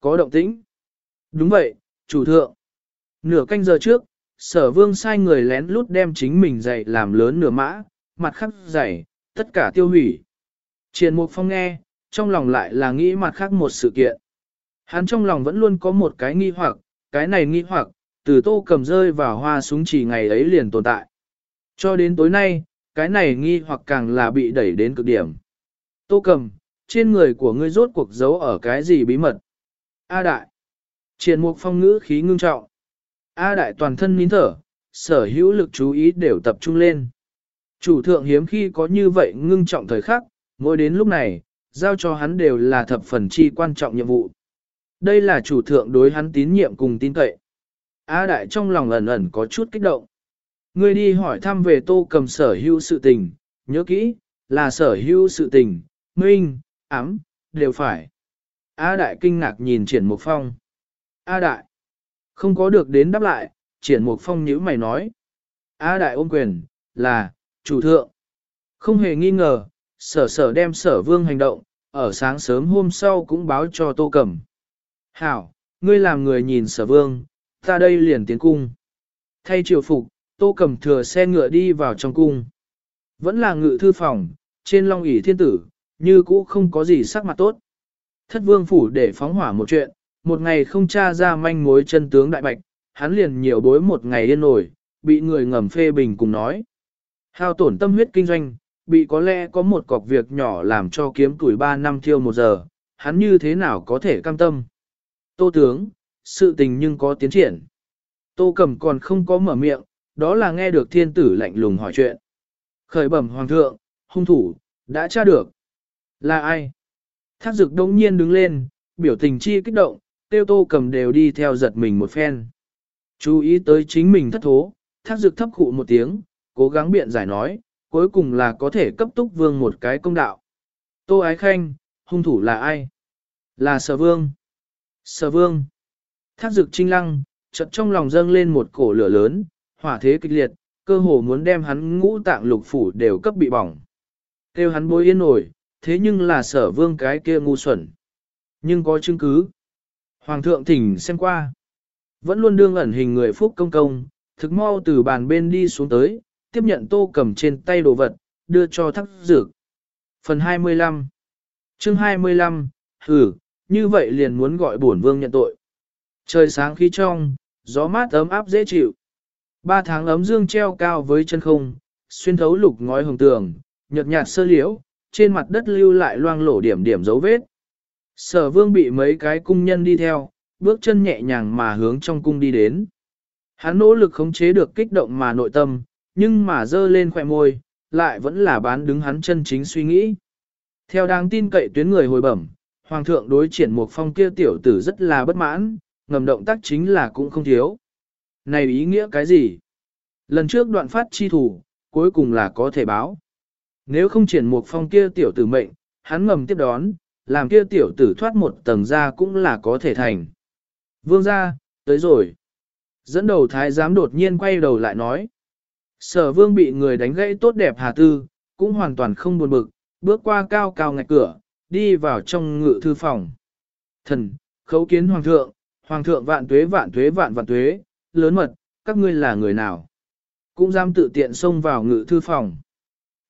Có động tĩnh. Đúng vậy, chủ thượng. Nửa canh giờ trước, sở vương sai người lén lút đem chính mình dạy làm lớn nửa mã, mặt khắc dày, tất cả tiêu hủy. Triền Mục Phong nghe, trong lòng lại là nghĩ mặt khác một sự kiện. Hắn trong lòng vẫn luôn có một cái nghi hoặc, cái này nghi hoặc, từ tô cầm rơi vào hoa súng chỉ ngày ấy liền tồn tại. Cho đến tối nay, cái này nghi hoặc càng là bị đẩy đến cực điểm. Tô cầm, trên người của ngươi rốt cuộc giấu ở cái gì bí mật? A đại. Triển mục phong ngữ khí ngưng trọng. A đại toàn thân nín thở, sở hữu lực chú ý đều tập trung lên. Chủ thượng hiếm khi có như vậy ngưng trọng thời khắc, mỗi đến lúc này, giao cho hắn đều là thập phần chi quan trọng nhiệm vụ. Đây là chủ thượng đối hắn tín nhiệm cùng tin cậy. A đại trong lòng ẩn ẩn có chút kích động. Ngươi đi hỏi thăm về tô cầm sở hữu sự tình, nhớ kỹ, là sở hữu sự tình, minh, ám, đều phải. A đại kinh ngạc nhìn triển mục phong. A đại, không có được đến đáp lại, triển mục phong nhíu mày nói. A đại ôm quyền, là, chủ thượng. Không hề nghi ngờ, sở sở đem sở vương hành động, ở sáng sớm hôm sau cũng báo cho tô cẩm. Hảo, ngươi làm người nhìn sở vương, ta đây liền tiến cung. Thay triều phục, tô Cẩm thừa xe ngựa đi vào trong cung. Vẫn là ngự thư phòng, trên long ỷ thiên tử, như cũ không có gì sắc mặt tốt. Thất vương phủ để phóng hỏa một chuyện, một ngày không tra ra manh mối chân tướng đại bạch, hắn liền nhiều bối một ngày yên nổi, bị người ngầm phê bình cùng nói. Hao tổn tâm huyết kinh doanh, bị có lẽ có một cọc việc nhỏ làm cho kiếm tuổi 3 năm thiêu một giờ, hắn như thế nào có thể cam tâm. Tô tướng, sự tình nhưng có tiến triển. Tô Cẩm còn không có mở miệng, đó là nghe được thiên tử lạnh lùng hỏi chuyện. Khởi bẩm hoàng thượng, hung thủ, đã tra được. Là ai? Thác dực đông nhiên đứng lên, biểu tình chi kích động, tiêu tô cầm đều đi theo giật mình một phen. Chú ý tới chính mình thất thố, thác dực thấp khụ một tiếng, cố gắng biện giải nói, cuối cùng là có thể cấp túc vương một cái công đạo. Tô ái khanh, hung thủ là ai? Là sở vương. Sở vương. Thác dực trinh lăng, chợt trong lòng dâng lên một cổ lửa lớn, hỏa thế kịch liệt, cơ hồ muốn đem hắn ngũ tạng lục phủ đều cấp bị bỏng. Tiêu hắn bối yên nổi, thế nhưng là sở vương cái kia ngu xuẩn. Nhưng có chứng cứ. Hoàng thượng thỉnh xem qua. Vẫn luôn đương ẩn hình người phúc công công, thực mau từ bàn bên đi xuống tới, tiếp nhận tô cầm trên tay đồ vật, đưa cho thắc dược. Phần 25 chương 25, hử, như vậy liền muốn gọi bổn vương nhận tội. Trời sáng khí trong, gió mát ấm áp dễ chịu. Ba tháng ấm dương treo cao với chân không, xuyên thấu lục ngói hồng tường, nhợt nhạt sơ liễu, trên mặt đất lưu lại loang lổ điểm điểm dấu vết. Sở vương bị mấy cái cung nhân đi theo, bước chân nhẹ nhàng mà hướng trong cung đi đến. Hắn nỗ lực khống chế được kích động mà nội tâm, nhưng mà dơ lên khỏe môi, lại vẫn là bán đứng hắn chân chính suy nghĩ. Theo đáng tin cậy tuyến người hồi bẩm, Hoàng thượng đối triển một phong kia tiểu tử rất là bất mãn, ngầm động tác chính là cũng không thiếu. Này ý nghĩa cái gì? Lần trước đoạn phát chi thủ, cuối cùng là có thể báo. Nếu không triển một phong kia tiểu tử mệnh, hắn ngầm tiếp đón, làm kia tiểu tử thoát một tầng ra cũng là có thể thành. Vương ra, tới rồi. Dẫn đầu thái giám đột nhiên quay đầu lại nói. Sở vương bị người đánh gãy tốt đẹp hà tư, cũng hoàn toàn không buồn bực, bước qua cao cao ngạch cửa, đi vào trong ngự thư phòng. Thần, khấu kiến hoàng thượng, hoàng thượng vạn tuế vạn tuế vạn vạn tuế, lớn mật, các ngươi là người nào? Cũng dám tự tiện xông vào ngự thư phòng.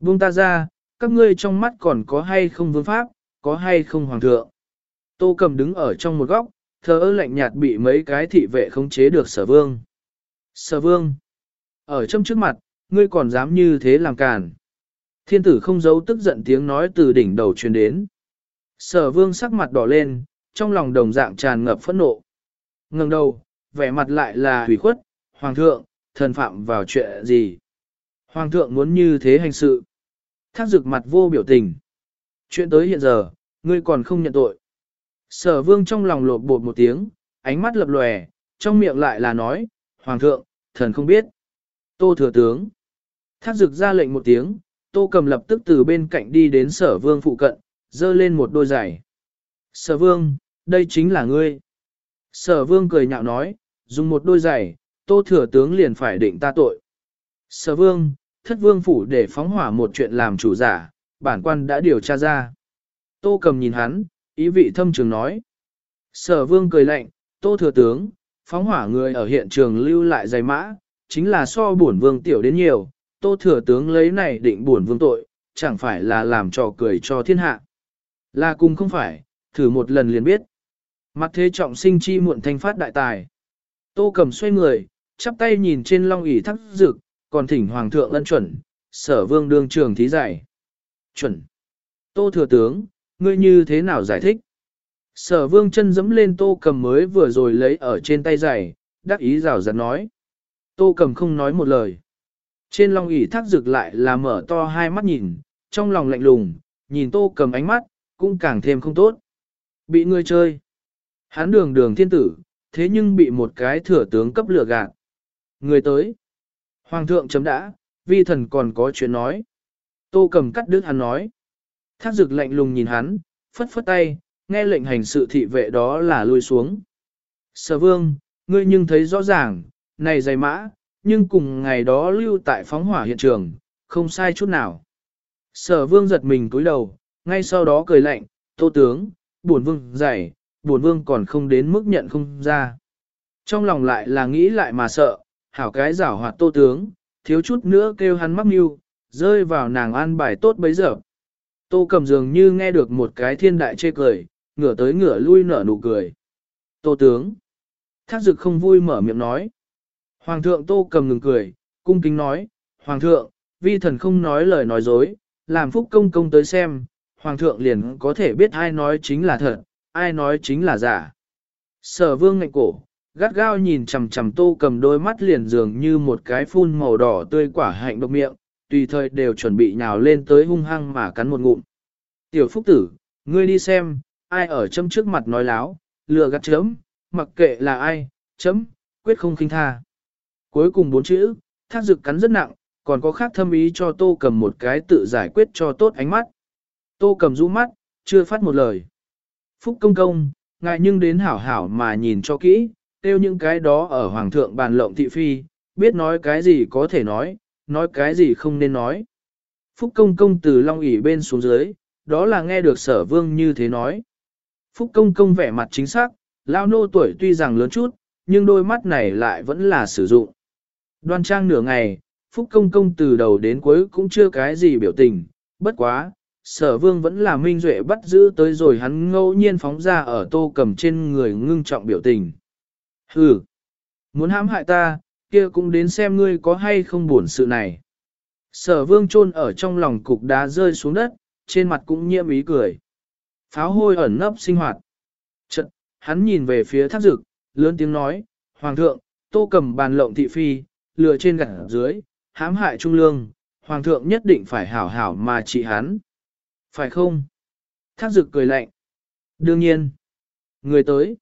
Buông ta ra, các ngươi trong mắt còn có hay không vương pháp, có hay không hoàng thượng? Tô cầm đứng ở trong một góc, thờ ơ lạnh nhạt bị mấy cái thị vệ khống chế được sở vương. Sở vương, ở trong trước mặt, ngươi còn dám như thế làm càn. Thiên tử không giấu tức giận tiếng nói từ đỉnh đầu truyền đến. Sở vương sắc mặt đỏ lên, trong lòng đồng dạng tràn ngập phẫn nộ. ngẩng đầu, vẻ mặt lại là hủy khuất, hoàng thượng, thần phạm vào chuyện gì? Hoàng thượng muốn như thế hành sự. Thác dực mặt vô biểu tình. Chuyện tới hiện giờ, ngươi còn không nhận tội. Sở vương trong lòng lột bột một tiếng, ánh mắt lập lòe, trong miệng lại là nói, Hoàng thượng, thần không biết. Tô thừa tướng. Thác dực ra lệnh một tiếng, tô cầm lập tức từ bên cạnh đi đến sở vương phụ cận, dơ lên một đôi giày. Sở vương, đây chính là ngươi. Sở vương cười nhạo nói, dùng một đôi giày, tô thừa tướng liền phải định ta tội. Sở vương, thất vương phủ để phóng hỏa một chuyện làm chủ giả, bản quan đã điều tra ra. Tô cầm nhìn hắn, ý vị thâm trường nói. Sở vương cười lạnh, tô thừa tướng, phóng hỏa người ở hiện trường lưu lại giày mã, chính là so bổn vương tiểu đến nhiều, tô thừa tướng lấy này định bổn vương tội, chẳng phải là làm trò cười cho thiên hạ. Là cùng không phải, thử một lần liền biết. Mặt thế trọng sinh chi muộn thanh phát đại tài. Tô cầm xoay người, chắp tay nhìn trên long ỷ thắc dực, còn thỉnh hoàng thượng ân chuẩn, sở vương đương trường thí giải. Chuẩn. Tô thừa tướng, ngươi như thế nào giải thích? Sở vương chân dẫm lên tô cầm mới vừa rồi lấy ở trên tay giày, đắc ý rào rạt nói. Tô cầm không nói một lời. Trên long ỷ thác rực lại là mở to hai mắt nhìn, trong lòng lạnh lùng, nhìn tô cầm ánh mắt, cũng càng thêm không tốt. Bị người chơi. Hán đường đường thiên tử, thế nhưng bị một cái thừa tướng cấp lửa gạt. Người tới. Hoàng thượng chấm đã, vi thần còn có chuyện nói. Tô cầm cắt đứt hắn nói. Thác dực lạnh lùng nhìn hắn, phất phất tay, nghe lệnh hành sự thị vệ đó là lui xuống. Sở vương, ngươi nhưng thấy rõ ràng, này dày mã, nhưng cùng ngày đó lưu tại phóng hỏa hiện trường, không sai chút nào. Sở vương giật mình cúi đầu, ngay sau đó cười lạnh, tô tướng, buồn vương dày, buồn vương còn không đến mức nhận không ra. Trong lòng lại là nghĩ lại mà sợ, hảo cái giảo hoạt tô tướng, thiếu chút nữa kêu hắn mắc mưu, rơi vào nàng an bài tốt bấy giờ. Tô cầm dường như nghe được một cái thiên đại chê cười, ngửa tới ngửa lui nở nụ cười. Tô tướng. Thác dực không vui mở miệng nói. Hoàng thượng tô cầm ngừng cười, cung kính nói, Hoàng thượng, vi thần không nói lời nói dối, làm phúc công công tới xem, Hoàng thượng liền có thể biết ai nói chính là thật, ai nói chính là giả. Sở vương ngạnh cổ, gắt gao nhìn chằm chằm tô cầm đôi mắt liền dường như một cái phun màu đỏ tươi quả hạnh độc miệng, tùy thời đều chuẩn bị nhào lên tới hung hăng mà cắn một ngụm. Tiểu phúc tử, ngươi đi xem, ai ở chấm trước mặt nói láo, lừa gắt chấm, mặc kệ là ai, chấm, quyết không khinh tha. Cuối cùng bốn chữ, thác dực cắn rất nặng, còn có khác thâm ý cho tô cầm một cái tự giải quyết cho tốt ánh mắt. Tô cầm rũ mắt, chưa phát một lời. Phúc công công, ngại nhưng đến hảo hảo mà nhìn cho kỹ, tiêu những cái đó ở hoàng thượng bàn lộng thị phi, biết nói cái gì có thể nói, nói cái gì không nên nói. Phúc công công từ long ỷ bên xuống dưới, đó là nghe được sở vương như thế nói. Phúc công công vẻ mặt chính xác, lao nô tuổi tuy rằng lớn chút, nhưng đôi mắt này lại vẫn là sử dụng. Đoan trang nửa ngày, Phúc công công từ đầu đến cuối cũng chưa cái gì biểu tình, bất quá, sở vương vẫn là minh duệ bắt giữ tới rồi hắn ngẫu nhiên phóng ra ở tô cầm trên người ngưng trọng biểu tình. Hừ, muốn hãm hại ta, kia cũng đến xem ngươi có hay không buồn sự này. Sở vương chôn ở trong lòng cục đá rơi xuống đất, trên mặt cũng nhiễm ý cười. Pháo hôi ẩn nấp sinh hoạt. Chật, hắn nhìn về phía thác dực, lớn tiếng nói, Hoàng thượng, tô cầm bàn lộng thị phi, lừa trên gặt dưới, hãm hại trung lương, Hoàng thượng nhất định phải hảo hảo mà trị hắn. Phải không? Thác dực cười lạnh. Đương nhiên. Người tới.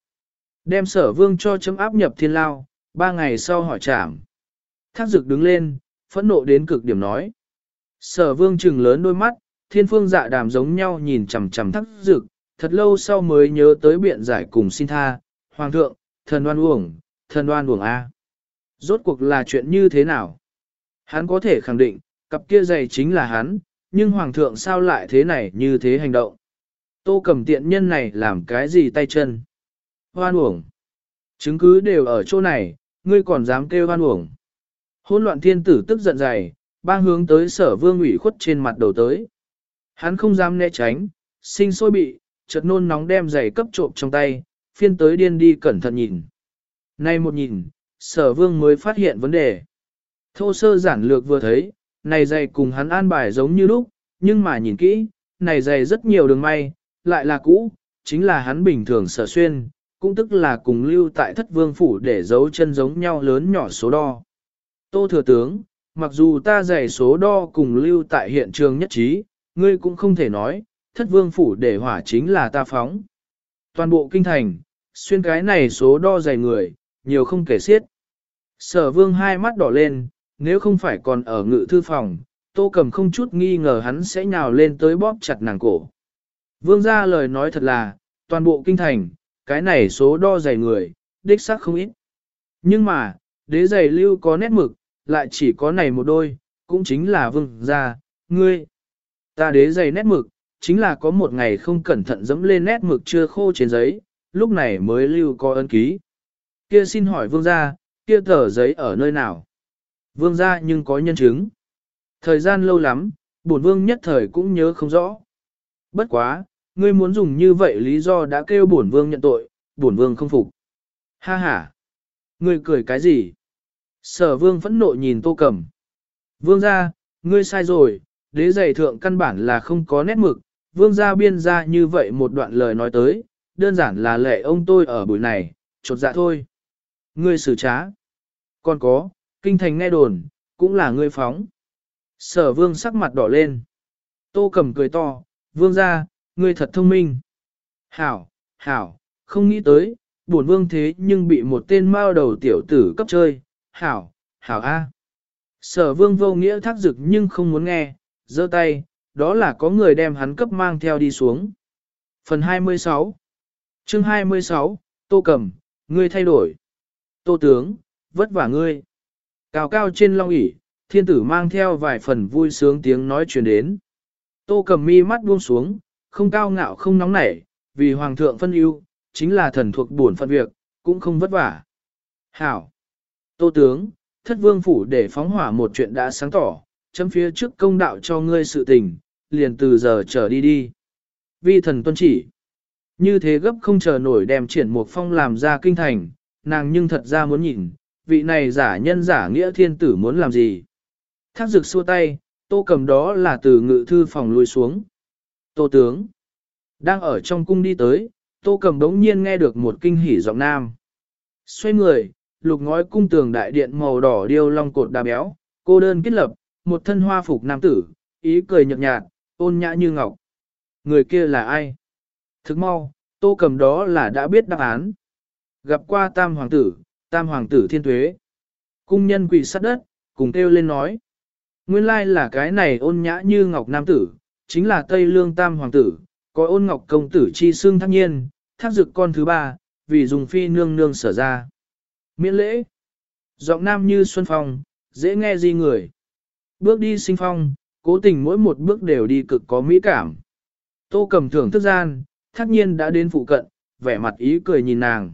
Đem sở vương cho chấm áp nhập thiên lao, ba ngày sau hỏi trảm. Thác dực đứng lên, phẫn nộ đến cực điểm nói. Sở vương trừng lớn đôi mắt, thiên phương dạ đàm giống nhau nhìn chằm chằm thác dực, thật lâu sau mới nhớ tới biện giải cùng xin tha. Hoàng thượng, thần đoan uổng, thần đoan uổng A. Rốt cuộc là chuyện như thế nào? Hắn có thể khẳng định, cặp kia giày chính là hắn, nhưng hoàng thượng sao lại thế này như thế hành động? Tô cầm tiện nhân này làm cái gì tay chân? Hoan uổng. Chứng cứ đều ở chỗ này, ngươi còn dám kêu hoan uổng. Hôn loạn thiên tử tức giận dày, bang hướng tới sở vương ủy khuất trên mặt đầu tới. Hắn không dám né tránh, sinh sôi bị, chợt nôn nóng đem giày cấp trộm trong tay, phiên tới điên đi cẩn thận nhìn. Nay một nhìn, sở vương mới phát hiện vấn đề. Thô sơ giản lược vừa thấy, này giày cùng hắn an bài giống như lúc, nhưng mà nhìn kỹ, này giày rất nhiều đường may, lại là cũ, chính là hắn bình thường sở xuyên, cũng tức là cùng lưu tại thất vương phủ để giấu chân giống nhau lớn nhỏ số đo. Tô thừa tướng, mặc dù ta dày số đo cùng lưu tại hiện trường nhất trí, ngươi cũng không thể nói, thất vương phủ để hỏa chính là ta phóng. Toàn bộ kinh thành, xuyên cái này số đo dày người, nhiều không kể xiết. Sở vương hai mắt đỏ lên, nếu không phải còn ở ngự thư phòng, tô cầm không chút nghi ngờ hắn sẽ nhào lên tới bóp chặt nàng cổ. Vương ra lời nói thật là, toàn bộ kinh thành, cái này số đo dày người, đích xác không ít. Nhưng mà, đế giày lưu có nét mực, lại chỉ có này một đôi, cũng chính là vương gia ngươi. Ta đế giày nét mực, chính là có một ngày không cẩn thận dẫm lên nét mực chưa khô trên giấy, lúc này mới lưu có ân ký. Kia xin hỏi vương gia, kia tờ giấy ở nơi nào? Vương gia nhưng có nhân chứng. Thời gian lâu lắm, bổn vương nhất thời cũng nhớ không rõ. Bất quá, ngươi muốn dùng như vậy lý do đã kêu bổn vương nhận tội, bổn vương không phục. Ha ha! Ngươi cười cái gì? Sở vương phẫn nộ nhìn tô cầm. Vương gia, ngươi sai rồi, đế giày thượng căn bản là không có nét mực, vương gia biên ra như vậy một đoạn lời nói tới, đơn giản là lệ ông tôi ở buổi này, chột dạ thôi. Ngươi xử trá. Còn có, kinh thành nghe đồn, cũng là ngươi phóng. Sở vương sắc mặt đỏ lên. Tô cầm cười to, vương gia, ngươi thật thông minh. Hảo, hảo, không nghĩ tới, buồn vương thế nhưng bị một tên mao đầu tiểu tử cấp chơi. Hảo, hảo A. Sở vương vô nghĩa thác dực nhưng không muốn nghe, giơ tay, đó là có người đem hắn cấp mang theo đi xuống. Phần 26 chương 26, Tô Cầm, ngươi thay đổi. Tô Tướng, vất vả ngươi. Cao cao trên long ỷ thiên tử mang theo vài phần vui sướng tiếng nói truyền đến. Tô Cầm mi mắt buông xuống, không cao ngạo không nóng nảy, vì Hoàng thượng phân ưu, chính là thần thuộc buồn phận việc, cũng không vất vả. Hảo! Tô Tướng, thất vương phủ để phóng hỏa một chuyện đã sáng tỏ, chấm phía trước công đạo cho ngươi sự tình, liền từ giờ trở đi đi. Vi thần tuân chỉ. Như thế gấp không chờ nổi đem triển một phong làm ra kinh thành, nàng nhưng thật ra muốn nhìn, vị này giả nhân giả nghĩa thiên tử muốn làm gì. Thác dực xua tay, tô cầm đó là từ ngự thư phòng lùi xuống. Tô tướng, đang ở trong cung đi tới, tô cầm đống nhiên nghe được một kinh hỉ giọng nam. Xoay người, lục ngói cung tường đại điện màu đỏ điêu long cột đà béo, cô đơn kết lập, một thân hoa phục nam tử, ý cười nhợt nhạt, ôn nhã như ngọc. Người kia là ai? Thức mau, tô cầm đó là đã biết đáp án. Gặp qua tam hoàng tử, tam hoàng tử thiên tuế. Cung nhân quỳ sát đất, cùng kêu lên nói. Nguyên lai là cái này ôn nhã như ngọc nam tử, chính là Tây Lương tam hoàng tử, có ôn ngọc công tử chi xương thác nhiên, thác dực con thứ ba, vì dùng phi nương nương sở ra. Miễn lễ. Giọng nam như xuân phong, dễ nghe di người. Bước đi sinh phong, cố tình mỗi một bước đều đi cực có mỹ cảm. Tô cầm thưởng thức gian, thác nhiên đã đến phụ cận, vẻ mặt ý cười nhìn nàng.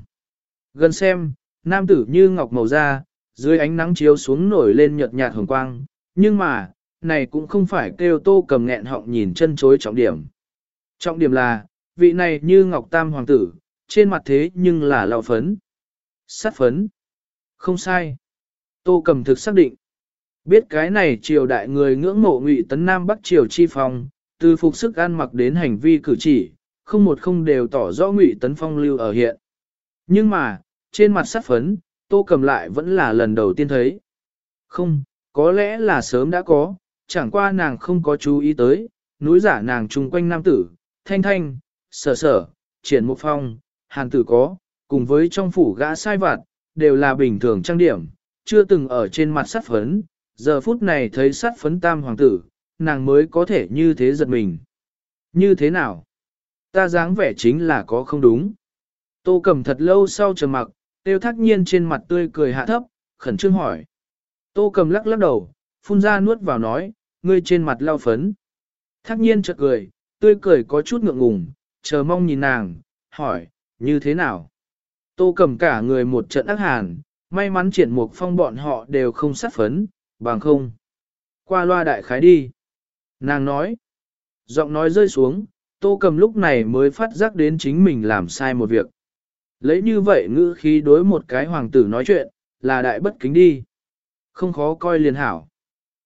Gần xem, nam tử như ngọc màu da, dưới ánh nắng chiếu xuống nổi lên nhợt nhạt hồng quang, nhưng mà, này cũng không phải kêu tô cầm nghẹn họng nhìn chân chối trọng điểm. Trọng điểm là, vị này như ngọc tam hoàng tử, trên mặt thế nhưng là lao phấn. Sát phấn. Không sai. Tô cầm thực xác định. Biết cái này triều đại người ngưỡng mộ ngụy tấn Nam Bắc triều chi phong, từ phục sức ăn mặc đến hành vi cử chỉ, không một không đều tỏ rõ ngụy tấn phong lưu ở hiện. Nhưng mà, trên mặt sát phấn, tô cầm lại vẫn là lần đầu tiên thấy. Không, có lẽ là sớm đã có, chẳng qua nàng không có chú ý tới, núi giả nàng chung quanh nam tử, thanh thanh, sở sở, triển mục phong, hàn tử có, cùng với trong phủ gã sai vặt, đều là bình thường trang điểm, chưa từng ở trên mặt sát phấn, giờ phút này thấy sát phấn tam hoàng tử, nàng mới có thể như thế giật mình. Như thế nào? Ta dáng vẻ chính là có không đúng. Tô cầm thật lâu sau trầm mặc, tiêu thác nhiên trên mặt tươi cười hạ thấp, khẩn trương hỏi. Tô cầm lắc lắc đầu, phun ra nuốt vào nói, ngươi trên mặt lau phấn. Thác nhiên chợt cười, tươi cười có chút ngượng ngùng, chờ mong nhìn nàng, hỏi, như thế nào? Tô cầm cả người một trận ác hàn, may mắn triển mục phong bọn họ đều không sát phấn, bằng không. Qua loa đại khái đi. Nàng nói. Giọng nói rơi xuống, tô cầm lúc này mới phát giác đến chính mình làm sai một việc. Lấy như vậy ngữ khí đối một cái hoàng tử nói chuyện, là đại bất kính đi. Không khó coi liền hảo.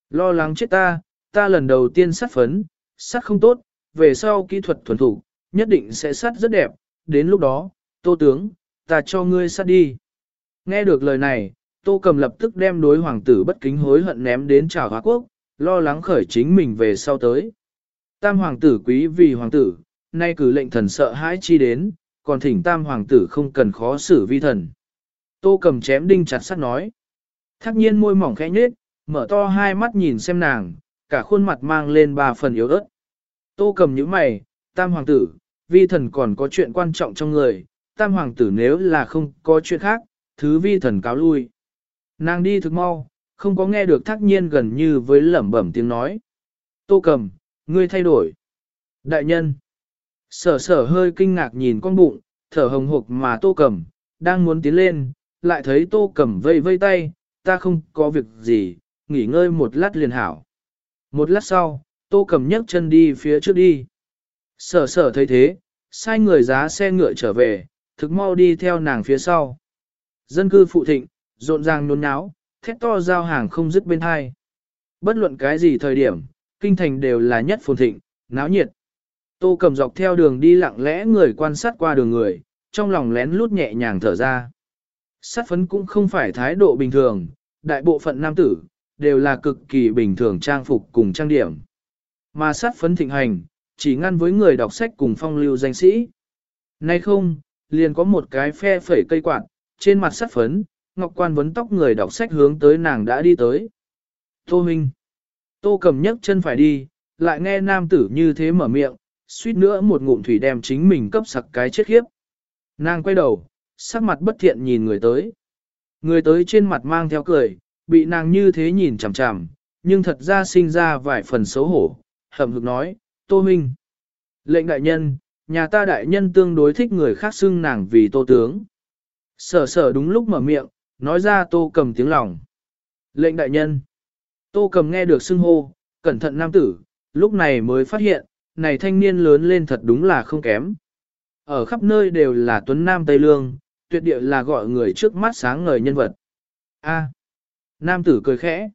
Lo lắng chết ta, ta lần đầu tiên sát phấn, sát không tốt, về sau kỹ thuật thuần thủ, nhất định sẽ sát rất đẹp, đến lúc đó, tô tướng, ta cho ngươi sát đi. Nghe được lời này, tô cầm lập tức đem đối hoàng tử bất kính hối hận ném đến trào hóa quốc, lo lắng khởi chính mình về sau tới. Tam hoàng tử quý vì hoàng tử, nay cử lệnh thần sợ hãi chi đến, còn thỉnh tam hoàng tử không cần khó xử vi thần. Tô cầm chém đinh chặt sắt nói. Thác nhiên môi mỏng khẽ nhếch, mở to hai mắt nhìn xem nàng, cả khuôn mặt mang lên ba phần yếu ớt. Tô cầm những mày, tam hoàng tử, vi thần còn có chuyện quan trọng trong người, tam hoàng tử nếu là không có chuyện khác, thứ vi thần cáo lui. Nàng đi thực mau, không có nghe được thác nhiên gần như với lẩm bẩm tiếng nói. Tô cầm, ngươi thay đổi. Đại nhân. Sở sở hơi kinh ngạc nhìn con bụng, thở hồng hộc mà tô cầm, đang muốn tiến lên, lại thấy tô cầm vây vây tay, ta không có việc gì, nghỉ ngơi một lát liền hảo. Một lát sau, tô cầm nhấc chân đi phía trước đi. Sở sở thấy thế, sai người giá xe ngựa trở về, thực mau đi theo nàng phía sau. Dân cư phụ thịnh, rộn ràng nôn náo, thét to giao hàng không dứt bên hai. Bất luận cái gì thời điểm, kinh thành đều là nhất phồn thịnh, náo nhiệt. Tô cầm dọc theo đường đi lặng lẽ người quan sát qua đường người, trong lòng lén lút nhẹ nhàng thở ra. Sát phấn cũng không phải thái độ bình thường, đại bộ phận nam tử, đều là cực kỳ bình thường trang phục cùng trang điểm. Mà sát phấn thịnh hành, chỉ ngăn với người đọc sách cùng phong lưu danh sĩ. Nay không, liền có một cái phe phẩy cây quạt, trên mặt sát phấn, ngọc quan vấn tóc người đọc sách hướng tới nàng đã đi tới. Tô Minh. Tô cầm nhấc chân phải đi, lại nghe nam tử như thế mở miệng, suýt nữa một ngụm thủy đem chính mình cấp sặc cái chết khiếp. Nàng quay đầu, sắc mặt bất thiện nhìn người tới. Người tới trên mặt mang theo cười, bị nàng như thế nhìn chằm chằm, nhưng thật ra sinh ra vài phần xấu hổ, hậm hực nói, Tô Minh. Lệnh đại nhân, nhà ta đại nhân tương đối thích người khác xưng nàng vì tô tướng. Sở sở đúng lúc mở miệng, nói ra tô cầm tiếng lòng. Lệnh đại nhân. Tô cầm nghe được xưng hô, cẩn thận nam tử, lúc này mới phát hiện, này thanh niên lớn lên thật đúng là không kém. Ở khắp nơi đều là tuấn nam Tây Lương, tuyệt địa là gọi người trước mắt sáng ngời nhân vật. A nam tử cười khẽ.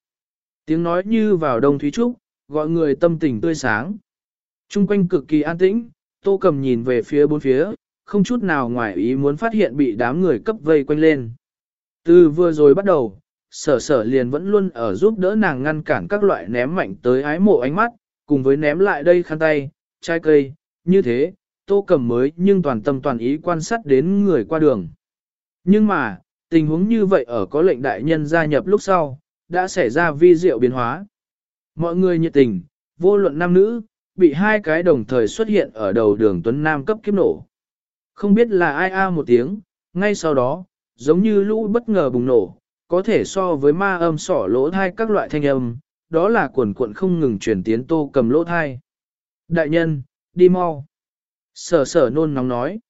Tiếng nói như vào đông thúy trúc, gọi người tâm tình tươi sáng. Trung quanh cực kỳ an tĩnh, tô cầm nhìn về phía bốn phía, không chút nào ngoài ý muốn phát hiện bị đám người cấp vây quanh lên. Từ vừa rồi bắt đầu, sở sở liền vẫn luôn ở giúp đỡ nàng ngăn cản các loại ném mạnh tới ái mộ ánh mắt, cùng với ném lại đây khăn tay, trái cây, như thế, tô cầm mới nhưng toàn tâm toàn ý quan sát đến người qua đường. Nhưng mà, tình huống như vậy ở có lệnh đại nhân gia nhập lúc sau, đã xảy ra vi diệu biến hóa. Mọi người nhiệt tình, vô luận nam nữ, bị hai cái đồng thời xuất hiện ở đầu đường Tuấn Nam cấp kiếp nổ. Không biết là ai a à một tiếng, ngay sau đó, giống như lũ bất ngờ bùng nổ, có thể so với ma âm sỏ lỗ thai các loại thanh âm, đó là cuộn cuộn không ngừng chuyển tiến tô cầm lỗ thai. Đại nhân, đi mau. Sở sở nôn nóng nói.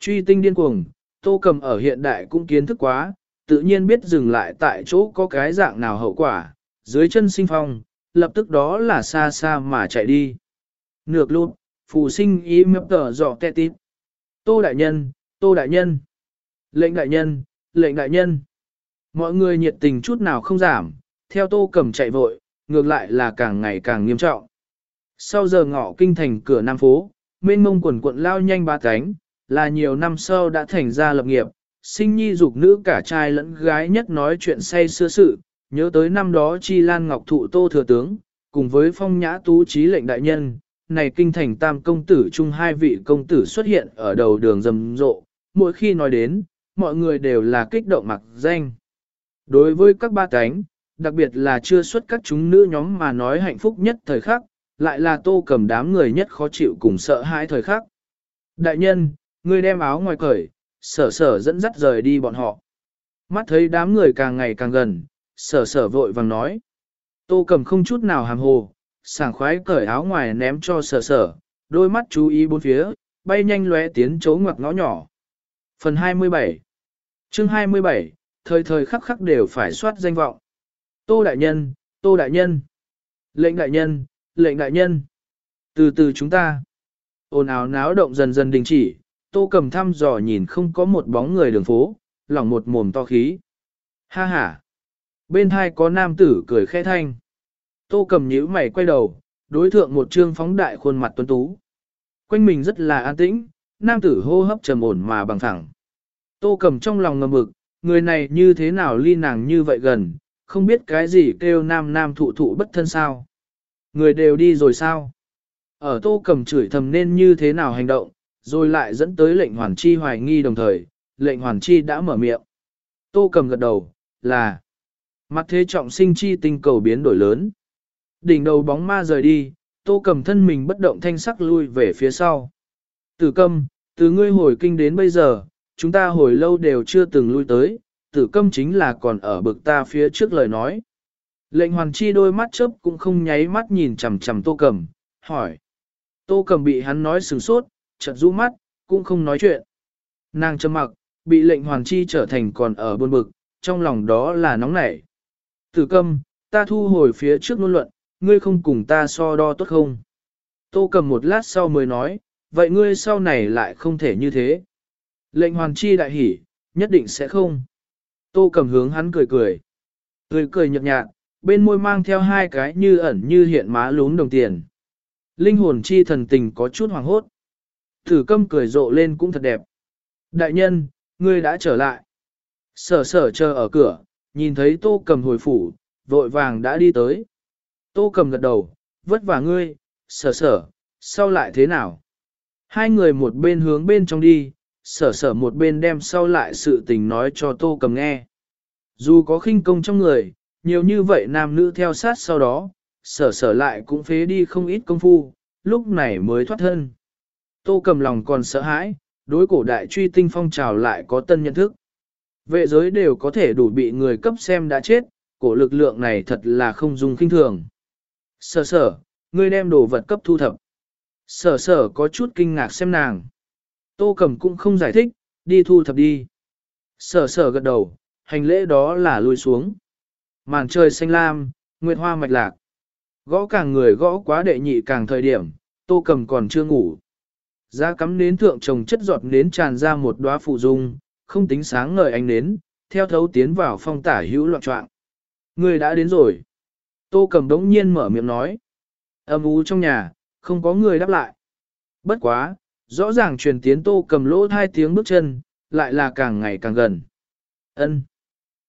Truy tinh điên cuồng, tô cầm ở hiện đại cũng kiến thức quá, tự nhiên biết dừng lại tại chỗ có cái dạng nào hậu quả, dưới chân sinh phong, lập tức đó là xa xa mà chạy đi. Nược lụt, phù sinh ý mập tờ dọ tẹ tít. Tô đại nhân, tô đại nhân. Lệnh đại nhân, lệnh đại nhân. Mọi người nhiệt tình chút nào không giảm, theo tô cầm chạy vội, ngược lại là càng ngày càng nghiêm trọng. Sau giờ ngọ kinh thành cửa Nam phố, mênh mông quần cuộn lao nhanh ba cánh, là nhiều năm sau đã thành ra lập nghiệp, sinh nhi dục nữ cả trai lẫn gái nhất nói chuyện say xưa sự, nhớ tới năm đó chi lan ngọc thụ tô thừa tướng, cùng với phong nhã tú trí lệnh đại nhân, này kinh thành tam công tử chung hai vị công tử xuất hiện ở đầu đường rầm rộ, mỗi khi nói đến, mọi người đều là kích động mặc danh. Đối với các ba cánh, đặc biệt là chưa xuất các chúng nữ nhóm mà nói hạnh phúc nhất thời khắc, lại là tô cầm đám người nhất khó chịu cùng sợ hãi thời khắc. Đại nhân, người đem áo ngoài cởi, sở sở dẫn dắt rời đi bọn họ. Mắt thấy đám người càng ngày càng gần, sở sở vội vàng nói. Tô cầm không chút nào hàm hồ, sảng khoái cởi áo ngoài ném cho sở sở, đôi mắt chú ý bốn phía, bay nhanh lóe tiến chỗ ngoặc ngõ nhỏ. Phần 27 chương 27, thời thời khắc khắc đều phải soát danh vọng. Tô Đại Nhân, Tô Đại Nhân, lệnh Đại Nhân, lệnh Đại Nhân. Từ từ chúng ta, ồn ào náo động dần dần đình chỉ, Tô cầm thăm dò nhìn không có một bóng người đường phố, lỏng một mồm to khí. Ha ha! Bên hai có nam tử cười khẽ thanh. Tô cầm nhíu mày quay đầu, đối thượng một trương phóng đại khuôn mặt tuấn tú. Quanh mình rất là an tĩnh, nam tử hô hấp trầm ổn mà bằng thẳng. Tô cầm trong lòng ngầm mực, người này như thế nào ly nàng như vậy gần, không biết cái gì kêu nam nam thụ thụ bất thân sao. Người đều đi rồi sao? Ở tô cầm chửi thầm nên như thế nào hành động, rồi lại dẫn tới lệnh hoàn chi hoài nghi đồng thời, lệnh hoàn chi đã mở miệng. Tô cầm gật đầu, là mặt thế trọng sinh chi tinh cầu biến đổi lớn. Đỉnh đầu bóng ma rời đi, tô cầm thân mình bất động thanh sắc lui về phía sau. Tử câm, từ ngươi hồi kinh đến bây giờ, chúng ta hồi lâu đều chưa từng lui tới, tử câm chính là còn ở bực ta phía trước lời nói. Lệnh hoàn chi đôi mắt chớp cũng không nháy mắt nhìn chằm chằm tô cầm, hỏi. Tô cầm bị hắn nói sừng sốt, chợt rũ mắt, cũng không nói chuyện. Nàng trầm mặc, bị lệnh hoàn chi trở thành còn ở buồn bực, trong lòng đó là nóng nảy. Tử câm, ta thu hồi phía trước ngôn luận, ngươi không cùng ta so đo tốt không? Tô cầm một lát sau mới nói, vậy ngươi sau này lại không thể như thế. Lệnh hoàn chi đại hỉ, nhất định sẽ không. Tô cầm hướng hắn cười cười. Cười cười nhợt nhạt, bên môi mang theo hai cái như ẩn như hiện má lún đồng tiền. Linh hồn chi thần tình có chút hoàng hốt. Thử câm cười rộ lên cũng thật đẹp. Đại nhân, ngươi đã trở lại. Sở sở chờ ở cửa, nhìn thấy tô cầm hồi phủ, vội vàng đã đi tới. Tô cầm gật đầu, vất vả ngươi, sở sở, sau lại thế nào? Hai người một bên hướng bên trong đi, sở sở một bên đem sau lại sự tình nói cho tô cầm nghe. Dù có khinh công trong người, nhiều như vậy nam nữ theo sát sau đó, sở sở lại cũng phế đi không ít công phu, lúc này mới thoát thân. Tô cầm lòng còn sợ hãi, đối cổ đại truy tinh phong trào lại có tân nhận thức. Vệ giới đều có thể đủ bị người cấp xem đã chết, cổ lực lượng này thật là không dùng kinh thường. Sở sở, ngươi đem đồ vật cấp thu thập. Sở sở có chút kinh ngạc xem nàng. Tô cầm cũng không giải thích, đi thu thập đi. Sở sở gật đầu, hành lễ đó là lui xuống. Màn trời xanh lam, nguyệt hoa mạch lạc. Gõ càng người gõ quá đệ nhị càng thời điểm, tô cầm còn chưa ngủ. Giá cắm nến thượng trồng chất giọt nến tràn ra một đóa phụ dung, không tính sáng ngời ánh nến, theo thấu tiến vào phong tả hữu loạn trọng. Người đã đến rồi. Tô cầm đống nhiên mở miệng nói. Âm ú trong nhà, không có người đáp lại. Bất quá, rõ ràng truyền tiến tô cầm lỗ hai tiếng bước chân, lại là càng ngày càng gần. ân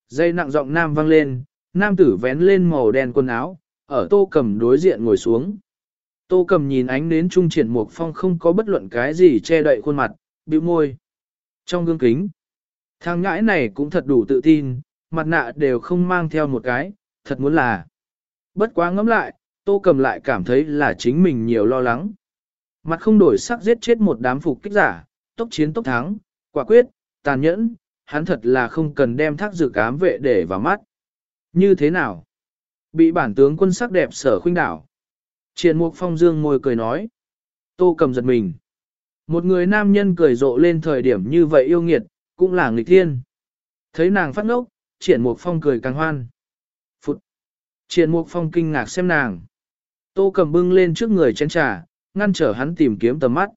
Dây nặng giọng nam vang lên, nam tử vén lên màu đen quần áo, ở tô cầm đối diện ngồi xuống. Tô cầm nhìn ánh nến trung triển mục phong không có bất luận cái gì che đậy khuôn mặt, bĩu môi. Trong gương kính, thằng ngãi này cũng thật đủ tự tin, mặt nạ đều không mang theo một cái, thật muốn là. Bất quá ngẫm lại, tô cầm lại cảm thấy là chính mình nhiều lo lắng. Mặt không đổi sắc giết chết một đám phục kích giả, tốc chiến tốc thắng, quả quyết, tàn nhẫn, hắn thật là không cần đem thác dự cám vệ để vào mắt. Như thế nào? Bị bản tướng quân sắc đẹp sở khuynh đảo. Triển mục phong dương môi cười nói. Tô cầm giật mình. Một người nam nhân cười rộ lên thời điểm như vậy yêu nghiệt, cũng là nghịch thiên. Thấy nàng phát ngốc, triển mục phong cười càng hoan. Phụt. Triển mục phong kinh ngạc xem nàng. Tô cầm bưng lên trước người chén trà, ngăn trở hắn tìm kiếm tầm mắt.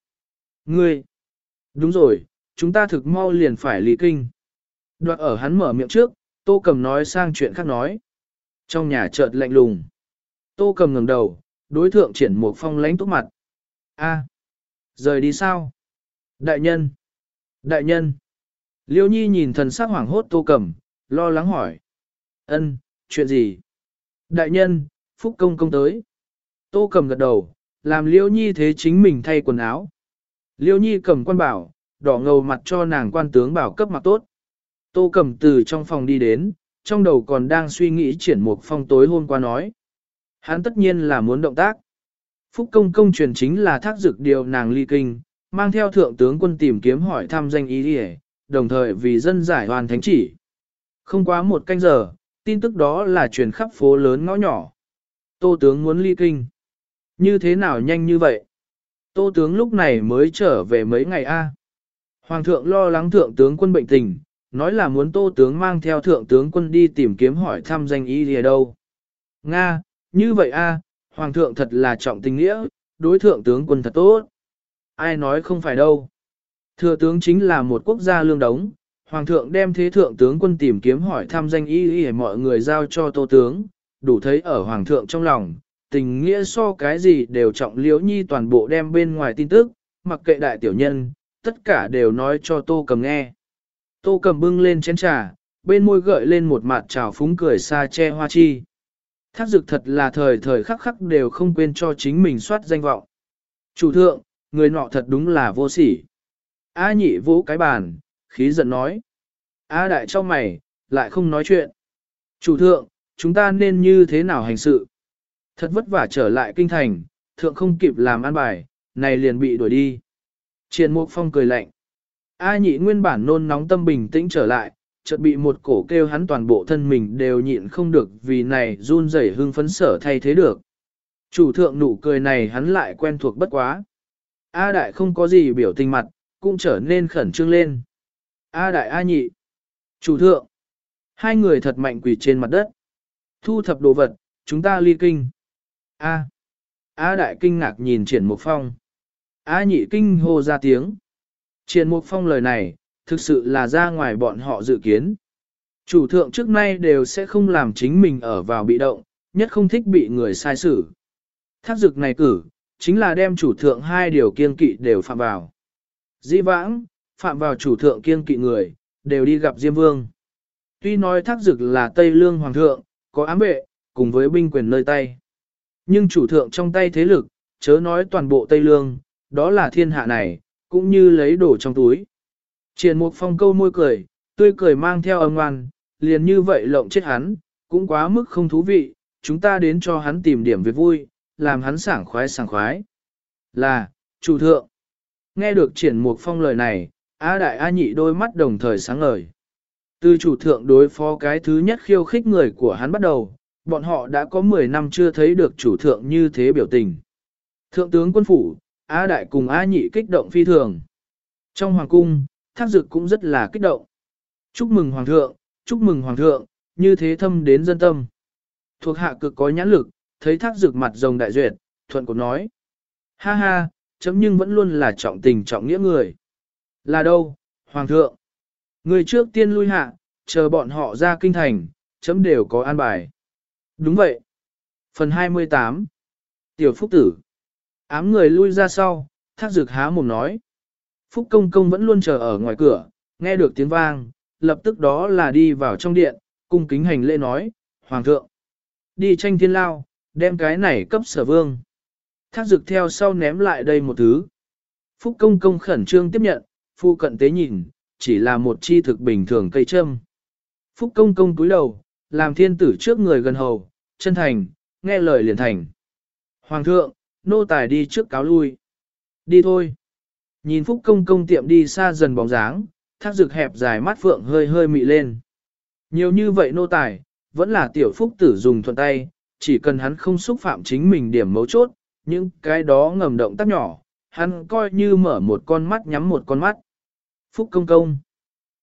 Ngươi! Đúng rồi, chúng ta thực mau liền phải lý kinh. Đoạt ở hắn mở miệng trước, tô cầm nói sang chuyện khác nói. Trong nhà chợt lạnh lùng. Tô cầm ngẩng đầu, đối thượng triển một phong lánh tốt mặt. A, rời đi sao? Đại nhân! Đại nhân! Liêu nhi nhìn thần sắc hoảng hốt tô cẩm, lo lắng hỏi. Ân, chuyện gì? Đại nhân, phúc công công tới. Tô cầm gật đầu, làm liêu nhi thế chính mình thay quần áo. Liêu nhi cầm quan bảo, đỏ ngầu mặt cho nàng quan tướng bảo cấp mặt tốt. Tô cầm từ trong phòng đi đến, trong đầu còn đang suy nghĩ triển một phong tối hôm qua nói. Hắn tất nhiên là muốn động tác. Phúc công công truyền chính là thác dực điều nàng ly kinh, mang theo thượng tướng quân tìm kiếm hỏi thăm danh ý địa, đồng thời vì dân giải hoàn thánh chỉ. Không quá một canh giờ, tin tức đó là truyền khắp phố lớn ngõ nhỏ. Tô tướng muốn ly kinh. Như thế nào nhanh như vậy? Tô tướng lúc này mới trở về mấy ngày a. Hoàng thượng lo lắng thượng tướng quân bệnh tình, nói là muốn tô tướng mang theo thượng tướng quân đi tìm kiếm hỏi thăm danh ý địa đâu. Nga, như vậy a, hoàng thượng thật là trọng tình nghĩa, đối thượng tướng quân thật tốt. Ai nói không phải đâu. Thừa tướng chính là một quốc gia lương đống, hoàng thượng đem thế thượng tướng quân tìm kiếm hỏi thăm danh ý ý mọi người giao cho tô tướng, đủ thấy ở hoàng thượng trong lòng, tình nghĩa so cái gì đều trọng liễu nhi toàn bộ đem bên ngoài tin tức, mặc kệ đại tiểu nhân, tất cả đều nói cho tô cầm nghe. Tô cầm bưng lên chén trà, bên môi gợi lên một mặt trào phúng cười xa che hoa chi. Thác dực thật là thời thời khắc khắc đều không quên cho chính mình soát danh vọng. Chủ thượng, người nọ thật đúng là vô sỉ. A nhị vũ cái bàn, khí giận nói. A đại cho mày, lại không nói chuyện. Chủ thượng, chúng ta nên như thế nào hành sự? Thật vất vả trở lại kinh thành, thượng không kịp làm ăn bài, này liền bị đuổi đi. Triền Mục Phong cười lạnh. A nhị nguyên bản nôn nóng tâm bình tĩnh trở lại, chợt bị một cổ kêu hắn toàn bộ thân mình đều nhịn không được vì này run rẩy hưng phấn sở thay thế được. Chủ thượng nụ cười này hắn lại quen thuộc bất quá. A đại không có gì biểu tình mặt, cũng trở nên khẩn trương lên. A đại A nhị. Chủ thượng. Hai người thật mạnh quỳ trên mặt đất. Thu thập đồ vật, chúng ta ly kinh. A. A đại kinh ngạc nhìn triển mục phong. A nhị kinh hô ra tiếng. Triển mục phong lời này, thực sự là ra ngoài bọn họ dự kiến. Chủ thượng trước nay đều sẽ không làm chính mình ở vào bị động, nhất không thích bị người sai xử. Thác dực này cử, chính là đem chủ thượng hai điều kiên kỵ đều phạm vào. Dĩ vãng, phạm vào chủ thượng kiên kỵ người, đều đi gặp Diêm Vương. Tuy nói thác dực là Tây Lương Hoàng thượng, có ám vệ, cùng với binh quyền nơi tay. Nhưng chủ thượng trong tay thế lực, chớ nói toàn bộ Tây Lương, đó là thiên hạ này, cũng như lấy đồ trong túi. Triển Mục phong câu môi cười, tươi cười mang theo âm ngoan, liền như vậy lộng chết hắn, cũng quá mức không thú vị, chúng ta đến cho hắn tìm điểm việc vui, làm hắn sảng khoái sảng khoái. Là, chủ thượng. Nghe được triển mục phong lời này, A đại A nhị đôi mắt đồng thời sáng ngời. Từ chủ thượng đối phó cái thứ nhất khiêu khích người của hắn bắt đầu, bọn họ đã có 10 năm chưa thấy được chủ thượng như thế biểu tình. Thượng tướng quân phủ, A đại cùng A nhị kích động phi thường. Trong hoàng cung, thác dực cũng rất là kích động. Chúc mừng hoàng thượng, chúc mừng hoàng thượng, như thế thâm đến dân tâm. Thuộc hạ cực có nhãn lực, thấy thác dực mặt rồng đại duyệt, thuận của nói. Ha ha, chấm nhưng vẫn luôn là trọng tình trọng nghĩa người. Là đâu, hoàng thượng? Người trước tiên lui hạ, chờ bọn họ ra kinh thành, chấm đều có an bài. Đúng vậy. Phần 28 Tiểu Phúc Tử Ám người lui ra sau, thác dực há mồm nói. Phúc Công Công vẫn luôn chờ ở ngoài cửa, nghe được tiếng vang, lập tức đó là đi vào trong điện, cung kính hành lễ nói, Hoàng thượng, đi tranh thiên lao, đem cái này cấp sở vương. Thác dực theo sau ném lại đây một thứ. Phúc công công khẩn trương tiếp nhận, phu cận tế nhìn, chỉ là một chi thực bình thường cây châm. Phúc công công cúi đầu, làm thiên tử trước người gần hầu, chân thành, nghe lời liền thành. Hoàng thượng, nô tài đi trước cáo lui. Đi thôi. Nhìn Phúc công công tiệm đi xa dần bóng dáng, thác dực hẹp dài mắt phượng hơi hơi mị lên. Nhiều như vậy nô tài, vẫn là tiểu phúc tử dùng thuận tay, chỉ cần hắn không xúc phạm chính mình điểm mấu chốt, những cái đó ngầm động tác nhỏ, hắn coi như mở một con mắt nhắm một con mắt. Phúc công công.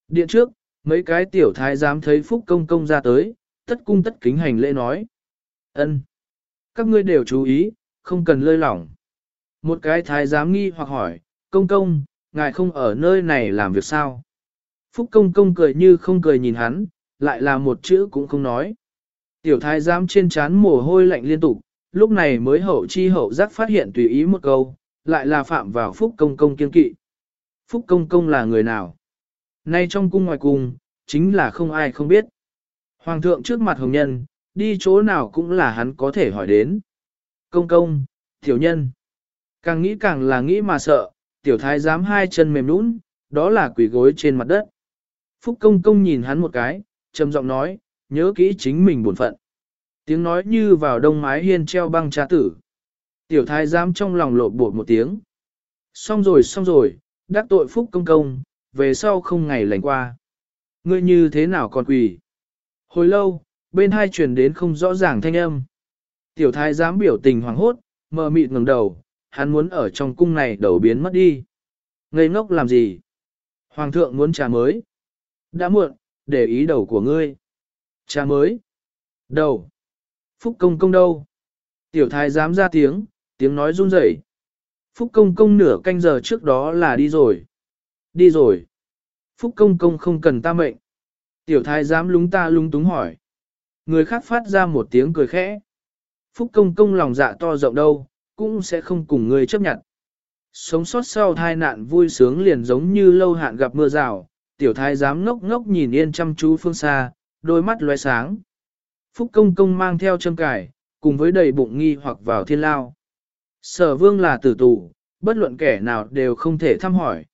Điện trước, mấy cái tiểu thái dám thấy Phúc công công ra tới, tất cung tất kính hành lễ nói. ân Các ngươi đều chú ý, không cần lơi lỏng. Một cái thái giám nghi hoặc hỏi, công công, ngài không ở nơi này làm việc sao? Phúc công công cười như không cười nhìn hắn, lại là một chữ cũng không nói. Tiểu thái giám trên trán mồ hôi lạnh liên tục, lúc này mới hậu chi hậu giác phát hiện tùy ý một câu, lại là phạm vào Phúc công công kiên kỵ. Phúc công công là người nào? Nay trong cung ngoài cung, chính là không ai không biết. Hoàng thượng trước mặt hồng nhân, đi chỗ nào cũng là hắn có thể hỏi đến. Công công, tiểu nhân. Càng nghĩ càng là nghĩ mà sợ, tiểu thái giám hai chân mềm nũng, đó là quỷ gối trên mặt đất. Phúc công công nhìn hắn một cái, trầm giọng nói, nhớ kỹ chính mình buồn phận. Tiếng nói như vào đông mái hiên treo băng trà tử. Tiểu thái giám trong lòng lộ bột một tiếng. Xong rồi xong rồi, đắc tội phúc công công, về sau không ngày lành qua. Ngươi như thế nào còn quỳ? Hồi lâu, bên hai truyền đến không rõ ràng thanh âm. Tiểu thái giám biểu tình hoàng hốt, mờ mịt ngẩng đầu, hắn muốn ở trong cung này đầu biến mất đi. Ngây ngốc làm gì? Hoàng thượng muốn trà mới. Đã muộn, để ý đầu của ngươi. Trà mới. Đầu. Phúc công công đâu? Tiểu thái dám ra tiếng, tiếng nói run rẩy. Phúc công công nửa canh giờ trước đó là đi rồi. Đi rồi. Phúc công công không cần ta mệnh. Tiểu thái dám lúng ta lúng túng hỏi. Người khác phát ra một tiếng cười khẽ. Phúc công công lòng dạ to rộng đâu, cũng sẽ không cùng người chấp nhận. Sống sót sau thai nạn vui sướng liền giống như lâu hạn gặp mưa rào, tiểu thái giám ngốc ngốc nhìn yên chăm chú phương xa, đôi mắt lóe sáng. Phúc công công mang theo châm cải, cùng với đầy bụng nghi hoặc vào thiên lao. Sở vương là tử tù, bất luận kẻ nào đều không thể thăm hỏi.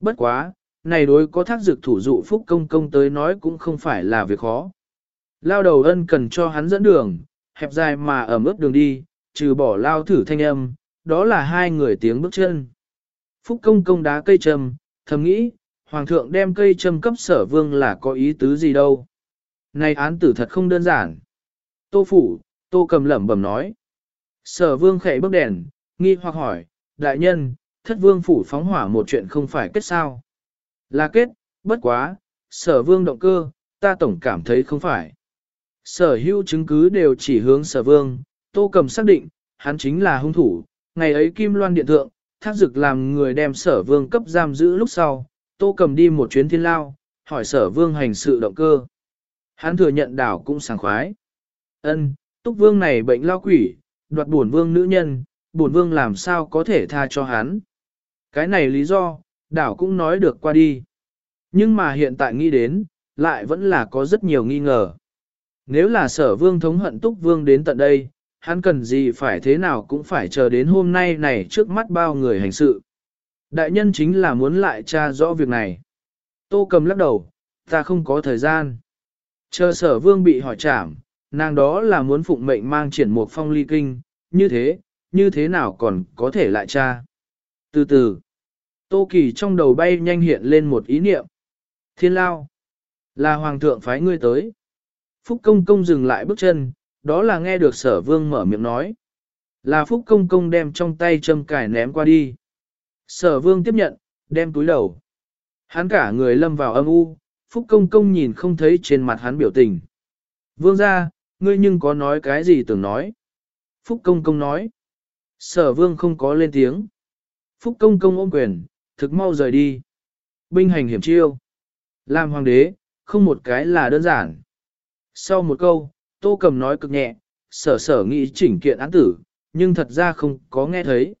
Bất quá, này đối có thác dược thủ dụ Phúc công công tới nói cũng không phải là việc khó. Lao đầu ân cần cho hắn dẫn đường, hẹp dài mà ẩm ướt đường đi, trừ bỏ lao thử thanh âm, đó là hai người tiếng bước chân. Phúc công công đá cây trầm, thầm nghĩ, hoàng thượng đem cây châm cấp sở vương là có ý tứ gì đâu. Này án tử thật không đơn giản. Tô phủ, tô cầm lẩm bẩm nói. Sở vương khẽ bước đèn, nghi hoặc hỏi, đại nhân, thất vương phủ phóng hỏa một chuyện không phải kết sao. Là kết, Bất quá, sở vương động cơ, ta tổng cảm thấy không phải. Sở hữu chứng cứ đều chỉ hướng sở vương, tô cầm xác định, hắn chính là hung thủ, ngày ấy Kim Loan Điện Thượng, thác dực làm người đem sở vương cấp giam giữ lúc sau, tô cầm đi một chuyến thiên lao, hỏi sở vương hành sự động cơ. Hắn thừa nhận đảo cũng sảng khoái. ân túc vương này bệnh lao quỷ, đoạt bổn vương nữ nhân, bổn vương làm sao có thể tha cho hắn. Cái này lý do, đảo cũng nói được qua đi. Nhưng mà hiện tại nghĩ đến, lại vẫn là có rất nhiều nghi ngờ. Nếu là sở vương thống hận túc vương đến tận đây, hắn cần gì phải thế nào cũng phải chờ đến hôm nay này trước mắt bao người hành sự. Đại nhân chính là muốn lại tra rõ việc này. Tô cầm lắc đầu, ta không có thời gian. Chờ sở vương bị hỏi trảm, nàng đó là muốn phụng mệnh mang triển một phong ly kinh, như thế, như thế nào còn có thể lại tra. Từ từ, Tô Kỳ trong đầu bay nhanh hiện lên một ý niệm. Thiên lao, là hoàng thượng phái ngươi tới. Phúc công công dừng lại bước chân, đó là nghe được sở vương mở miệng nói. Là Phúc công công đem trong tay châm cải ném qua đi. Sở vương tiếp nhận, đem túi đầu. Hắn cả người lâm vào âm u, Phúc công công nhìn không thấy trên mặt hắn biểu tình. Vương ra, ngươi nhưng có nói cái gì tưởng nói. Phúc công công nói. Sở vương không có lên tiếng. Phúc công công ôm quyền, thực mau rời đi. Binh hành hiểm chiêu. Làm hoàng đế, không một cái là đơn giản. Sau một câu, tô cầm nói cực nhẹ, sở sở nghĩ chỉnh kiện án tử, nhưng thật ra không có nghe thấy.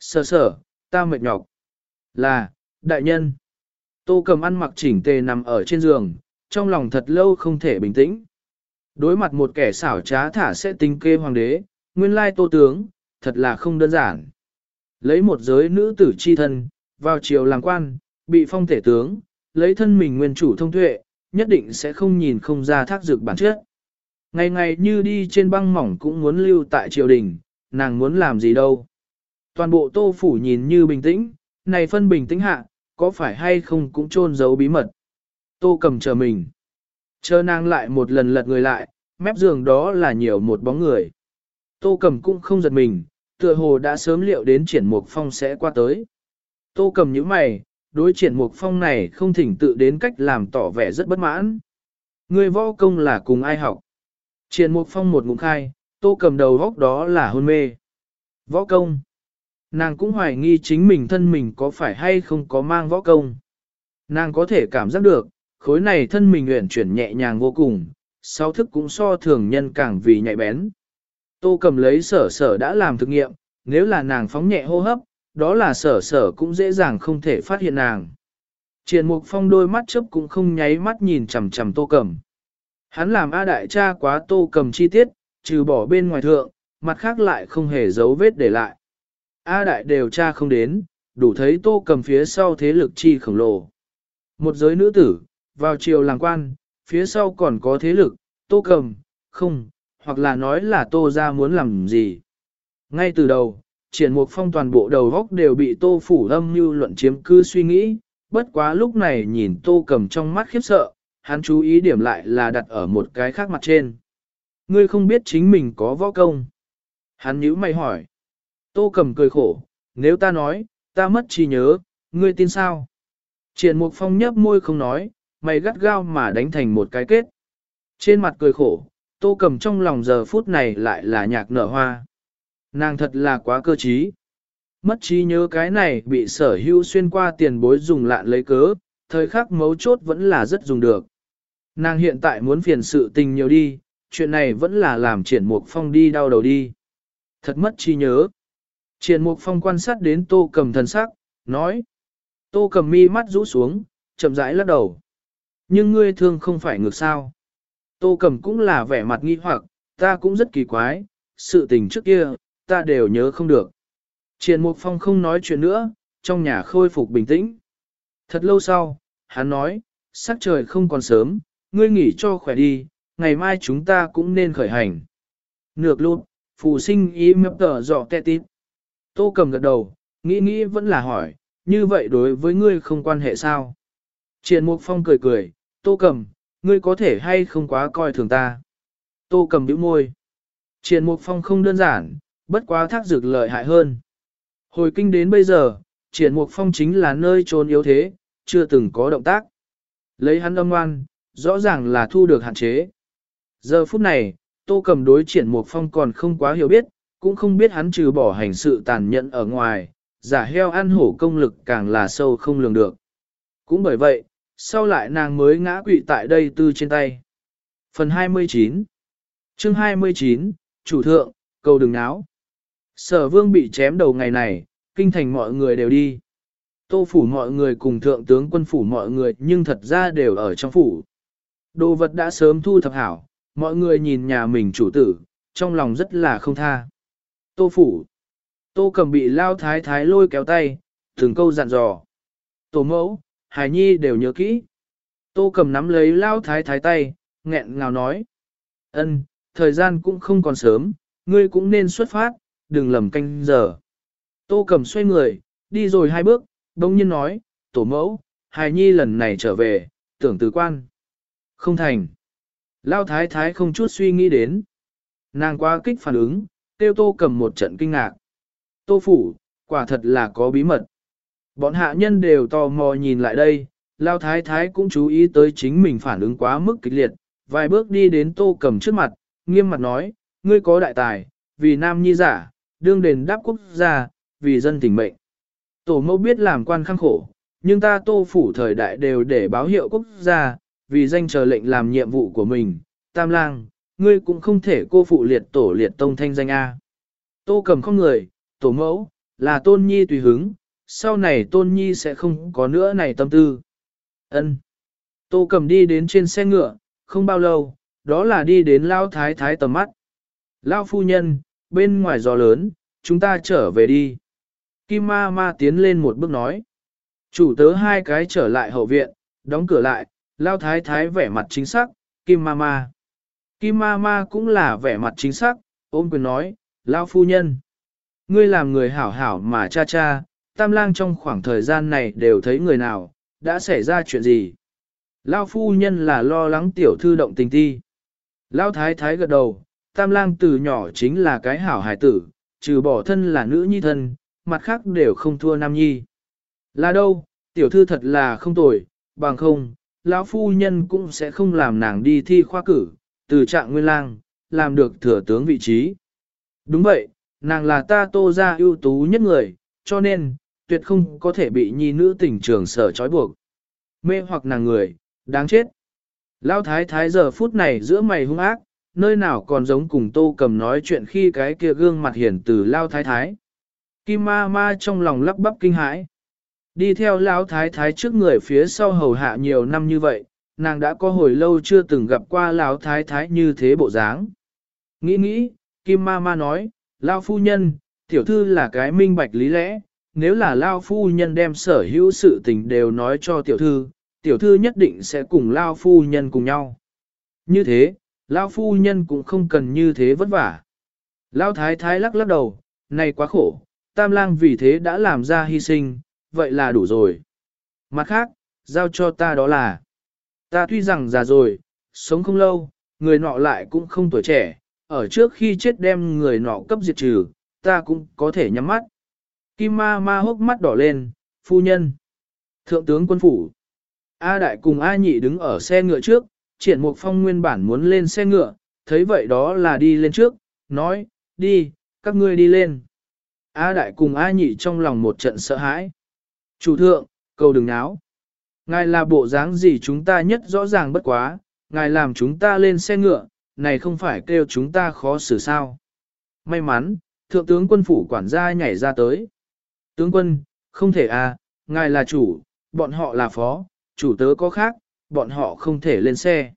Sở sở, ta mệt nhọc. Là, đại nhân. Tô cầm ăn mặc chỉnh tề nằm ở trên giường, trong lòng thật lâu không thể bình tĩnh. Đối mặt một kẻ xảo trá thả sẽ tính kê hoàng đế, nguyên lai tô tướng, thật là không đơn giản. Lấy một giới nữ tử chi thân, vào triều làng quan, bị phong thể tướng, lấy thân mình nguyên chủ thông tuệ, nhất định sẽ không nhìn không ra thác dược bản chất. Ngày ngày như đi trên băng mỏng cũng muốn lưu tại triều đình, nàng muốn làm gì đâu. Toàn bộ tô phủ nhìn như bình tĩnh, này phân bình tĩnh hạ, có phải hay không cũng trôn giấu bí mật. Tô cầm chờ mình. Chờ nàng lại một lần lật người lại, mép giường đó là nhiều một bóng người. Tô cầm cũng không giật mình, tựa hồ đã sớm liệu đến triển mục phong sẽ qua tới. Tô cầm những mày, đối triển mục phong này không thỉnh tự đến cách làm tỏ vẻ rất bất mãn. Người võ công là cùng ai học? Triển mục phong một ngụm khai, tô cầm đầu góc đó là hôn mê. Võ công. Nàng cũng hoài nghi chính mình thân mình có phải hay không có mang võ công. Nàng có thể cảm giác được, khối này thân mình uyển chuyển nhẹ nhàng vô cùng, sáu thức cũng so thường nhân càng vì nhạy bén. Tô cầm lấy sở sở đã làm thực nghiệm, nếu là nàng phóng nhẹ hô hấp, đó là sở sở cũng dễ dàng không thể phát hiện nàng. Triển mục phong đôi mắt chớp cũng không nháy mắt nhìn chằm chằm tô cầm. Hắn làm A đại cha quá tô cầm chi tiết, trừ bỏ bên ngoài thượng, mặt khác lại không hề giấu vết để lại. A đại đều cha không đến, đủ thấy tô cầm phía sau thế lực chi khổng lồ. Một giới nữ tử, vào triều làng quan, phía sau còn có thế lực, tô cầm, không, hoặc là nói là tô ra muốn làm gì. Ngay từ đầu, triển mục phong toàn bộ đầu góc đều bị tô phủ âm như luận chiếm cư suy nghĩ, bất quá lúc này nhìn tô cầm trong mắt khiếp sợ, hắn chú ý điểm lại là đặt ở một cái khác mặt trên. Ngươi không biết chính mình có võ công. Hắn nhíu mày hỏi. Tô cầm cười khổ, nếu ta nói, ta mất trí nhớ, ngươi tin sao? Triển mục phong nhấp môi không nói, mày gắt gao mà đánh thành một cái kết. Trên mặt cười khổ, tô cầm trong lòng giờ phút này lại là nhạc nở hoa. Nàng thật là quá cơ trí. Mất trí nhớ cái này bị sở hữu xuyên qua tiền bối dùng lạn lấy cớ, thời khắc mấu chốt vẫn là rất dùng được. Nàng hiện tại muốn phiền sự tình nhiều đi, chuyện này vẫn là làm triển mục phong đi đau đầu đi. Thật mất trí nhớ. Triển mục phong quan sát đến tô cầm thần sắc, nói. Tô cầm mi mắt rũ xuống, chậm rãi lắc đầu. Nhưng ngươi thương không phải ngược sao. Tô cầm cũng là vẻ mặt nghi hoặc, ta cũng rất kỳ quái, sự tình trước kia, ta đều nhớ không được. Triển Mục Phong không nói chuyện nữa, trong nhà khôi phục bình tĩnh. Thật lâu sau, hắn nói, sắc trời không còn sớm, ngươi nghỉ cho khỏe đi, ngày mai chúng ta cũng nên khởi hành. Nược luôn, phù sinh ý mập tờ dọ tẹ tít. Tô cầm gật đầu, nghĩ nghĩ vẫn là hỏi, như vậy đối với ngươi không quan hệ sao? Triển Mục Phong cười cười, tô cầm, ngươi có thể hay không quá coi thường ta. Tô cầm bĩu môi. Triển Mục Phong không đơn giản, bất quá thác dược lợi hại hơn. Hồi kinh đến bây giờ, triển mục phong chính là nơi trốn yếu thế, chưa từng có động tác. Lấy hắn âm ngoan, rõ ràng là thu được hạn chế. Giờ phút này, tô cầm đối triển một phong còn không quá hiểu biết, cũng không biết hắn trừ bỏ hành sự tàn nhẫn ở ngoài, giả heo ăn hổ công lực càng là sâu không lường được. Cũng bởi vậy, sau lại nàng mới ngã quỵ tại đây tư trên tay. Phần 29 chương 29, Chủ thượng, cầu đừng náo. Sở vương bị chém đầu ngày này, kinh thành mọi người đều đi. Tô phủ mọi người cùng thượng tướng quân phủ mọi người nhưng thật ra đều ở trong phủ. Đồ vật đã sớm thu thập hảo, mọi người nhìn nhà mình chủ tử, trong lòng rất là không tha. Tô phủ. Tô cầm bị lao thái thái lôi kéo tay, từng câu dặn dò. Tổ mẫu, hải nhi đều nhớ kỹ. Tô cầm nắm lấy lao thái thái tay, nghẹn ngào nói. ân, thời gian cũng không còn sớm, ngươi cũng nên xuất phát, đừng lầm canh giờ. Tô cầm xoay người, đi rồi hai bước, đông nhiên nói, tổ mẫu, hài nhi lần này trở về, tưởng từ quan. Không thành. Lao thái thái không chút suy nghĩ đến. Nàng quá kích phản ứng, tiêu tô cầm một trận kinh ngạc. Tô phủ, quả thật là có bí mật. Bọn hạ nhân đều tò mò nhìn lại đây, Lao thái thái cũng chú ý tới chính mình phản ứng quá mức kịch liệt, vài bước đi đến tô cầm trước mặt, nghiêm mặt nói, ngươi có đại tài, vì nam nhi giả, đương đền đáp quốc gia, vì dân tỉnh mệnh. Tổ mẫu biết làm quan khăng khổ, nhưng ta tô phủ thời đại đều để báo hiệu quốc gia, vì danh chờ lệnh làm nhiệm vụ của mình. Tam lang, ngươi cũng không thể cô phụ liệt tổ liệt tông thanh danh A. Tô cầm không người, tổ mẫu, là tôn nhi tùy hứng, sau này tôn nhi sẽ không có nữa này tâm tư. ân Tô cầm đi đến trên xe ngựa, không bao lâu, đó là đi đến lao thái thái tầm mắt. Lao phu nhân, bên ngoài gió lớn, chúng ta trở về đi. Kim ma ma tiến lên một bước nói. Chủ tớ hai cái trở lại hậu viện, đóng cửa lại, lao thái thái vẻ mặt chính xác, Kim ma ma. Kim ma ma cũng là vẻ mặt chính xác, ôm quyền nói, lao phu nhân. Ngươi làm người hảo hảo mà cha cha, tam lang trong khoảng thời gian này đều thấy người nào, đã xảy ra chuyện gì. Lao phu nhân là lo lắng tiểu thư động tình ti. Lao thái thái gật đầu, tam lang từ nhỏ chính là cái hảo hải tử, trừ bỏ thân là nữ nhi thân, mặt khác đều không thua nam nhi. Là đâu, tiểu thư thật là không tồi, bằng không, lão phu nhân cũng sẽ không làm nàng đi thi khoa cử, từ trạng nguyên lang, làm được thừa tướng vị trí. Đúng vậy, nàng là ta tô ra ưu tú nhất người, cho nên, tuyệt không có thể bị nhi nữ tình trường sở trói buộc. Mê hoặc nàng người, đáng chết. Lão thái thái giờ phút này giữa mày hung ác, nơi nào còn giống cùng tô cầm nói chuyện khi cái kia gương mặt hiển từ lao thái thái. Kim ma ma trong lòng lắp bắp kinh hãi. Đi theo lão thái thái trước người phía sau hầu hạ nhiều năm như vậy, nàng đã có hồi lâu chưa từng gặp qua lão thái thái như thế bộ dáng. Nghĩ nghĩ, Kim ma ma nói, Lão phu nhân, tiểu thư là cái minh bạch lý lẽ, nếu là Lão phu nhân đem sở hữu sự tình đều nói cho tiểu thư, tiểu thư nhất định sẽ cùng Lão phu nhân cùng nhau. Như thế, Lão phu nhân cũng không cần như thế vất vả. Lão thái thái lắc lắc đầu, này quá khổ, tam lang vì thế đã làm ra hy sinh, vậy là đủ rồi. Mặt khác, giao cho ta đó là, ta tuy rằng già rồi, sống không lâu, người nọ lại cũng không tuổi trẻ, ở trước khi chết đem người nọ cấp diệt trừ, ta cũng có thể nhắm mắt. Kim ma ma hốc mắt đỏ lên, phu nhân. Thượng tướng quân phủ. A đại cùng A nhị đứng ở xe ngựa trước, triển mục phong nguyên bản muốn lên xe ngựa, thấy vậy đó là đi lên trước, nói, đi, các ngươi đi lên. A đại cùng A nhị trong lòng một trận sợ hãi. Chủ thượng, cầu đừng náo. Ngài là bộ dáng gì chúng ta nhất rõ ràng bất quá, ngài làm chúng ta lên xe ngựa, này không phải kêu chúng ta khó xử sao. May mắn, thượng tướng quân phủ quản gia nhảy ra tới. Tướng quân, không thể à, ngài là chủ, bọn họ là phó, chủ tớ có khác, bọn họ không thể lên xe.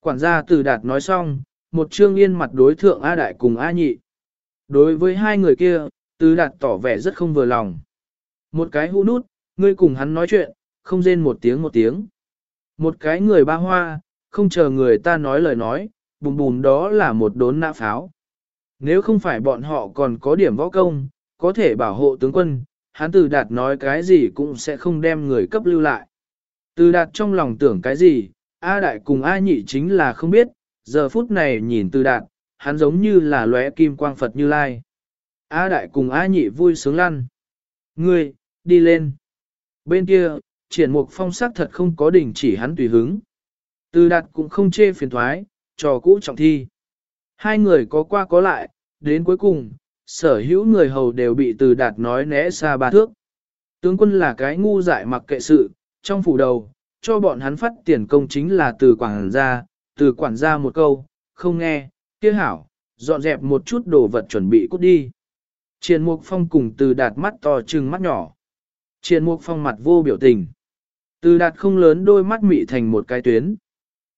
Quản gia từ đạt nói xong, một trương yên mặt đối thượng A Đại cùng A Nhị. Đối với hai người kia, từ đạt tỏ vẻ rất không vừa lòng. Một cái hũ nút, ngươi cùng hắn nói chuyện, không rên một tiếng một tiếng. Một cái người ba hoa, không chờ người ta nói lời nói, bùm bùm đó là một đốn nã pháo. Nếu không phải bọn họ còn có điểm võ công, có thể bảo hộ tướng quân, hắn từ đạt nói cái gì cũng sẽ không đem người cấp lưu lại. Từ đạt trong lòng tưởng cái gì, A đại cùng A nhị chính là không biết, giờ phút này nhìn từ đạt, hắn giống như là lóe kim quang Phật như lai. A đại cùng A nhị vui sướng lăn. Ngươi, đi lên. Bên kia, triển mục phong sắc thật không có đỉnh chỉ hắn tùy hứng. Từ đạt cũng không chê phiền thoái, trò cũ trọng thi. Hai người có qua có lại, đến cuối cùng, sở hữu người hầu đều bị từ đạt nói né xa ba thước. Tướng quân là cái ngu dại mặc kệ sự, trong phủ đầu, cho bọn hắn phát tiền công chính là từ quản gia, từ quản gia một câu, không nghe, kia hảo, dọn dẹp một chút đồ vật chuẩn bị cút đi. Triền Mục Phong cùng từ đạt mắt to trừng mắt nhỏ. Triển Mục Phong mặt vô biểu tình. Từ đạt không lớn đôi mắt mị thành một cái tuyến.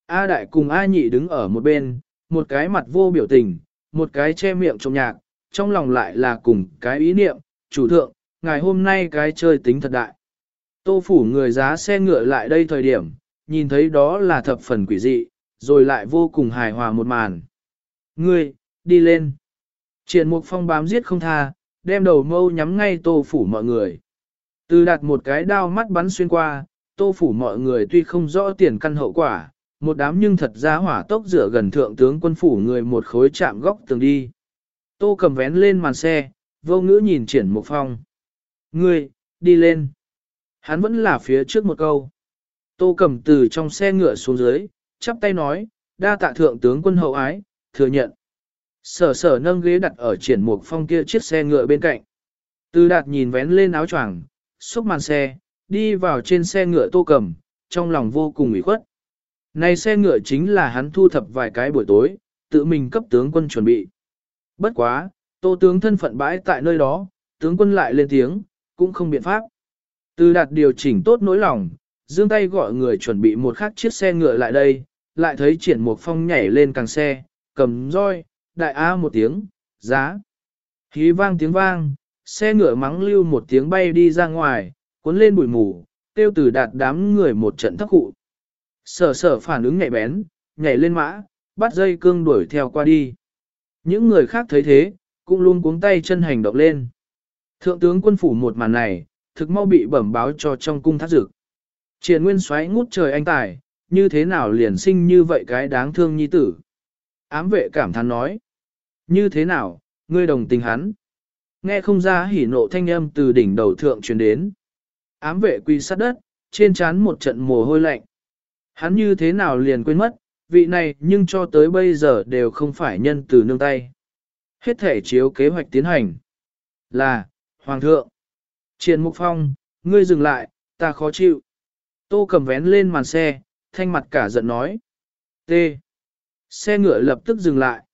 A đại cùng A nhị đứng ở một bên, một cái mặt vô biểu tình, một cái che miệng trong nhạc, trong lòng lại là cùng cái ý niệm, chủ thượng, ngày hôm nay cái chơi tính thật đại. Tô phủ người giá xe ngựa lại đây thời điểm, nhìn thấy đó là thập phần quỷ dị, rồi lại vô cùng hài hòa một màn. Ngươi, đi lên. Triển mục phong bám giết không tha, đem đầu mâu nhắm ngay tô phủ mọi người. Từ đặt một cái đao mắt bắn xuyên qua, tô phủ mọi người tuy không rõ tiền căn hậu quả, một đám nhưng thật ra hỏa tốc rửa gần thượng tướng quân phủ người một khối chạm góc tường đi. Tô cầm vén lên màn xe, vô ngữ nhìn triển mục phong. Ngươi, đi lên. Hắn vẫn là phía trước một câu. Tô cầm từ trong xe ngựa xuống dưới, chắp tay nói, đa tạ thượng tướng quân hậu ái, thừa nhận. Sở sở nâng ghế đặt ở triển mục phong kia chiếc xe ngựa bên cạnh. Từ đạt nhìn vén lên áo choàng, xúc màn xe, đi vào trên xe ngựa tô cầm, trong lòng vô cùng ủy khuất. Này xe ngựa chính là hắn thu thập vài cái buổi tối, tự mình cấp tướng quân chuẩn bị. Bất quá, tô tướng thân phận bãi tại nơi đó, tướng quân lại lên tiếng, cũng không biện pháp. Từ đạt điều chỉnh tốt nỗi lòng, dương tay gọi người chuẩn bị một khác chiếc xe ngựa lại đây, lại thấy triển một phong nhảy lên càng xe, cầm roi, đại a một tiếng, giá. Khí vang tiếng vang, xe ngựa mắng lưu một tiếng bay đi ra ngoài, cuốn lên bụi mù, tiêu từ đạt đám người một trận thắc cụ. Sở sở phản ứng nhạy bén, nhảy lên mã, bắt dây cương đuổi theo qua đi. Những người khác thấy thế, cũng luôn cuống tay chân hành động lên. Thượng tướng quân phủ một màn này, thực mau bị bẩm báo cho trong cung thác dực. Triền nguyên xoáy ngút trời anh tài, như thế nào liền sinh như vậy cái đáng thương nhi tử. Ám vệ cảm thán nói. Như thế nào, ngươi đồng tình hắn. Nghe không ra hỉ nộ thanh âm từ đỉnh đầu thượng truyền đến. Ám vệ quy sát đất, trên trán một trận mồ hôi lạnh. Hắn như thế nào liền quên mất, vị này nhưng cho tới bây giờ đều không phải nhân từ nương tay. Hết thể chiếu kế hoạch tiến hành. Là, Hoàng thượng. Triền Mục Phong, ngươi dừng lại, ta khó chịu. Tô cầm vén lên màn xe, thanh mặt cả giận nói. T. Xe ngựa lập tức dừng lại.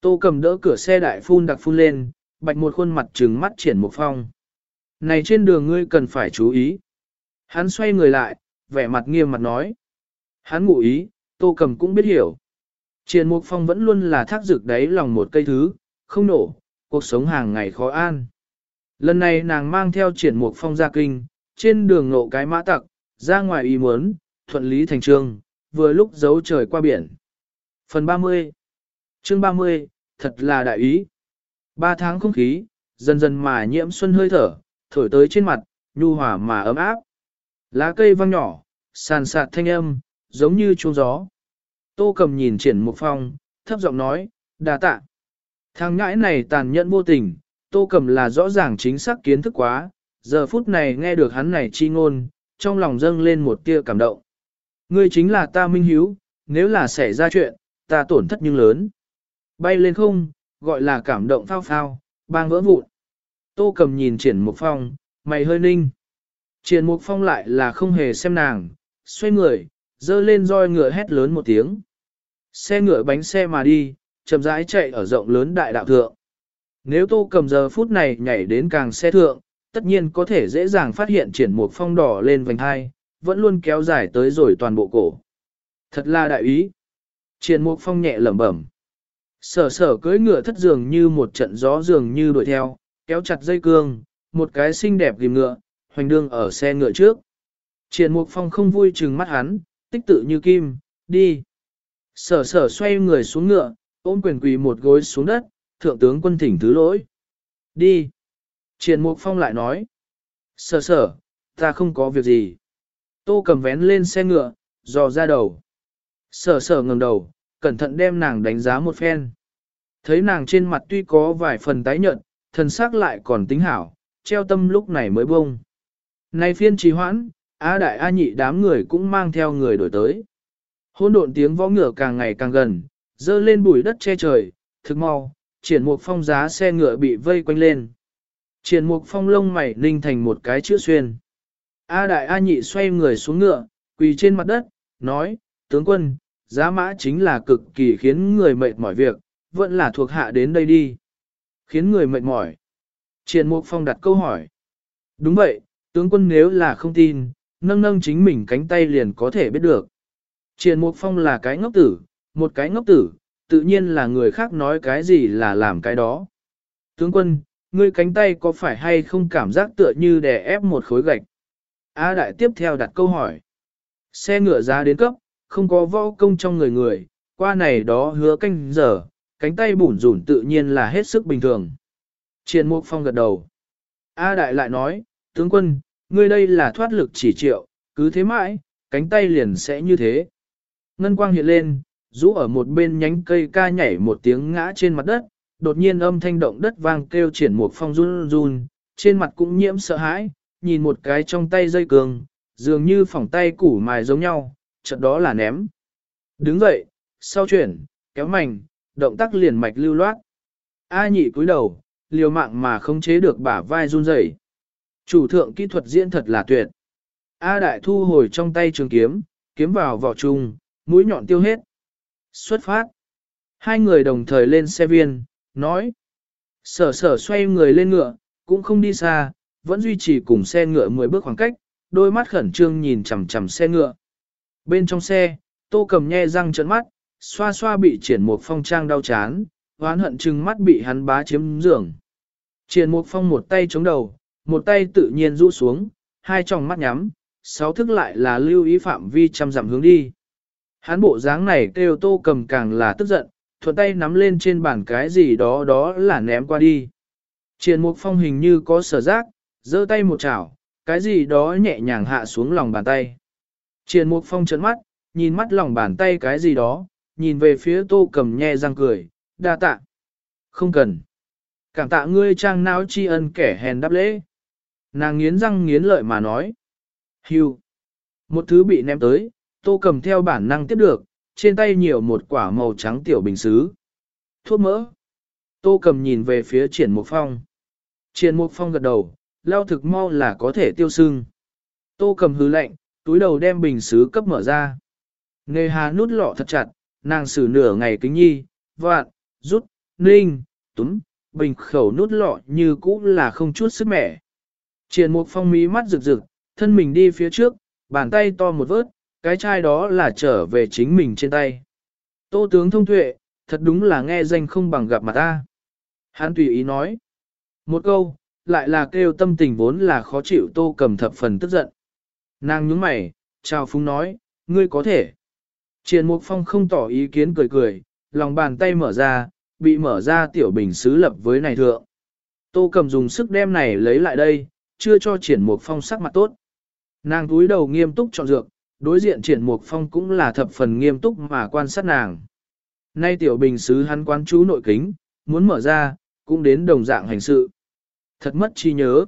Tô cầm đỡ cửa xe đại phun đặc phun lên, bạch một khuôn mặt trừng mắt triển Mục Phong. Này trên đường ngươi cần phải chú ý. Hắn xoay người lại, vẻ mặt nghiêm mặt nói. Hắn ngụ ý, tô cầm cũng biết hiểu. Triển Mục Phong vẫn luôn là thác dược đáy lòng một cây thứ, không nổ, cuộc sống hàng ngày khó an. Lần này nàng mang theo triển Mục Phong ra kinh, trên đường ngộ cái mã tặc, ra ngoài ý muốn, thuận lý thành trương, vừa lúc giấu trời qua biển. Phần 30 Chương 30, thật là đại ý. Ba tháng không khí, dần dần mà nhiễm xuân hơi thở, thổi tới trên mặt, nhu hòa mà ấm áp. Lá cây văng nhỏ, sàn sạt thanh âm, giống như chuông gió. Tô cầm nhìn triển mục phong, thấp giọng nói, đà tạ. Thằng ngãi này tàn nhẫn vô tình, tô cầm là rõ ràng chính xác kiến thức quá, giờ phút này nghe được hắn này chi ngôn, trong lòng dâng lên một tia cảm động. Ngươi chính là ta minh hiếu, nếu là xảy ra chuyện, ta tổn thất nhưng lớn. Bay lên không, gọi là cảm động phao phao, bang vỡ vụn. Tô cầm nhìn triển mục phong, mày hơi ninh. Triển mục phong lại là không hề xem nàng, xoay người, dơ lên roi ngựa hét lớn một tiếng. Xe ngựa bánh xe mà đi, chậm rãi chạy ở rộng lớn đại đạo thượng. Nếu tô cầm giờ phút này nhảy đến càng xe thượng, tất nhiên có thể dễ dàng phát hiện triển mục phong đỏ lên vành hai, vẫn luôn kéo dài tới rồi toàn bộ cổ. Thật là đại ý. Triển mục phong nhẹ lẩm bẩm. Sở sở cưỡi ngựa thất dường như một trận gió dường như đuổi theo, kéo chặt dây cương, một cái xinh đẹp ghim ngựa, hoành đương ở xe ngựa trước. Triển mục phong không vui chừng mắt hắn, tích tự như kim, đi. Sở sở xoay người xuống ngựa, ôm quyền quỳ một gối xuống đất, thượng tướng quân thỉnh thứ lỗi. Đi. Triển mục phong lại nói. Sở sở, ta không có việc gì. Tô cầm vén lên xe ngựa, dò ra đầu. Sở sở ngẩng đầu, cẩn thận đem nàng đánh giá một phen. Thấy nàng trên mặt tuy có vài phần tái nhợt, thần sắc lại còn tính hảo, treo tâm lúc này mới bông. Nay phiên trì hoãn, A đại A nhị đám người cũng mang theo người đổi tới. Hôn độn tiếng võ ngựa càng ngày càng gần, dơ lên bụi đất che trời, thực mau, triển mục phong giá xe ngựa bị vây quanh lên. Triển mục phong lông mày ninh thành một cái chữ xuyên. A đại A nhị xoay người xuống ngựa, quỳ trên mặt đất, nói, tướng quân, giá mã chính là cực kỳ khiến người mệt mỏi việc, vẫn là thuộc hạ đến đây đi. Khiến người mệt mỏi. Triển mục phong đặt câu hỏi. Đúng vậy, tướng quân nếu là không tin, nâng nâng chính mình cánh tay liền có thể biết được. Triển mục phong là cái ngốc tử, một cái ngốc tử, tự nhiên là người khác nói cái gì là làm cái đó. Tướng quân, ngươi cánh tay có phải hay không cảm giác tựa như đè ép một khối gạch? A đại tiếp theo đặt câu hỏi. Xe ngựa ra đến cấp, không có võ công trong người người, qua này đó hứa canh giờ, cánh tay bủn rủn tự nhiên là hết sức bình thường. Triển Mục Phong gật đầu. A Đại lại nói, tướng quân, ngươi đây là thoát lực chỉ triệu, cứ thế mãi, cánh tay liền sẽ như thế. Ngân quang hiện lên, rũ ở một bên nhánh cây ca nhảy một tiếng ngã trên mặt đất, đột nhiên âm thanh động đất vang kêu triển Mục Phong run run, trên mặt cũng nhiễm sợ hãi, nhìn một cái trong tay dây cường, dường như phỏng tay củ mài giống nhau, chợt đó là ném. Đứng dậy, sau chuyển, kéo mảnh, động tác liền mạch lưu loát. A nhị cúi đầu, liều mạng mà không chế được bả vai run rẩy. Chủ thượng kỹ thuật diễn thật là tuyệt. A đại thu hồi trong tay trường kiếm, kiếm vào vỏ trùng, mũi nhọn tiêu hết. Xuất phát. Hai người đồng thời lên xe viên, nói. Sở sở xoay người lên ngựa, cũng không đi xa, vẫn duy trì cùng xe ngựa 10 bước khoảng cách, đôi mắt khẩn trương nhìn chằm chằm xe ngựa. Bên trong xe, tô cầm nhe răng trợn mắt, xoa xoa bị triển một phong trang đau chán, oán hận chừng mắt bị hắn bá chiếm giường. Triển một phong một tay chống đầu, một tay tự nhiên rũ xuống, hai tròng mắt nhắm, sáu thức lại là lưu ý phạm vi chăm dặm hướng đi. Hắn bộ dáng này kêu tô cầm càng là tức giận, thuận tay nắm lên trên bàn cái gì đó đó là ném qua đi. Triển mục phong hình như có sở giác, giơ tay một chảo, cái gì đó nhẹ nhàng hạ xuống lòng bàn tay. Triển mục phong trấn mắt, nhìn mắt lòng bàn tay cái gì đó, nhìn về phía tô cầm nhe răng cười, đa tạ. Không cần. Cảm tạ ngươi trang não tri ân kẻ hèn đáp lễ. Nàng nghiến răng nghiến lợi mà nói. Hưu. Một thứ bị ném tới, tô cầm theo bản năng tiếp được, trên tay nhiều một quả màu trắng tiểu bình xứ. Thuốc mỡ. Tô cầm nhìn về phía triển mục phong. Triển mục phong gật đầu, lao thực mau là có thể tiêu sưng. Tô cầm hứ lạnh, túi đầu đem bình xứ cấp mở ra. Nề hà nút lọ thật chặt, nàng xử nửa ngày kính nhi, vạn, rút, ninh, túm, bình khẩu nút lọ như cũ là không chút sức mẻ. Triển mục phong mí mắt rực rực, thân mình đi phía trước, bàn tay to một vớt, cái chai đó là trở về chính mình trên tay. Tô tướng thông tuệ, thật đúng là nghe danh không bằng gặp mặt ta. Hắn tùy ý nói. Một câu, lại là kêu tâm tình vốn là khó chịu tô cầm thập phần tức giận. Nàng nhướng mày, chào phúng nói, ngươi có thể. Triển Mục Phong không tỏ ý kiến cười cười, lòng bàn tay mở ra, bị mở ra tiểu bình xứ lập với này thượng. Tô cầm dùng sức đem này lấy lại đây, chưa cho triển Mục Phong sắc mặt tốt. Nàng túi đầu nghiêm túc chọn dược, đối diện triển Mục Phong cũng là thập phần nghiêm túc mà quan sát nàng. Nay tiểu bình xứ hắn quan chú nội kính, muốn mở ra, cũng đến đồng dạng hành sự. Thật mất chi nhớ.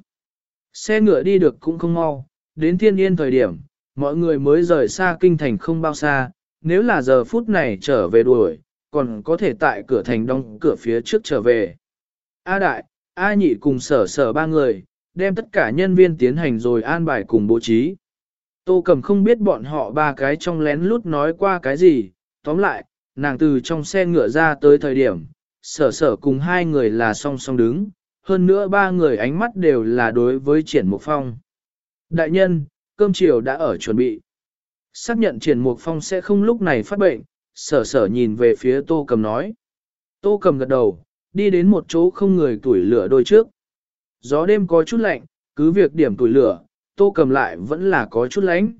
Xe ngựa đi được cũng không mau, đến thiên yên thời điểm, mọi người mới rời xa kinh thành không bao xa, nếu là giờ phút này trở về đuổi, còn có thể tại cửa thành đóng cửa phía trước trở về. A đại, A nhị cùng sở sở ba người, đem tất cả nhân viên tiến hành rồi an bài cùng bố trí. Tô cầm không biết bọn họ ba cái trong lén lút nói qua cái gì, tóm lại, nàng từ trong xe ngựa ra tới thời điểm, sở sở cùng hai người là song song đứng, hơn nữa ba người ánh mắt đều là đối với triển mục phong. Đại nhân, cơm chiều đã ở chuẩn bị. Xác nhận triển mục phong sẽ không lúc này phát bệnh, sở sở nhìn về phía tô cầm nói. Tô cầm gật đầu, đi đến một chỗ không người tuổi lửa đôi trước. Gió đêm có chút lạnh, cứ việc điểm tuổi lửa, tô cầm lại vẫn là có chút lánh.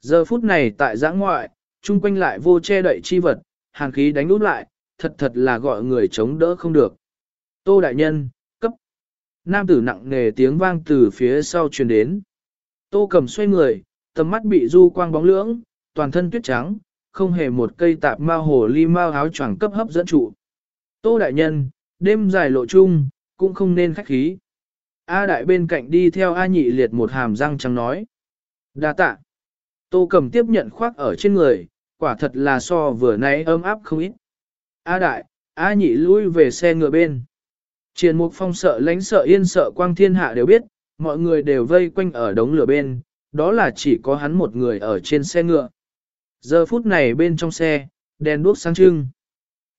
Giờ phút này tại giã ngoại, chung quanh lại vô che đậy chi vật, hàng khí đánh út lại, thật thật là gọi người chống đỡ không được. Tô đại nhân, cấp. Nam tử nặng nề tiếng vang từ phía sau truyền đến. Tô cầm xoay người, tầm mắt bị du quang bóng lưỡng, toàn thân tuyết trắng, không hề một cây tạp ma hồ ly mao áo choàng cấp hấp dẫn trụ. Tô đại nhân, đêm dài lộ chung, cũng không nên khách khí. A đại bên cạnh đi theo A nhị liệt một hàm răng trắng nói. Đa tạ. Tô cầm tiếp nhận khoác ở trên người, quả thật là so vừa nãy ấm áp không ít. A đại, A nhị lui về xe ngựa bên. Triền mục phong sợ lánh sợ yên sợ quang thiên hạ đều biết, mọi người đều vây quanh ở đống lửa bên, đó là chỉ có hắn một người ở trên xe ngựa. Giờ phút này bên trong xe, đèn đuốc sáng trưng.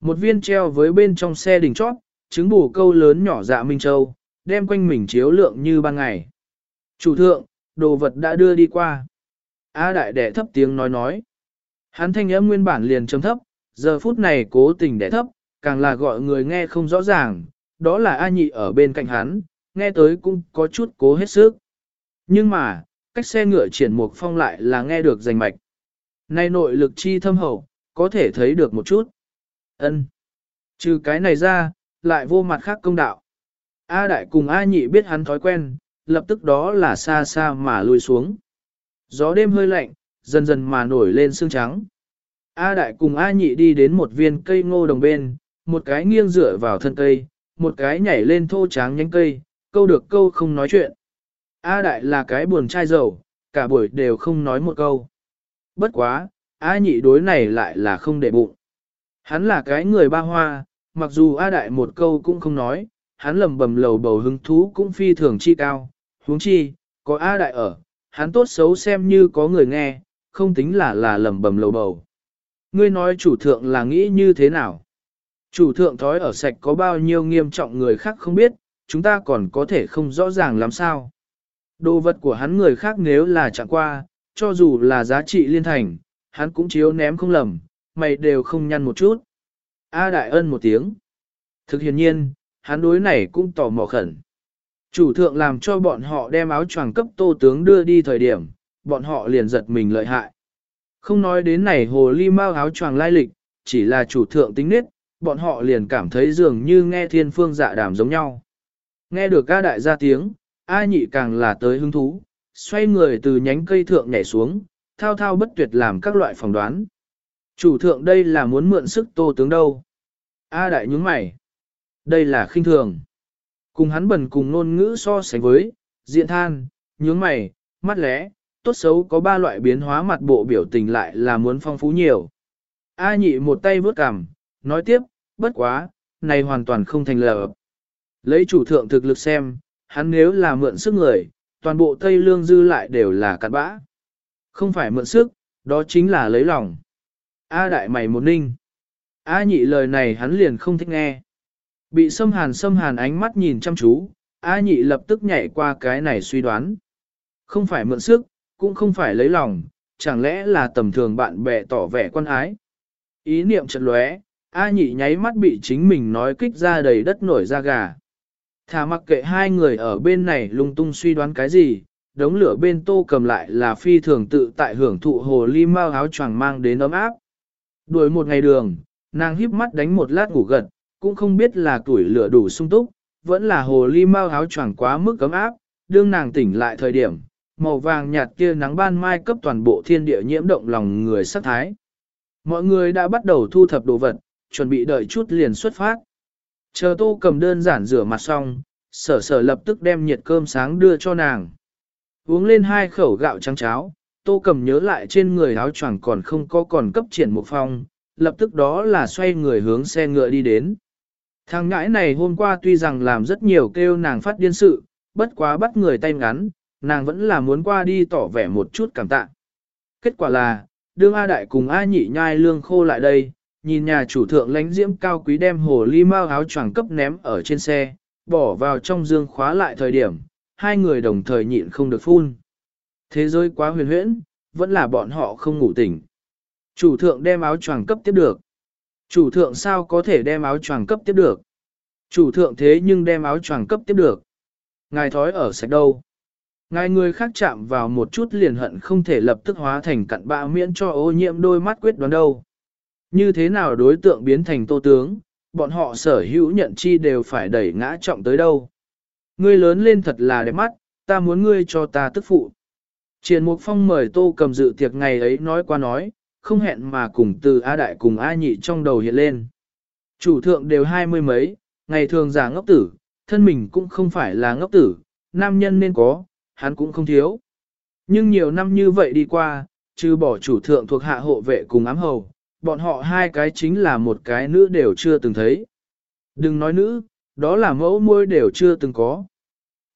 Một viên treo với bên trong xe đỉnh chót, trứng bù câu lớn nhỏ dạ Minh Châu, đem quanh mình chiếu lượng như ban ngày. Chủ thượng, đồ vật đã đưa đi qua. A đại đẻ thấp tiếng nói nói. Hắn thanh âm nguyên bản liền trầm thấp, giờ phút này cố tình đẻ thấp, càng là gọi người nghe không rõ ràng, đó là A nhị ở bên cạnh hắn, nghe tới cũng có chút cố hết sức. Nhưng mà, cách xe ngựa triển mục phong lại là nghe được rành mạch. Nay nội lực chi thâm hậu, có thể thấy được một chút. ân Trừ cái này ra, lại vô mặt khác công đạo. A đại cùng A nhị biết hắn thói quen, lập tức đó là xa xa mà lùi xuống. Gió đêm hơi lạnh, dần dần mà nổi lên sương trắng. A đại cùng A nhị đi đến một viên cây ngô đồng bên, một cái nghiêng dựa vào thân cây, một cái nhảy lên thô tráng nhánh cây, câu được câu không nói chuyện. A đại là cái buồn trai giàu, cả buổi đều không nói một câu. Bất quá, A nhị đối này lại là không để bụng. Hắn là cái người ba hoa, mặc dù A đại một câu cũng không nói, hắn lầm bầm lầu bầu hứng thú cũng phi thường chi cao, huống chi, có A đại ở, hắn tốt xấu xem như có người nghe, không tính là là lầm bầm lầu bầu. Ngươi nói chủ thượng là nghĩ như thế nào? Chủ thượng thói ở sạch có bao nhiêu nghiêm trọng người khác không biết, chúng ta còn có thể không rõ ràng làm sao. Đồ vật của hắn người khác nếu là chẳng qua, cho dù là giá trị liên thành, hắn cũng chiếu ném không lầm, mày đều không nhăn một chút. A đại ân một tiếng. Thực hiện nhiên, hắn đối này cũng tò mò khẩn. Chủ thượng làm cho bọn họ đem áo choàng cấp tô tướng đưa đi thời điểm, bọn họ liền giật mình lợi hại. Không nói đến này hồ ly mau áo choàng lai lịch, chỉ là chủ thượng tính nết, bọn họ liền cảm thấy dường như nghe thiên phương dạ đàm giống nhau. Nghe được ca đại ra tiếng, A nhị càng là tới hứng thú, xoay người từ nhánh cây thượng nhảy xuống, thao thao bất tuyệt làm các loại phỏng đoán. Chủ thượng đây là muốn mượn sức tô tướng đâu. A đại nhúng mày. Đây là khinh thường. Cùng hắn bẩn cùng ngôn ngữ so sánh với, diện than, nhướng mày, mắt lẽ, tốt xấu có ba loại biến hóa mặt bộ biểu tình lại là muốn phong phú nhiều. A nhị một tay vớt cằm, nói tiếp, bất quá, này hoàn toàn không thành lập. Lấy chủ thượng thực lực xem, hắn nếu là mượn sức người, toàn bộ Tây Lương dư lại đều là cặn bã. Không phải mượn sức, đó chính là lấy lòng. A đại mày một ninh. A nhị lời này hắn liền không thích nghe. Bị xâm hàn xâm hàn ánh mắt nhìn chăm chú, A nhị lập tức nhảy qua cái này suy đoán. Không phải mượn sức, cũng không phải lấy lòng, chẳng lẽ là tầm thường bạn bè tỏ vẻ quan ái. Ý niệm chợt lóe, A nhị nháy mắt bị chính mình nói kích ra đầy đất nổi da gà. Thả mặc kệ hai người ở bên này lung tung suy đoán cái gì, đống lửa bên tô cầm lại là phi thường tự tại hưởng thụ hồ ly mau áo choàng mang đến ấm áp. Đuổi một ngày đường, nàng híp mắt đánh một lát ngủ gật, cũng không biết là tuổi lửa đủ sung túc, vẫn là hồ ly mau áo choàng quá mức ấm áp, đương nàng tỉnh lại thời điểm, màu vàng nhạt kia nắng ban mai cấp toàn bộ thiên địa nhiễm động lòng người sắc thái. Mọi người đã bắt đầu thu thập đồ vật, chuẩn bị đợi chút liền xuất phát. Chờ tô cầm đơn giản rửa mặt xong, sở sở lập tức đem nhiệt cơm sáng đưa cho nàng. Uống lên hai khẩu gạo trắng cháo, tô cầm nhớ lại trên người áo choàng còn không có còn cấp triển một phong, lập tức đó là xoay người hướng xe ngựa đi đến. Thằng ngãi này hôm qua tuy rằng làm rất nhiều kêu nàng phát điên sự, bất quá bắt người tay ngắn, nàng vẫn là muốn qua đi tỏ vẻ một chút cảm tạ. Kết quả là, đương A Đại cùng A Nhị nhai lương khô lại đây, nhìn nhà chủ thượng lánh diễm cao quý đem hồ ly mao áo choàng cấp ném ở trên xe, bỏ vào trong dương khóa lại thời điểm, hai người đồng thời nhịn không được phun. Thế giới quá huyền huyễn, vẫn là bọn họ không ngủ tỉnh. Chủ thượng đem áo choàng cấp tiếp được. Chủ thượng sao có thể đem áo choàng cấp tiếp được? Chủ thượng thế nhưng đem áo choàng cấp tiếp được. Ngài thói ở sạch đâu? Ngài người khác chạm vào một chút liền hận không thể lập tức hóa thành cặn bã miễn cho ô nhiễm đôi mắt quyết đoán đâu. Như thế nào đối tượng biến thành tô tướng, bọn họ sở hữu nhận chi đều phải đẩy ngã trọng tới đâu. Ngươi lớn lên thật là đẹp mắt, ta muốn ngươi cho ta tức phụ. Triền Mục Phong mời tô cầm dự tiệc ngày ấy nói qua nói, không hẹn mà cùng từ A Đại cùng A Nhị trong đầu hiện lên. Chủ thượng đều hai mươi mấy, ngày thường giả ngốc tử, thân mình cũng không phải là ngốc tử, nam nhân nên có, hắn cũng không thiếu. Nhưng nhiều năm như vậy đi qua, trừ bỏ chủ thượng thuộc hạ hộ vệ cùng ám hầu, bọn họ hai cái chính là một cái nữ đều chưa từng thấy. Đừng nói nữ, đó là mẫu môi đều chưa từng có.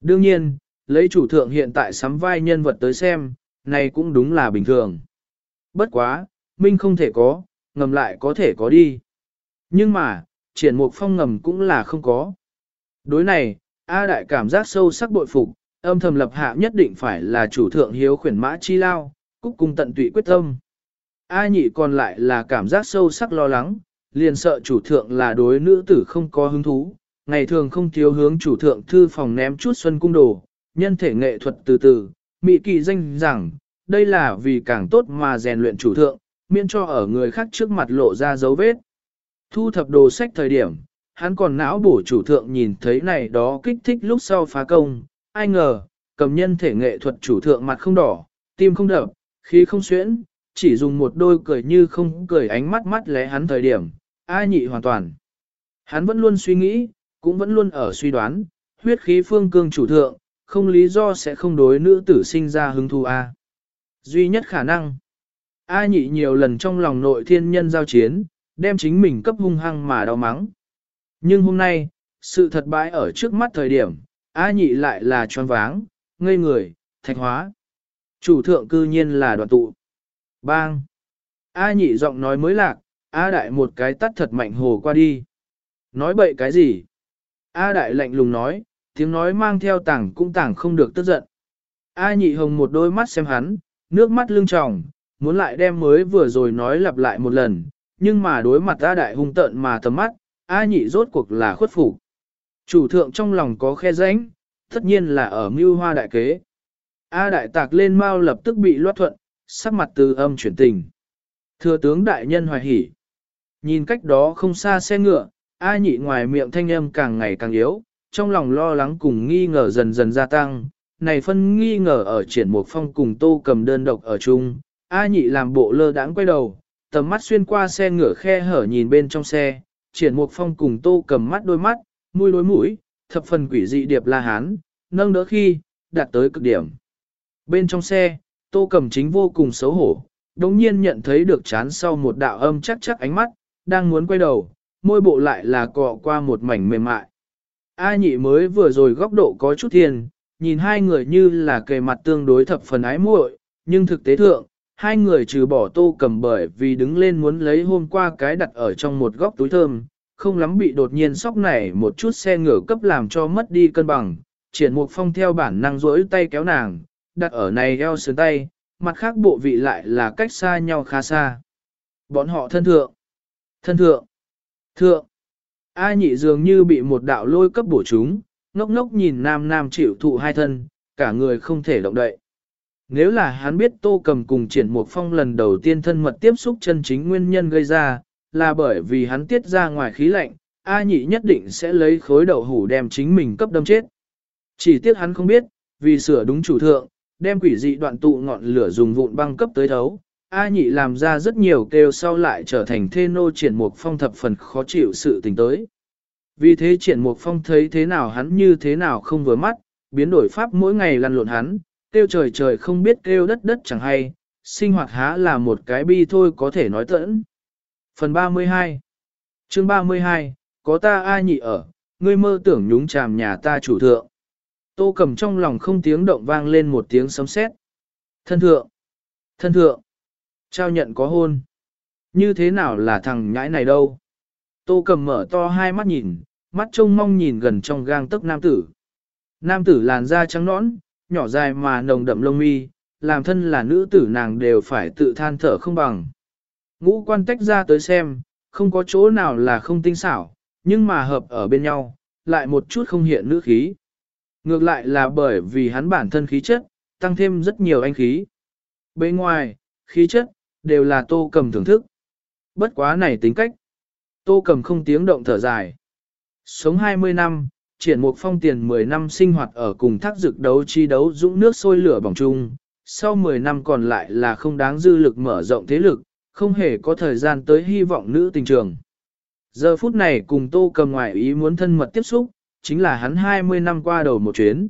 Đương nhiên, lấy chủ thượng hiện tại sắm vai nhân vật tới xem, này cũng đúng là bình thường. Bất quá, minh không thể có, ngầm lại có thể có đi. Nhưng mà, triển mục phong ngầm cũng là không có. Đối này, A Đại cảm giác sâu sắc bội phục, âm thầm lập hạ nhất định phải là chủ thượng hiếu khuyển mã chi lao, cúc cung tận tụy quyết tâm. A nhị còn lại là cảm giác sâu sắc lo lắng, liền sợ chủ thượng là đối nữ tử không có hứng thú, ngày thường không thiếu hướng chủ thượng thư phòng ném chút xuân cung đồ, nhân thể nghệ thuật từ từ, mị kỳ danh rằng, đây là vì càng tốt mà rèn luyện chủ thượng, miễn cho ở người khác trước mặt lộ ra dấu vết. Thu thập đồ sách thời điểm, hắn còn não bổ chủ thượng nhìn thấy này đó kích thích lúc sau phá công, ai ngờ, cầm nhân thể nghệ thuật chủ thượng mặt không đỏ, tim không đập, khí không xuyễn, chỉ dùng một đôi cười như không cười ánh mắt mắt lé hắn thời điểm, ai nhị hoàn toàn. Hắn vẫn luôn suy nghĩ, cũng vẫn luôn ở suy đoán, huyết khí phương cương chủ thượng, không lý do sẽ không đối nữ tử sinh ra hứng thú A. Duy nhất khả năng, A nhị nhiều lần trong lòng nội thiên nhân giao chiến, đem chính mình cấp hung hăng mà đau mắng. Nhưng hôm nay, sự thật bãi ở trước mắt thời điểm, A nhị lại là tròn váng, ngây người, thạch hóa. Chủ thượng cư nhiên là đoạn tụ. Bang! A nhị giọng nói mới lạc, A đại một cái tắt thật mạnh hồ qua đi. Nói bậy cái gì? A đại lạnh lùng nói, tiếng nói mang theo tảng cũng tảng không được tức giận. A nhị hồng một đôi mắt xem hắn, nước mắt lưng tròng, muốn lại đem mới vừa rồi nói lặp lại một lần, nhưng mà đối mặt A đại hung tợn mà tầm mắt, A nhị rốt cuộc là khuất phục. Chủ thượng trong lòng có khe rãnh, tất nhiên là ở mưu hoa đại kế. A đại tạc lên mau lập tức bị loát thuận, sắc mặt từ âm chuyển tình. Thừa tướng đại nhân hoài hỉ. Nhìn cách đó không xa xe ngựa, A nhị ngoài miệng thanh âm càng ngày càng yếu, trong lòng lo lắng cùng nghi ngờ dần dần gia tăng. Này phân nghi ngờ ở triển một phong cùng tô cầm đơn độc ở chung, A nhị làm bộ lơ đãng quay đầu, tầm mắt xuyên qua xe ngựa khe hở nhìn bên trong xe, triển một phong cùng tô cầm mắt đôi mắt, mũi đối mũi, thập phần quỷ dị điệp la hán, nâng đỡ khi, đạt tới cực điểm. Bên trong xe, tô cầm chính vô cùng xấu hổ, đồng nhiên nhận thấy được chán sau một đạo âm chắc chắc ánh mắt, đang muốn quay đầu, môi bộ lại là cọ qua một mảnh mềm mại. A nhị mới vừa rồi góc độ có chút thiền, nhìn hai người như là kề mặt tương đối thập phần ái muội, nhưng thực tế thượng, hai người trừ bỏ tô cầm bởi vì đứng lên muốn lấy hôm qua cái đặt ở trong một góc túi thơm, không lắm bị đột nhiên sóc này một chút xe ngửa cấp làm cho mất đi cân bằng, triển mục phong theo bản năng rỗi tay kéo nàng, đặt ở này eo sườn tay, mặt khác bộ vị lại là cách xa nhau khá xa. Bọn họ thân thượng, thân thượng, thượng, A nhị dường như bị một đạo lôi cấp bổ chúng, ngốc ngốc nhìn nam nam chịu thụ hai thân, cả người không thể động đậy. Nếu là hắn biết tô cầm cùng triển một phong lần đầu tiên thân mật tiếp xúc chân chính nguyên nhân gây ra, là bởi vì hắn tiết ra ngoài khí lạnh, A nhị nhất định sẽ lấy khối đậu hủ đem chính mình cấp đâm chết. Chỉ tiếc hắn không biết, vì sửa đúng chủ thượng, đem quỷ dị đoạn tụ ngọn lửa dùng vụn băng cấp tới thấu. A nhị làm ra rất nhiều kêu sau lại trở thành thê nô triển mục phong thập phần khó chịu sự tình tới. Vì thế triển mục phong thấy thế nào hắn như thế nào không vừa mắt, biến đổi pháp mỗi ngày lăn lộn hắn, kêu trời trời không biết kêu đất đất chẳng hay, sinh hoạt há là một cái bi thôi có thể nói tẫn. Phần 32 Chương 32, có ta A nhị ở, ngươi mơ tưởng nhúng chàm nhà ta chủ thượng. Tô cầm trong lòng không tiếng động vang lên một tiếng sấm sét. Thân thượng! Thân thượng! Trao nhận có hôn. Như thế nào là thằng nhãi này đâu? Tô cầm mở to hai mắt nhìn, mắt trông mong nhìn gần trong gang tấc nam tử. Nam tử làn da trắng nõn, nhỏ dài mà nồng đậm lông mi, làm thân là nữ tử nàng đều phải tự than thở không bằng. Ngũ quan tách ra tới xem, không có chỗ nào là không tinh xảo, nhưng mà hợp ở bên nhau, lại một chút không hiện nữ khí. Ngược lại là bởi vì hắn bản thân khí chất, tăng thêm rất nhiều anh khí. Bên ngoài, khí chất, đều là tô cầm thưởng thức. Bất quá này tính cách. Tô cầm không tiếng động thở dài. Sống 20 năm, triển một phong tiền 10 năm sinh hoạt ở cùng thác dực đấu chi đấu dũng nước sôi lửa bỏng chung. Sau 10 năm còn lại là không đáng dư lực mở rộng thế lực, không hề có thời gian tới hy vọng nữ tình trường. Giờ phút này cùng tô cầm ngoại ý muốn thân mật tiếp xúc, chính là hắn 20 năm qua đầu một chuyến.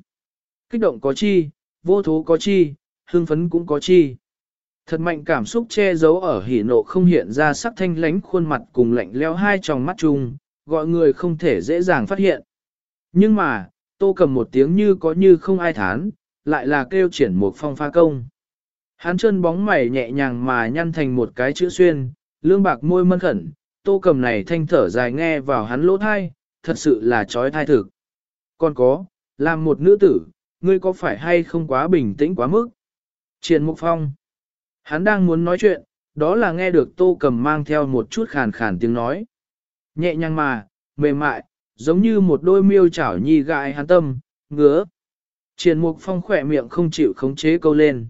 Kích động có chi, vô thố có chi, hương phấn cũng có chi. Thật mạnh cảm xúc che giấu ở hỉ nộ không hiện ra sắc thanh lánh khuôn mặt cùng lạnh leo hai tròng mắt chung, gọi người không thể dễ dàng phát hiện. Nhưng mà, tô cầm một tiếng như có như không ai thán, lại là kêu triển một phong pha công. Hắn chân bóng mày nhẹ nhàng mà nhăn thành một cái chữ xuyên, lương bạc môi mân khẩn, tô cầm này thanh thở dài nghe vào hắn lỗ thai, thật sự là trói thai thực. Còn có, làm một nữ tử, ngươi có phải hay không quá bình tĩnh quá mức? Triển Mục Phong. Hắn đang muốn nói chuyện, đó là nghe được tô cầm mang theo một chút khàn khàn tiếng nói. Nhẹ nhàng mà, mềm mại, giống như một đôi miêu chảo nhi gại hắn tâm, ngứa. Triển Mục Phong khỏe miệng không chịu khống chế câu lên.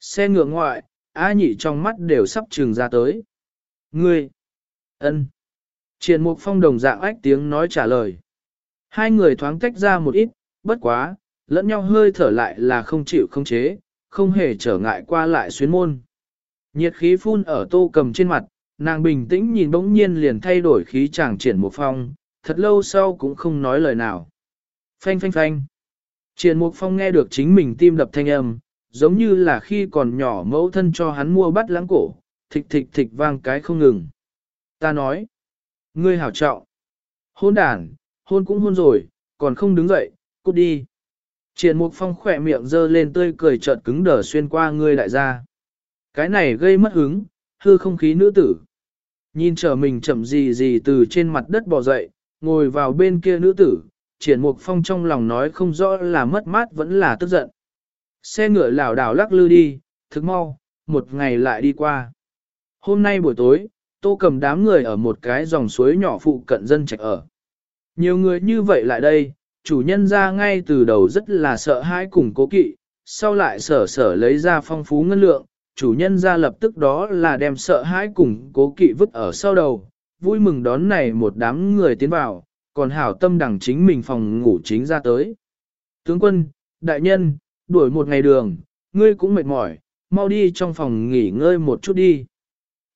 Xe ngựa ngoại, A nhị trong mắt đều sắp trừng ra tới. Ngươi! ân. Triển Mục Phong đồng dạng ách tiếng nói trả lời. Hai người thoáng tách ra một ít, bất quá, lẫn nhau hơi thở lại là không chịu không chế, không hề trở ngại qua lại xuyến môn. Nhiệt khí phun ở tô cầm trên mặt, nàng bình tĩnh nhìn bỗng nhiên liền thay đổi khí chàng triển mục phong, thật lâu sau cũng không nói lời nào. Phanh phanh phanh. Triển Mục Phong nghe được chính mình tim đập thanh âm, giống như là khi còn nhỏ mẫu thân cho hắn mua bắt lãng cổ, thịch thịch thịch vang cái không ngừng. Ta nói, ngươi hảo trọng, hôn đàn, hôn cũng hôn rồi, còn không đứng dậy, cút đi. Triển Mục Phong khỏe miệng dơ lên tươi cười chợt cứng đờ xuyên qua ngươi đại gia. Cái này gây mất hứng, hư không khí nữ tử. Nhìn trở mình chậm gì gì từ trên mặt đất bò dậy, ngồi vào bên kia nữ tử, triển mục phong trong lòng nói không rõ là mất mát vẫn là tức giận. Xe ngựa lảo đảo lắc lư đi, thức mau, một ngày lại đi qua. Hôm nay buổi tối, tô cầm đám người ở một cái dòng suối nhỏ phụ cận dân trạch ở. Nhiều người như vậy lại đây, chủ nhân ra ngay từ đầu rất là sợ hãi cùng cố kỵ, sau lại sở sở lấy ra phong phú ngân lượng, chủ nhân ra lập tức đó là đem sợ hãi cùng cố kỵ vứt ở sau đầu, vui mừng đón này một đám người tiến vào, còn hảo tâm đẳng chính mình phòng ngủ chính ra tới. Tướng quân, đại nhân, đuổi một ngày đường, ngươi cũng mệt mỏi, mau đi trong phòng nghỉ ngơi một chút đi.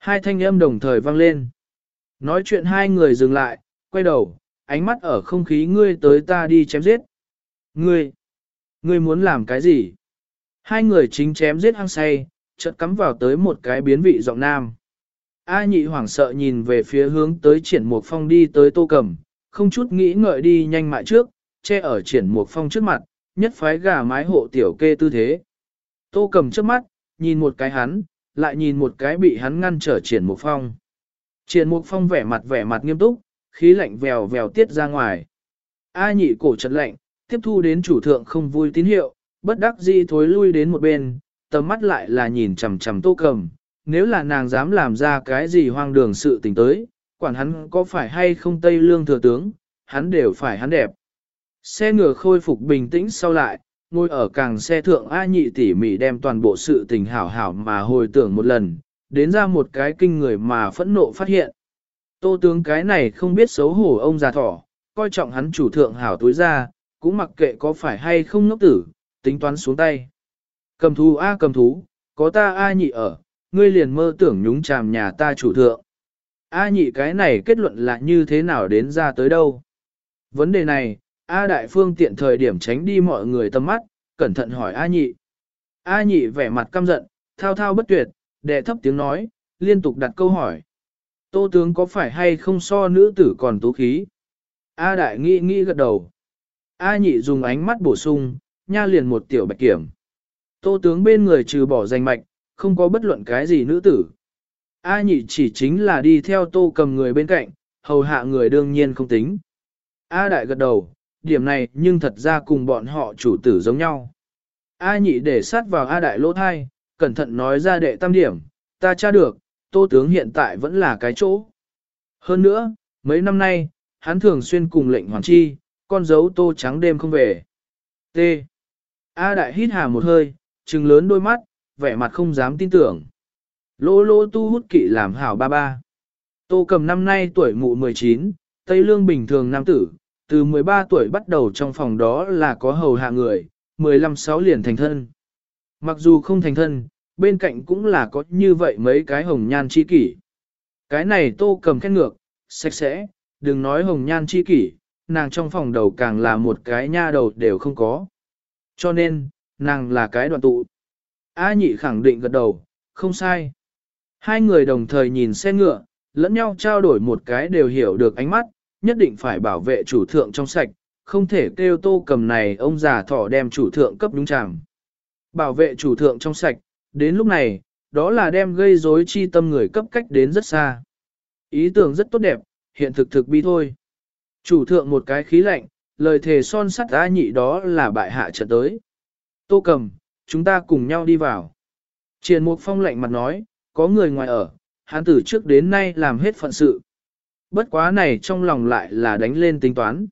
Hai thanh âm đồng thời vang lên. Nói chuyện hai người dừng lại, quay đầu, ánh mắt ở không khí ngươi tới ta đi chém giết. Ngươi, ngươi muốn làm cái gì? Hai người chính chém giết hăng say, chợt cắm vào tới một cái biến vị giọng nam. A nhị hoảng sợ nhìn về phía hướng tới triển mục phong đi tới tô cầm, không chút nghĩ ngợi đi nhanh mại trước, che ở triển mục phong trước mặt, nhất phái gà mái hộ tiểu kê tư thế. Tô cầm trước mắt, nhìn một cái hắn, lại nhìn một cái bị hắn ngăn trở triển mục phong. Triển mục phong vẻ mặt vẻ mặt nghiêm túc, khí lạnh vèo vèo tiết ra ngoài. A nhị cổ chật lạnh, tiếp thu đến chủ thượng không vui tín hiệu, bất đắc dĩ thối lui đến một bên, tầm mắt lại là nhìn chằm chằm tô cầm. Nếu là nàng dám làm ra cái gì hoang đường sự tình tới, quản hắn có phải hay không Tây Lương thừa tướng, hắn đều phải hắn đẹp. Xe ngựa khôi phục bình tĩnh sau lại, ngồi ở càng xe thượng A nhị tỉ mỉ đem toàn bộ sự tình hảo hảo mà hồi tưởng một lần, đến ra một cái kinh người mà phẫn nộ phát hiện. Tô tướng cái này không biết xấu hổ ông già thỏ, coi trọng hắn chủ thượng hảo túi ra, cũng mặc kệ có phải hay không ngốc tử, tính toán xuống tay. Cầm thú A cầm thú, có ta A nhị ở, ngươi liền mơ tưởng nhúng chàm nhà ta chủ thượng. A nhị cái này kết luận là như thế nào đến ra tới đâu? Vấn đề này, A đại phương tiện thời điểm tránh đi mọi người tầm mắt, cẩn thận hỏi A nhị. A nhị vẻ mặt căm giận, thao thao bất tuyệt, đệ thấp tiếng nói, liên tục đặt câu hỏi. Tô tướng có phải hay không so nữ tử còn tú khí? A đại nghĩ nghĩ gật đầu. A nhị dùng ánh mắt bổ sung, nha liền một tiểu bạch kiểm. Tô tướng bên người trừ bỏ danh mạch, không có bất luận cái gì nữ tử. A nhị chỉ chính là đi theo tô cầm người bên cạnh, hầu hạ người đương nhiên không tính. A đại gật đầu, điểm này nhưng thật ra cùng bọn họ chủ tử giống nhau. A nhị để sát vào A đại lỗ thai, cẩn thận nói ra đệ tam điểm, ta tra được, tô tướng hiện tại vẫn là cái chỗ. Hơn nữa, mấy năm nay, hắn thường xuyên cùng lệnh hoàn chi, con dấu tô trắng đêm không về. T. A đại hít hà một hơi, trừng lớn đôi mắt, vẻ mặt không dám tin tưởng. Lô lô tu hút kỵ làm hảo ba ba. Tô cầm năm nay tuổi mụ 19, Tây Lương bình thường nam tử, từ 13 tuổi bắt đầu trong phòng đó là có hầu hạ người, 15-6 liền thành thân. Mặc dù không thành thân, bên cạnh cũng là có như vậy mấy cái hồng nhan chi kỷ. Cái này tô cầm khét ngược, sạch sẽ, đừng nói hồng nhan chi kỷ, nàng trong phòng đầu càng là một cái nha đầu đều không có. Cho nên, nàng là cái đoạn tụ. A nhị khẳng định gật đầu, không sai. Hai người đồng thời nhìn xe ngựa, lẫn nhau trao đổi một cái đều hiểu được ánh mắt, nhất định phải bảo vệ chủ thượng trong sạch, không thể kêu tô cầm này ông già thỏ đem chủ thượng cấp đúng chàng. Bảo vệ chủ thượng trong sạch, đến lúc này, đó là đem gây rối chi tâm người cấp cách đến rất xa. Ý tưởng rất tốt đẹp, hiện thực thực bi thôi. Chủ thượng một cái khí lạnh, lời thề son sắt A nhị đó là bại hạ trận tới. Tô cầm, chúng ta cùng nhau đi vào. Triền Mục Phong lạnh mặt nói, có người ngoài ở, hắn từ trước đến nay làm hết phận sự. Bất quá này trong lòng lại là đánh lên tính toán.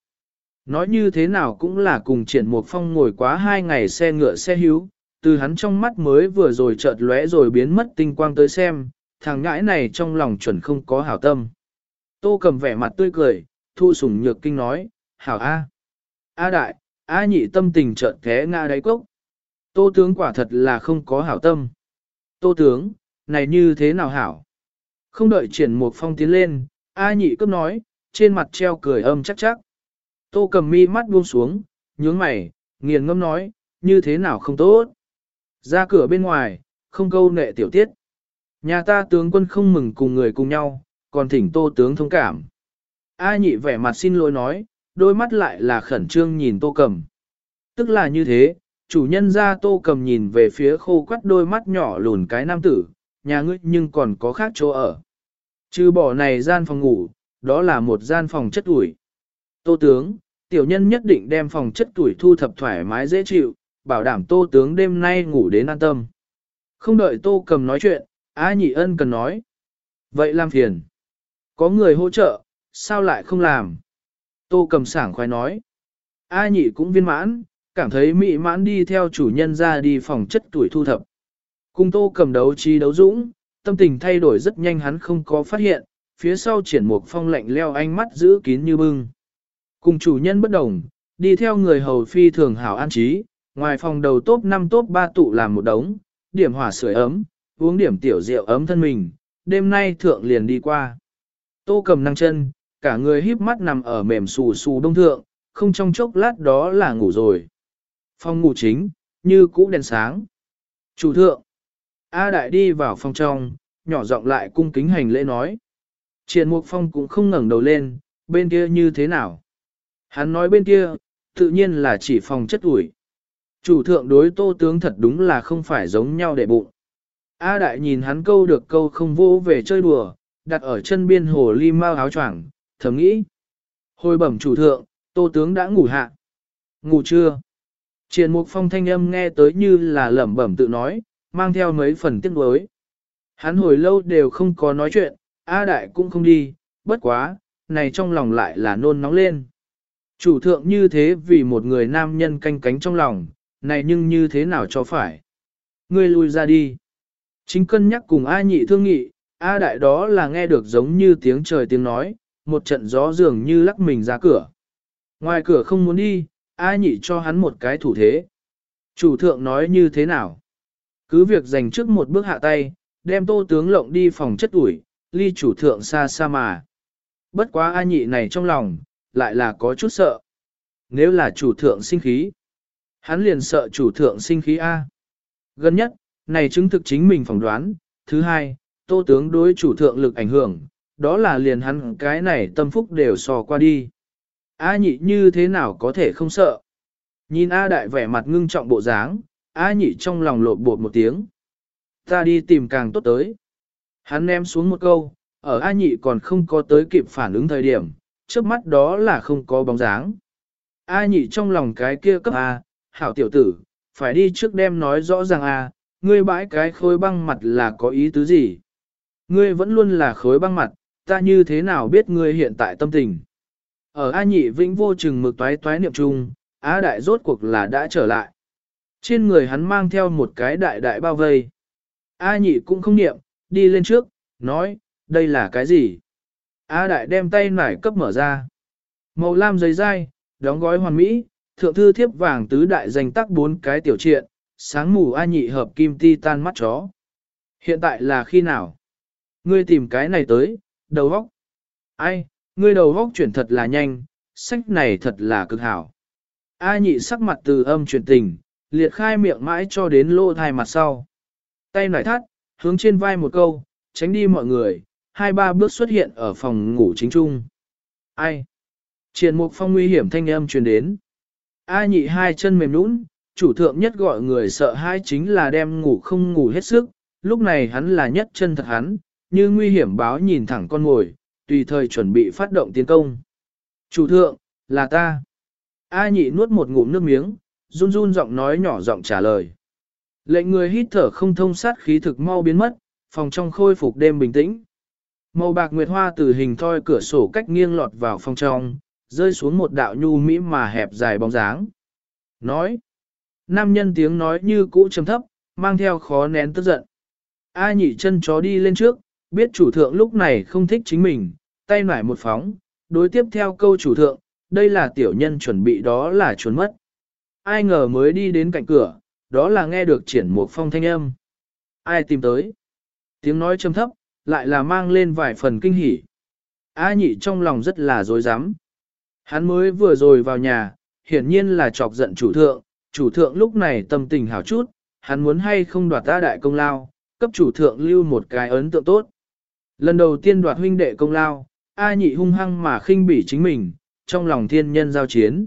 Nói như thế nào cũng là cùng Triển một Phong ngồi quá hai ngày xe ngựa xe hữu, từ hắn trong mắt mới vừa rồi chợt lóe rồi biến mất tinh quang tới xem, thằng ngãi này trong lòng chuẩn không có hảo tâm. Tô cầm vẻ mặt tươi cười, thu sủng nhược kinh nói, hảo A. A đại, A nhị tâm tình chợt thế ngã đáy cốc. Tô tướng quả thật là không có hảo tâm. Tô tướng, này như thế nào hảo? Không đợi triển một phong tiến lên, A nhị cấp nói, trên mặt treo cười âm chắc chắc. Tô cầm mi mắt buông xuống, nhướng mày, nghiền ngâm nói, như thế nào không tốt. Ra cửa bên ngoài, không câu nệ tiểu tiết. Nhà ta tướng quân không mừng cùng người cùng nhau, còn thỉnh tô tướng thông cảm. A nhị vẻ mặt xin lỗi nói, đôi mắt lại là khẩn trương nhìn tô cầm. Tức là như thế, chủ nhân ra tô cầm nhìn về phía khô quắt đôi mắt nhỏ lùn cái nam tử, nhà ngươi nhưng còn có khác chỗ ở. Trừ bỏ này gian phòng ngủ, đó là một gian phòng chất ủi. Tô tướng, tiểu nhân nhất định đem phòng chất tuổi thu thập thoải mái dễ chịu, bảo đảm tô tướng đêm nay ngủ đến an tâm. Không đợi tô cầm nói chuyện, A nhị ân cần nói. Vậy làm phiền. Có người hỗ trợ, sao lại không làm? Tô cầm sảng khoái nói. A nhị cũng viên mãn, cảm thấy mị mãn đi theo chủ nhân ra đi phòng chất tuổi thu thập. Cùng tô cầm đấu trí đấu dũng, tâm tình thay đổi rất nhanh hắn không có phát hiện, phía sau triển mục phong lạnh leo ánh mắt giữ kín như bưng. Cùng chủ nhân bất đồng, đi theo người hầu phi thường hảo an trí, ngoài phòng đầu top 5 top 3 tụ làm một đống, điểm hỏa sưởi ấm, uống điểm tiểu rượu ấm thân mình, đêm nay thượng liền đi qua. Tô cầm năng chân, cả người híp mắt nằm ở mềm xù xù đông thượng, không trong chốc lát đó là ngủ rồi. Phòng ngủ chính, như cũ đèn sáng. Chủ thượng, A Đại đi vào phòng trong, nhỏ giọng lại cung kính hành lễ nói. Triền Mục Phong cũng không ngẩng đầu lên, bên kia như thế nào? Hắn nói bên kia, tự nhiên là chỉ phòng chất ủi. Chủ thượng đối tô tướng thật đúng là không phải giống nhau để bụng. A đại nhìn hắn câu được câu không vô về chơi đùa, đặt ở chân biên hồ ly mau áo choàng, thầm nghĩ. Hồi bẩm chủ thượng, tô tướng đã ngủ hạ. Ngủ chưa? Triền mục phong thanh âm nghe tới như là lẩm bẩm tự nói, mang theo mấy phần tiếc nuối. Hắn hồi lâu đều không có nói chuyện, A đại cũng không đi, bất quá, này trong lòng lại là nôn nóng lên. Chủ thượng như thế vì một người nam nhân canh cánh trong lòng, này nhưng như thế nào cho phải. Ngươi lui ra đi. Chính cân nhắc cùng A nhị thương nghị, A đại đó là nghe được giống như tiếng trời tiếng nói, một trận gió dường như lắc mình ra cửa. Ngoài cửa không muốn đi, A nhị cho hắn một cái thủ thế. Chủ thượng nói như thế nào? Cứ việc dành trước một bước hạ tay, đem tô tướng lộng đi phòng chất ủi, ly chủ thượng xa xa mà. Bất quá A nhị này trong lòng, lại là có chút sợ. Nếu là chủ thượng sinh khí, hắn liền sợ chủ thượng sinh khí A. Gần nhất, này chứng thực chính mình phỏng đoán. Thứ hai, tô tướng đối chủ thượng lực ảnh hưởng, đó là liền hắn cái này tâm phúc đều sò qua đi. A nhị như thế nào có thể không sợ? Nhìn A đại vẻ mặt ngưng trọng bộ dáng, A nhị trong lòng lộn bột một tiếng. Ta đi tìm càng tốt tới. Hắn ném xuống một câu, ở A nhị còn không có tới kịp phản ứng thời điểm, trước mắt đó là không có bóng dáng. A nhị trong lòng cái kia cấp A, hảo tiểu tử, phải đi trước đem nói rõ ràng A, ngươi bãi cái khối băng mặt là có ý tứ gì? Ngươi vẫn luôn là khối băng mặt, ta như thế nào biết ngươi hiện tại tâm tình? Ở A nhị vĩnh vô chừng mực toái toái niệm chung, A đại rốt cuộc là đã trở lại. Trên người hắn mang theo một cái đại đại bao vây. A nhị cũng không niệm, đi lên trước, nói, đây là cái gì? A đại đem tay nải cấp mở ra. Màu lam giấy dai, đóng gói hoàn mỹ, thượng thư thiếp vàng tứ đại danh tắc bốn cái tiểu triện, sáng mù A nhị hợp kim ti tan mắt chó. Hiện tại là khi nào? Ngươi tìm cái này tới, đầu góc. Ai, ngươi đầu góc chuyển thật là nhanh, sách này thật là cực hảo. A nhị sắc mặt từ âm chuyển tình, liệt khai miệng mãi cho đến lô thai mặt sau. Tay nải thắt, hướng trên vai một câu, tránh đi mọi người, hai ba bước xuất hiện ở phòng ngủ chính trung. Ai? Triển mục phong nguy hiểm thanh âm truyền đến. A nhị hai chân mềm nũng, chủ thượng nhất gọi người sợ hai chính là đem ngủ không ngủ hết sức, lúc này hắn là nhất chân thật hắn, như nguy hiểm báo nhìn thẳng con ngồi, tùy thời chuẩn bị phát động tiến công. Chủ thượng, là ta. A nhị nuốt một ngụm nước miếng, run run giọng nói nhỏ giọng trả lời. Lệnh người hít thở không thông sát khí thực mau biến mất, phòng trong khôi phục đêm bình tĩnh. Màu bạc nguyệt hoa từ hình thoi cửa sổ cách nghiêng lọt vào phòng trong, rơi xuống một đạo nhu mỹ mà hẹp dài bóng dáng. Nói. Nam nhân tiếng nói như cũ trầm thấp, mang theo khó nén tức giận. A nhị chân chó đi lên trước, biết chủ thượng lúc này không thích chính mình, tay nải một phóng, đối tiếp theo câu chủ thượng, đây là tiểu nhân chuẩn bị đó là chuẩn mất. Ai ngờ mới đi đến cạnh cửa, đó là nghe được triển một phong thanh âm. Ai tìm tới? Tiếng nói trầm thấp, lại là mang lên vài phần kinh hỉ. A nhị trong lòng rất là dối rắm Hắn mới vừa rồi vào nhà, hiển nhiên là chọc giận chủ thượng, chủ thượng lúc này tâm tình hảo chút, hắn muốn hay không đoạt ta đại công lao, cấp chủ thượng lưu một cái ấn tượng tốt. Lần đầu tiên đoạt huynh đệ công lao, A nhị hung hăng mà khinh bỉ chính mình, trong lòng thiên nhân giao chiến.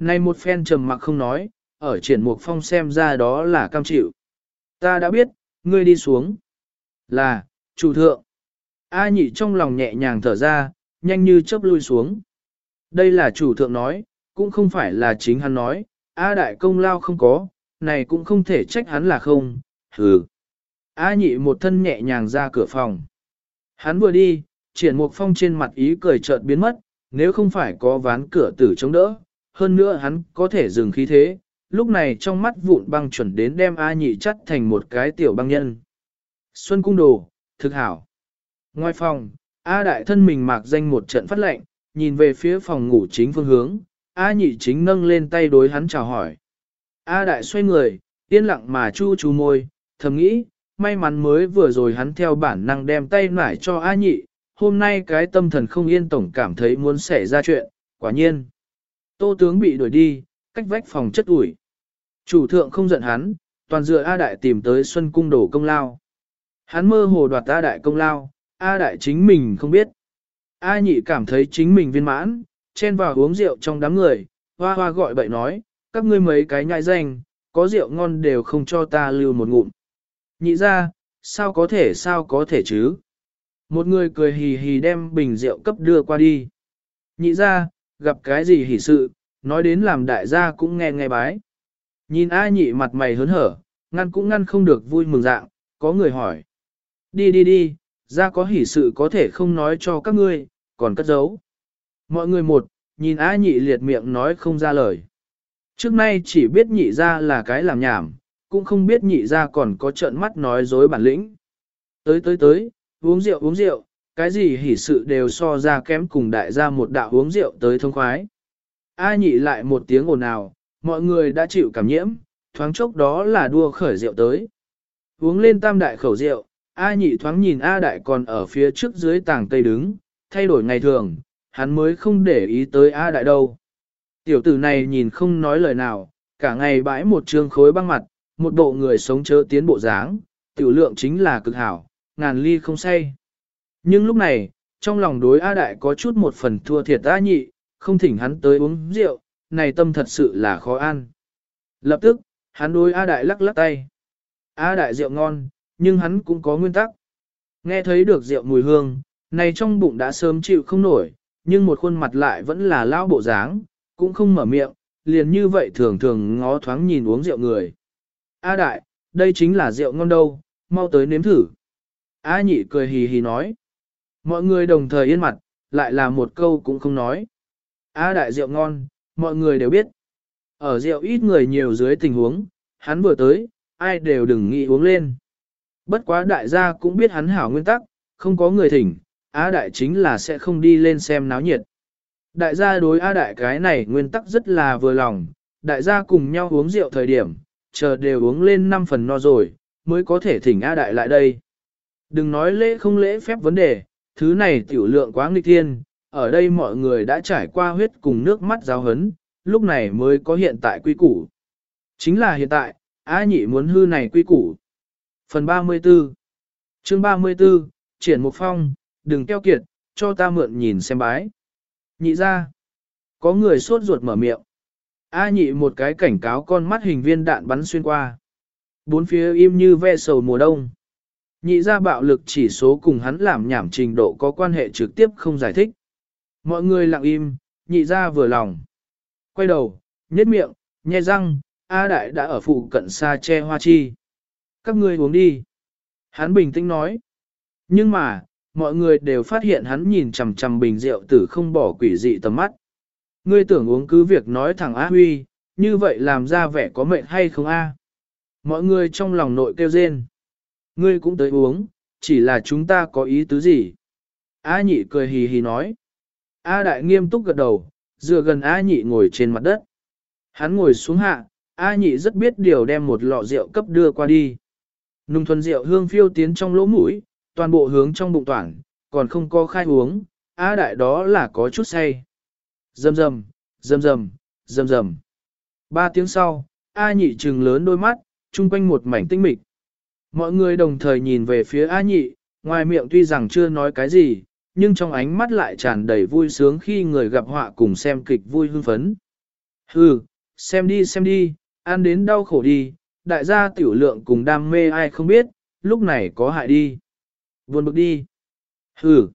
Này một phen trầm mặc không nói, ở triển mục phong xem ra đó là cam chịu. Ta đã biết, ngươi đi xuống. Là, chủ thượng. A nhị trong lòng nhẹ nhàng thở ra, nhanh như chớp lui xuống. Đây là chủ thượng nói, cũng không phải là chính hắn nói, A đại công lao không có, này cũng không thể trách hắn là không, hừ. A nhị một thân nhẹ nhàng ra cửa phòng. Hắn vừa đi, triển mục phong trên mặt ý cười chợt biến mất, nếu không phải có ván cửa tử chống đỡ, hơn nữa hắn có thể dừng khí thế, lúc này trong mắt vụn băng chuẩn đến đem A nhị chắt thành một cái tiểu băng nhân. Xuân cung đồ, thực hảo. Ngoài phòng, A đại thân mình mạc danh một trận phát lệnh, nhìn về phía phòng ngủ chính phương hướng, A nhị chính nâng lên tay đối hắn chào hỏi. A đại xoay người, yên lặng mà chu chu môi, thầm nghĩ, may mắn mới vừa rồi hắn theo bản năng đem tay nải cho A nhị, hôm nay cái tâm thần không yên tổng cảm thấy muốn xảy ra chuyện, quả nhiên. Tô tướng bị đuổi đi, cách vách phòng chất ủi. Chủ thượng không giận hắn, toàn dựa A đại tìm tới Xuân Cung đổ công lao. Hắn mơ hồ đoạt A đại công lao, A đại chính mình không biết. A nhị cảm thấy chính mình viên mãn, chen vào uống rượu trong đám người, hoa hoa gọi bậy nói, các ngươi mấy cái nhại danh, có rượu ngon đều không cho ta lưu một ngụm. Nhị ra, sao có thể sao có thể chứ? Một người cười hì hì đem bình rượu cấp đưa qua đi. Nhị ra, gặp cái gì hỉ sự, nói đến làm đại gia cũng nghe nghe bái. Nhìn A nhị mặt mày hớn hở, ngăn cũng ngăn không được vui mừng dạng, có người hỏi. Đi đi đi, ra có hỉ sự có thể không nói cho các ngươi, còn cất giấu. Mọi người một, nhìn A nhị liệt miệng nói không ra lời. Trước nay chỉ biết nhị ra là cái làm nhảm, cũng không biết nhị ra còn có trợn mắt nói dối bản lĩnh. Tới tới tới, uống rượu uống rượu, cái gì hỉ sự đều so ra kém cùng đại gia một đạo uống rượu tới thông khoái. A nhị lại một tiếng ồn ào, mọi người đã chịu cảm nhiễm, thoáng chốc đó là đua khởi rượu tới. Uống lên tam đại khẩu rượu, A nhị thoáng nhìn A đại còn ở phía trước dưới tàng tây đứng, thay đổi ngày thường, hắn mới không để ý tới A đại đâu. Tiểu tử này nhìn không nói lời nào, cả ngày bãi một trương khối băng mặt, một bộ người sống chớ tiến bộ dáng, tiểu lượng chính là cực hảo, ngàn ly không say. Nhưng lúc này, trong lòng đối A đại có chút một phần thua thiệt A nhị, không thỉnh hắn tới uống rượu, này tâm thật sự là khó ăn. Lập tức, hắn đối A đại lắc lắc tay. A đại rượu ngon, nhưng hắn cũng có nguyên tắc. Nghe thấy được rượu mùi hương, này trong bụng đã sớm chịu không nổi, nhưng một khuôn mặt lại vẫn là lao bộ dáng, cũng không mở miệng, liền như vậy thường thường ngó thoáng nhìn uống rượu người. A đại, đây chính là rượu ngon đâu, mau tới nếm thử. A nhị cười hì hì nói. Mọi người đồng thời yên mặt, lại là một câu cũng không nói. A đại rượu ngon, mọi người đều biết. Ở rượu ít người nhiều dưới tình huống, hắn vừa tới, ai đều đừng nghĩ uống lên. Bất quá đại gia cũng biết hắn hảo nguyên tắc, không có người thỉnh, A đại chính là sẽ không đi lên xem náo nhiệt. Đại gia đối A đại cái này nguyên tắc rất là vừa lòng, đại gia cùng nhau uống rượu thời điểm, chờ đều uống lên 5 phần no rồi, mới có thể thỉnh A đại lại đây. Đừng nói lễ không lễ phép vấn đề, thứ này tiểu lượng quá nghịch thiên, ở đây mọi người đã trải qua huyết cùng nước mắt giáo hấn, lúc này mới có hiện tại quy củ. Chính là hiện tại, A nhị muốn hư này quy củ. Phần 34 chương 34, triển một phong, đừng keo kiệt, cho ta mượn nhìn xem bái. Nhị ra. Có người sốt ruột mở miệng. A nhị một cái cảnh cáo con mắt hình viên đạn bắn xuyên qua. Bốn phía im như ve sầu mùa đông. Nhị ra bạo lực chỉ số cùng hắn làm nhảm trình độ có quan hệ trực tiếp không giải thích. Mọi người lặng im, nhị ra vừa lòng. Quay đầu, nhếch miệng, nhe răng, A đại đã ở phụ cận xa che hoa chi. Các ngươi uống đi. Hắn bình tĩnh nói. Nhưng mà, mọi người đều phát hiện hắn nhìn chằm chằm bình rượu tử không bỏ quỷ dị tầm mắt. Ngươi tưởng uống cứ việc nói thẳng A Huy, như vậy làm ra vẻ có mệnh hay không A. Mọi người trong lòng nội kêu rên. Ngươi cũng tới uống, chỉ là chúng ta có ý tứ gì. A nhị cười hì hì nói. A đại nghiêm túc gật đầu, dựa gần A nhị ngồi trên mặt đất. Hắn ngồi xuống hạ, A nhị rất biết điều đem một lọ rượu cấp đưa qua đi. Nung thuần rượu hương phiêu tiến trong lỗ mũi, toàn bộ hướng trong bụng toàn, còn không có khai uống, A đại đó là có chút say. Dầm dầm, dầm dầm, dầm dầm. Ba tiếng sau, A nhị trừng lớn đôi mắt, chung quanh một mảnh tinh mịch. Mọi người đồng thời nhìn về phía A nhị, ngoài miệng tuy rằng chưa nói cái gì, nhưng trong ánh mắt lại tràn đầy vui sướng khi người gặp họa cùng xem kịch vui hưng phấn. Hừ, xem đi xem đi, ăn đến đau khổ đi, đại gia tiểu lượng cùng đam mê ai không biết, lúc này có hại đi. Buồn bực đi. Hừ.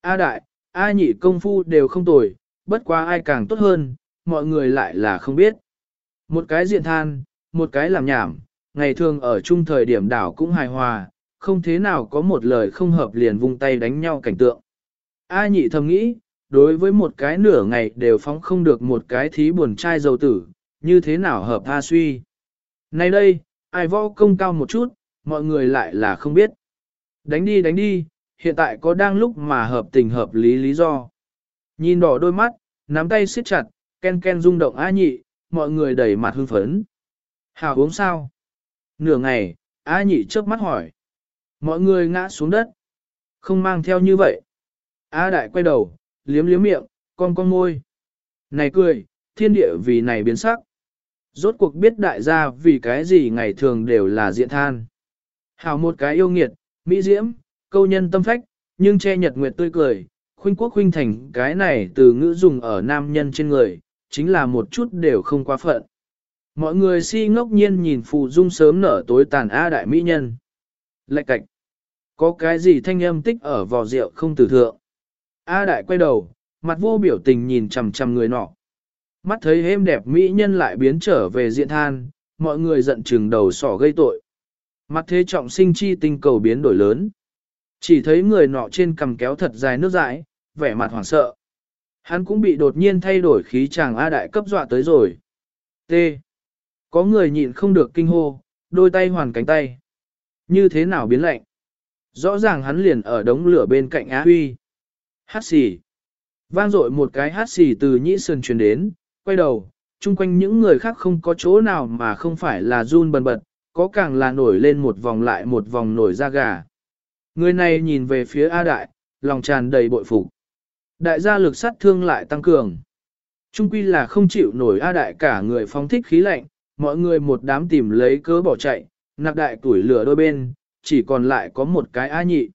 A đại, A nhị công phu đều không tồi, bất quá ai càng tốt hơn, mọi người lại là không biết. Một cái diện than, một cái làm nhảm, ngày thường ở chung thời điểm đảo cũng hài hòa, không thế nào có một lời không hợp liền vung tay đánh nhau cảnh tượng. A nhị thầm nghĩ, đối với một cái nửa ngày đều phóng không được một cái thí buồn trai dầu tử, như thế nào hợp A suy. Nay đây, ai võ công cao một chút, mọi người lại là không biết. Đánh đi đánh đi, hiện tại có đang lúc mà hợp tình hợp lý lý do. Nhìn đỏ đôi mắt, nắm tay siết chặt, ken ken rung động A nhị, mọi người đầy mặt hưng phấn. Hào uống sao? Nửa ngày, A nhị chớp mắt hỏi. Mọi người ngã xuống đất. Không mang theo như vậy. A đại quay đầu, liếm liếm miệng, con con môi. Này cười, thiên địa vì này biến sắc. Rốt cuộc biết đại gia vì cái gì ngày thường đều là diện than. Hào một cái yêu nghiệt, mỹ diễm, câu nhân tâm phách, nhưng che nhật nguyệt tươi cười, khuynh quốc khuynh thành cái này từ ngữ dùng ở nam nhân trên người, chính là một chút đều không quá phận. Mọi người si ngốc nhiên nhìn phù dung sớm nở tối tàn A đại mỹ nhân. Lạch cạch. Có cái gì thanh âm tích ở vò rượu không tử thượng. A đại quay đầu, mặt vô biểu tình nhìn chằm chằm người nọ. Mắt thấy êm đẹp mỹ nhân lại biến trở về diện than, mọi người giận chừng đầu sỏ gây tội. Mặt thế trọng sinh chi tinh cầu biến đổi lớn. Chỉ thấy người nọ trên cầm kéo thật dài nước dãi, vẻ mặt hoảng sợ. Hắn cũng bị đột nhiên thay đổi khí chàng A đại cấp dọa tới rồi. T. Có người nhịn không được kinh hô, đôi tay hoàn cánh tay. Như thế nào biến lạnh? Rõ ràng hắn liền ở đống lửa bên cạnh Á Huy. Hát xì. Vang dội một cái hát xì từ nhĩ sườn truyền đến, quay đầu, chung quanh những người khác không có chỗ nào mà không phải là run bần bật, có càng là nổi lên một vòng lại một vòng nổi da gà. Người này nhìn về phía A Đại, lòng tràn đầy bội phục. Đại gia lực sát thương lại tăng cường. Trung quy là không chịu nổi A Đại cả người phóng thích khí lạnh, mọi người một đám tìm lấy cớ bỏ chạy, nạc đại tuổi lửa đôi bên, chỉ còn lại có một cái A nhị.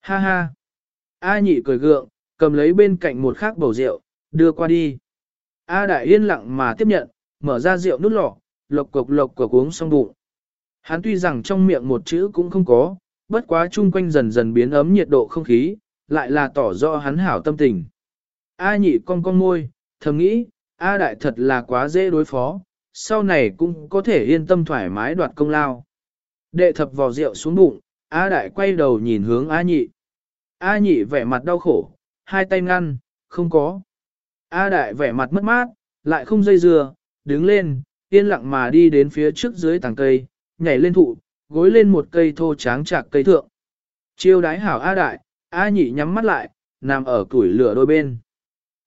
Ha ha! A nhị cười gượng, cầm lấy bên cạnh một khác bầu rượu, đưa qua đi. A đại yên lặng mà tiếp nhận, mở ra rượu nút lọ, lộc cục lộc cục uống xong bụng. Hắn tuy rằng trong miệng một chữ cũng không có, bất quá chung quanh dần dần biến ấm nhiệt độ không khí, lại là tỏ rõ hắn hảo tâm tình. A nhị cong cong môi, thầm nghĩ, A đại thật là quá dễ đối phó, sau này cũng có thể yên tâm thoải mái đoạt công lao. Đệ thập vò rượu xuống bụng, A đại quay đầu nhìn hướng A nhị. A nhị vẻ mặt đau khổ, hai tay ngăn, không có. A đại vẻ mặt mất mát, lại không dây dưa, đứng lên, yên lặng mà đi đến phía trước dưới tàng cây, nhảy lên thụ, gối lên một cây thô tráng chạc cây thượng. Chiêu đái hảo A đại, A nhị nhắm mắt lại, nằm ở củi lửa đôi bên.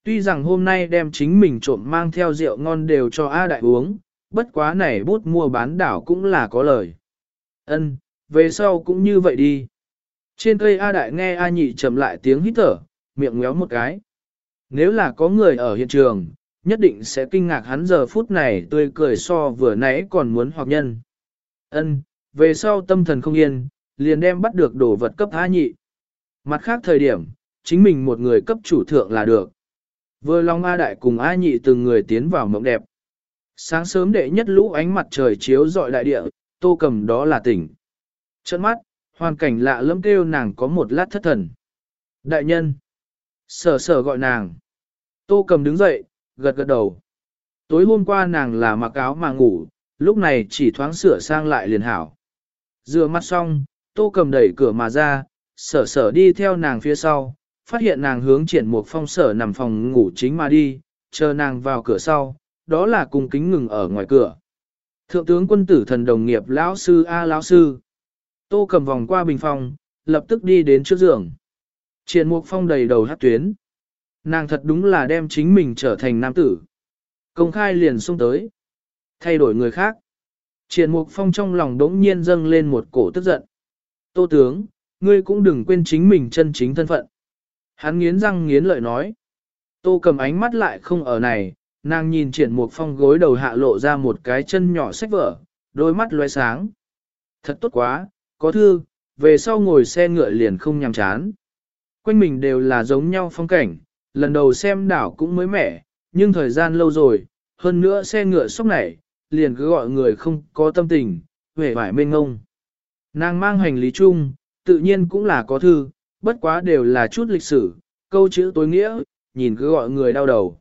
Tuy rằng hôm nay đem chính mình trộm mang theo rượu ngon đều cho A đại uống, bất quá này bút mua bán đảo cũng là có lời. Ân, về sau cũng như vậy đi. Trên cây A đại nghe A nhị chậm lại tiếng hít thở, miệng ngéo một cái. Nếu là có người ở hiện trường, nhất định sẽ kinh ngạc hắn giờ phút này tươi cười so vừa nãy còn muốn hoặc nhân. Ân, về sau tâm thần không yên, liền đem bắt được đồ vật cấp A nhị. Mặt khác thời điểm, chính mình một người cấp chủ thượng là được. Vừa Long A Đại cùng A Nhị từng người tiến vào mộng đẹp. Sáng sớm đệ nhất lũ ánh mặt trời chiếu dọi đại địa, tô cầm đó là tỉnh. Trận mắt, hoàn cảnh lạ lẫm kêu nàng có một lát thất thần. Đại nhân. Sở sở gọi nàng. Tô cầm đứng dậy, gật gật đầu. Tối hôm qua nàng là mặc áo mà ngủ, lúc này chỉ thoáng sửa sang lại liền hảo. Rửa mắt xong, tô cầm đẩy cửa mà ra, sở sở đi theo nàng phía sau, phát hiện nàng hướng triển một phong sở nằm phòng ngủ chính mà đi, chờ nàng vào cửa sau, đó là cùng kính ngừng ở ngoài cửa. Thượng tướng quân tử thần đồng nghiệp lão sư A lão sư. Tô cầm vòng qua bình phòng, lập tức đi đến trước giường. Triển mục phong đầy đầu hát tuyến. Nàng thật đúng là đem chính mình trở thành nam tử. Công khai liền xung tới. Thay đổi người khác. Triển mục phong trong lòng đống nhiên dâng lên một cổ tức giận. Tô tướng, ngươi cũng đừng quên chính mình chân chính thân phận. Hắn nghiến răng nghiến lợi nói. Tô cầm ánh mắt lại không ở này, nàng nhìn triển một phong gối đầu hạ lộ ra một cái chân nhỏ sách vở, đôi mắt loe sáng. Thật tốt quá, có thư, về sau ngồi xe ngựa liền không nhằm chán. Quanh mình đều là giống nhau phong cảnh, lần đầu xem đảo cũng mới mẻ, nhưng thời gian lâu rồi, hơn nữa xe ngựa sốc này, liền cứ gọi người không có tâm tình, vẻ vải mênh ngông. Nàng mang hành lý chung, tự nhiên cũng là có thư, bất quá đều là chút lịch sử, câu chữ tối nghĩa, nhìn cứ gọi người đau đầu.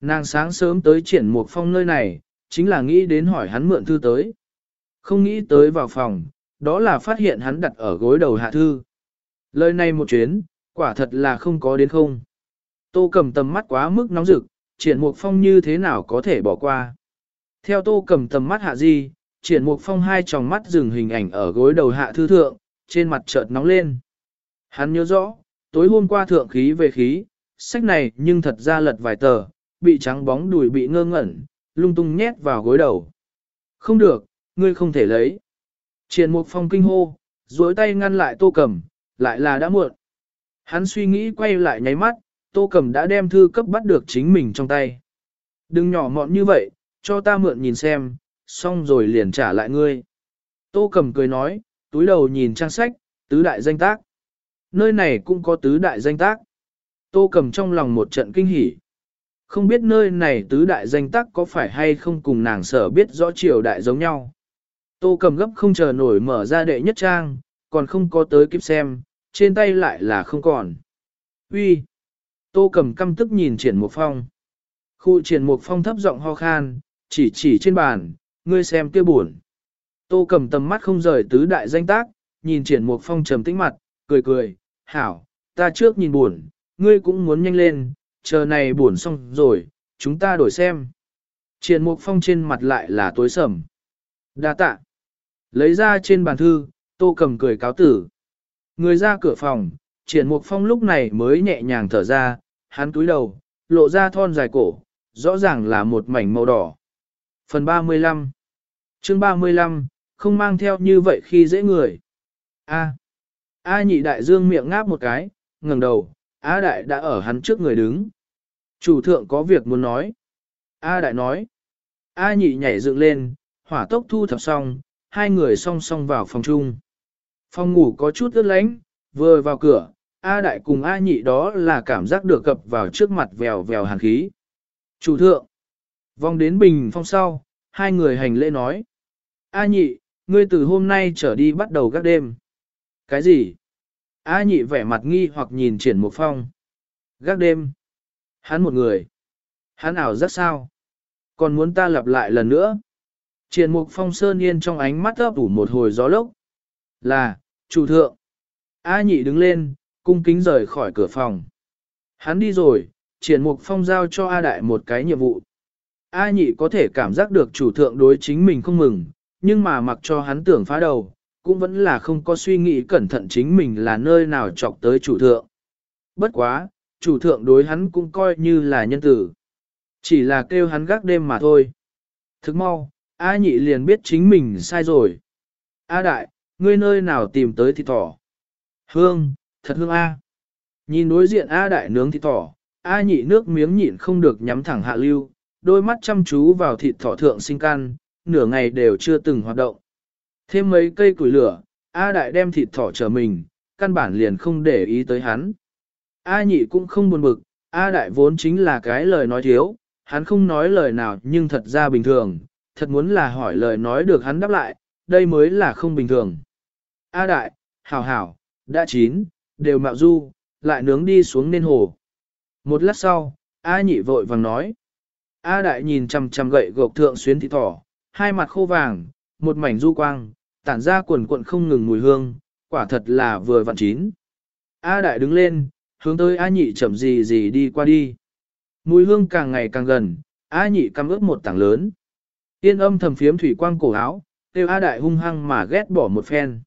Nàng sáng sớm tới triển một phong nơi này, chính là nghĩ đến hỏi hắn mượn thư tới. Không nghĩ tới vào phòng, đó là phát hiện hắn đặt ở gối đầu hạ thư. Lời này một chuyến, quả thật là không có đến không. Tô cầm tầm mắt quá mức nóng rực, triển mục phong như thế nào có thể bỏ qua. Theo tô cầm tầm mắt hạ di, triển mục phong hai tròng mắt dừng hình ảnh ở gối đầu hạ thư thượng, trên mặt chợt nóng lên. Hắn nhớ rõ, tối hôm qua thượng khí về khí, sách này nhưng thật ra lật vài tờ, bị trắng bóng đùi bị ngơ ngẩn, lung tung nhét vào gối đầu. Không được, ngươi không thể lấy. Triển mục phong kinh hô, duỗi tay ngăn lại tô cầm, lại là đã muộn. Hắn suy nghĩ quay lại nháy mắt, tô cầm đã đem thư cấp bắt được chính mình trong tay. Đừng nhỏ mọn như vậy, cho ta mượn nhìn xem, xong rồi liền trả lại ngươi. Tô cầm cười nói, túi đầu nhìn trang sách, tứ đại danh tác. Nơi này cũng có tứ đại danh tác. Tô cầm trong lòng một trận kinh hỉ. Không biết nơi này tứ đại danh tác có phải hay không cùng nàng sở biết rõ triều đại giống nhau. Tô cầm gấp không chờ nổi mở ra đệ nhất trang, còn không có tới kịp xem, trên tay lại là không còn. Uy, Tô cầm căm tức nhìn triển một phong. Khu triển một phong thấp giọng ho khan, chỉ chỉ trên bàn, ngươi xem kia buồn. Tô cầm tầm mắt không rời tứ đại danh tác, nhìn triển một phong trầm tĩnh mặt, cười cười, hảo, ta trước nhìn buồn, ngươi cũng muốn nhanh lên, chờ này buồn xong rồi, chúng ta đổi xem. Triển mục phong trên mặt lại là tối sầm. Đa tạ. Lấy ra trên bàn thư, tô cầm cười cáo tử. Người ra cửa phòng, triển mục phong lúc này mới nhẹ nhàng thở ra, hắn túi đầu, lộ ra thon dài cổ, rõ ràng là một mảnh màu đỏ. Phần 35 chương 35, không mang theo như vậy khi dễ người. A. A nhị đại dương miệng ngáp một cái, ngẩng đầu, A đại đã ở hắn trước người đứng. Chủ thượng có việc muốn nói. A đại nói. A nhị nhảy dựng lên, hỏa tốc thu thập xong, hai người song song vào phòng chung. Phòng ngủ có chút ướt lánh, vừa vào cửa, A đại cùng A nhị đó là cảm giác được cập vào trước mặt vèo vèo hàn khí. Chủ thượng. Vòng đến bình phong sau, hai người hành lễ nói. A nhị, ngươi từ hôm nay trở đi bắt đầu các đêm. Cái gì? A nhị vẻ mặt nghi hoặc nhìn triển một phong. Gác đêm. Hắn một người. Hắn ảo rất sao? Còn muốn ta lặp lại lần nữa? Triển mục phong sơn yên trong ánh mắt ấp ủ một hồi gió lốc. Là, chủ thượng. A nhị đứng lên, cung kính rời khỏi cửa phòng. Hắn đi rồi, triển mục phong giao cho A đại một cái nhiệm vụ. A nhị có thể cảm giác được chủ thượng đối chính mình không mừng, nhưng mà mặc cho hắn tưởng phá đầu, cũng vẫn là không có suy nghĩ cẩn thận chính mình là nơi nào chọc tới chủ thượng. Bất quá, chủ thượng đối hắn cũng coi như là nhân tử. Chỉ là kêu hắn gác đêm mà thôi. Thức mau, A nhị liền biết chính mình sai rồi. A đại, ngươi nơi nào tìm tới thịt thỏ? Hương, thật hương A. Nhìn đối diện A đại nướng thịt thỏ, A nhị nước miếng nhịn không được nhắm thẳng hạ lưu, đôi mắt chăm chú vào thịt thỏ thượng sinh can, nửa ngày đều chưa từng hoạt động. Thêm mấy cây củi lửa, A đại đem thịt thỏ trở mình, căn bản liền không để ý tới hắn. A nhị cũng không buồn bực, A đại vốn chính là cái lời nói thiếu, hắn không nói lời nào nhưng thật ra bình thường, thật muốn là hỏi lời nói được hắn đáp lại, đây mới là không bình thường. A đại, hảo hảo, đã chín, đều mạo du, lại nướng đi xuống nên hồ. Một lát sau, A nhị vội vàng nói. A đại nhìn chằm chằm gậy gộc thượng xuyến thịt thỏ, hai mặt khô vàng, một mảnh du quang, tản ra quần quận không ngừng mùi hương, quả thật là vừa vặn chín. A đại đứng lên, hướng tới A nhị chậm gì gì đi qua đi. Mùi hương càng ngày càng gần, A nhị căm ướp một tảng lớn. Yên âm thầm phiếm thủy quang cổ áo, tiêu A đại hung hăng mà ghét bỏ một phen.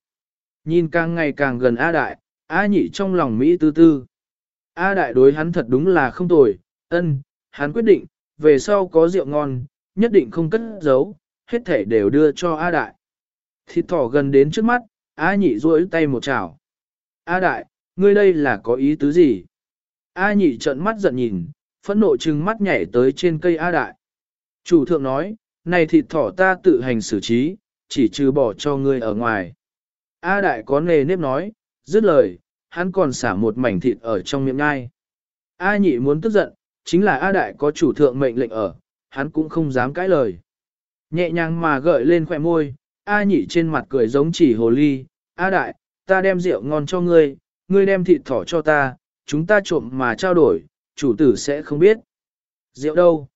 Nhìn càng ngày càng gần A đại, A nhị trong lòng Mỹ tư tư. A đại đối hắn thật đúng là không tồi, ân, hắn quyết định, về sau có rượu ngon, nhất định không cất giấu, hết thể đều đưa cho A đại. Thịt thỏ gần đến trước mắt, A nhị duỗi tay một chảo. A đại, ngươi đây là có ý tứ gì? A nhị trợn mắt giận nhìn, phẫn nộ trừng mắt nhảy tới trên cây A đại. Chủ thượng nói, này thịt thỏ ta tự hành xử trí, chỉ trừ bỏ cho ngươi ở ngoài. A đại có nề nếp nói, dứt lời, hắn còn xả một mảnh thịt ở trong miệng ngai. A nhị muốn tức giận, chính là A đại có chủ thượng mệnh lệnh ở, hắn cũng không dám cãi lời. Nhẹ nhàng mà gợi lên khỏe môi, A nhị trên mặt cười giống chỉ hồ ly, A đại, ta đem rượu ngon cho ngươi, ngươi đem thịt thỏ cho ta, chúng ta trộm mà trao đổi, chủ tử sẽ không biết. Rượu đâu?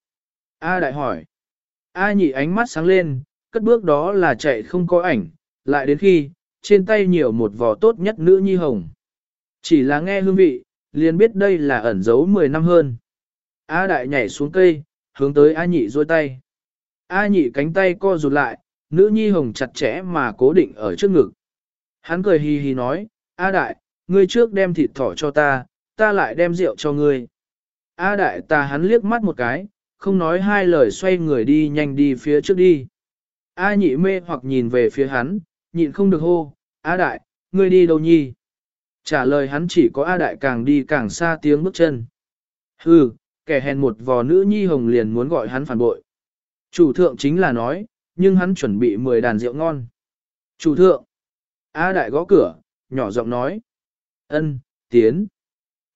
A đại hỏi. A nhị ánh mắt sáng lên, cất bước đó là chạy không có ảnh, lại đến khi, trên tay nhiều một vò tốt nhất nữ nhi hồng. Chỉ là nghe hương vị, liền biết đây là ẩn giấu 10 năm hơn. A đại nhảy xuống cây, hướng tới A nhị duỗi tay. A nhị cánh tay co rụt lại, nữ nhi hồng chặt chẽ mà cố định ở trước ngực. Hắn cười hì hì nói, A đại, ngươi trước đem thịt thỏ cho ta, ta lại đem rượu cho ngươi. A đại ta hắn liếc mắt một cái, không nói hai lời xoay người đi nhanh đi phía trước đi. A nhị mê hoặc nhìn về phía hắn, nhịn không được hô, A đại, ngươi đi đâu nhi? Trả lời hắn chỉ có A đại càng đi càng xa tiếng bước chân. Hừ, kẻ hèn một vò nữ nhi hồng liền muốn gọi hắn phản bội. Chủ thượng chính là nói, nhưng hắn chuẩn bị 10 đàn rượu ngon. Chủ thượng, A đại gõ cửa, nhỏ giọng nói. ân, tiến.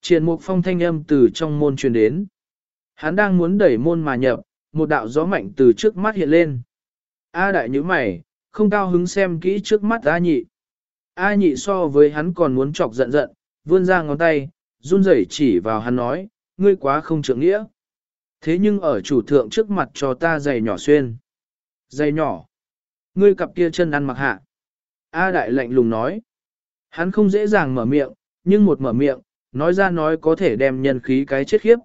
Triền mục phong thanh âm từ trong môn truyền đến. Hắn đang muốn đẩy môn mà nhập, một đạo gió mạnh từ trước mắt hiện lên. A đại như mày, không cao hứng xem kỹ trước mắt A nhị. A nhị so với hắn còn muốn chọc giận giận, vươn ra ngón tay, run rẩy chỉ vào hắn nói, ngươi quá không trưởng nghĩa. Thế nhưng ở chủ thượng trước mặt cho ta giày nhỏ xuyên. Dây nhỏ. Ngươi cặp kia chân ăn mặc hạ. A đại lạnh lùng nói. Hắn không dễ dàng mở miệng, nhưng một mở miệng, nói ra nói có thể đem nhân khí cái chết khiếp.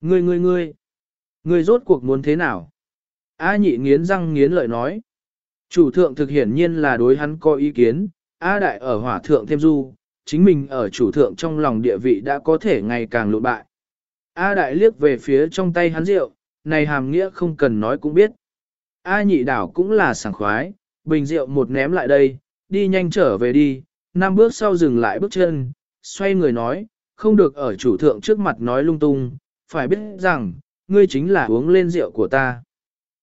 Ngươi ngươi ngươi. Ngươi rốt cuộc muốn thế nào? A nhị nghiến răng nghiến lợi nói. Chủ thượng thực hiển nhiên là đối hắn có ý kiến, A đại ở hỏa thượng thêm du, chính mình ở chủ thượng trong lòng địa vị đã có thể ngày càng lụ bại. A đại liếc về phía trong tay hắn rượu, này hàm nghĩa không cần nói cũng biết. A nhị đảo cũng là sảng khoái, bình rượu một ném lại đây, đi nhanh trở về đi, năm bước sau dừng lại bước chân, xoay người nói, không được ở chủ thượng trước mặt nói lung tung, phải biết rằng, ngươi chính là uống lên rượu của ta.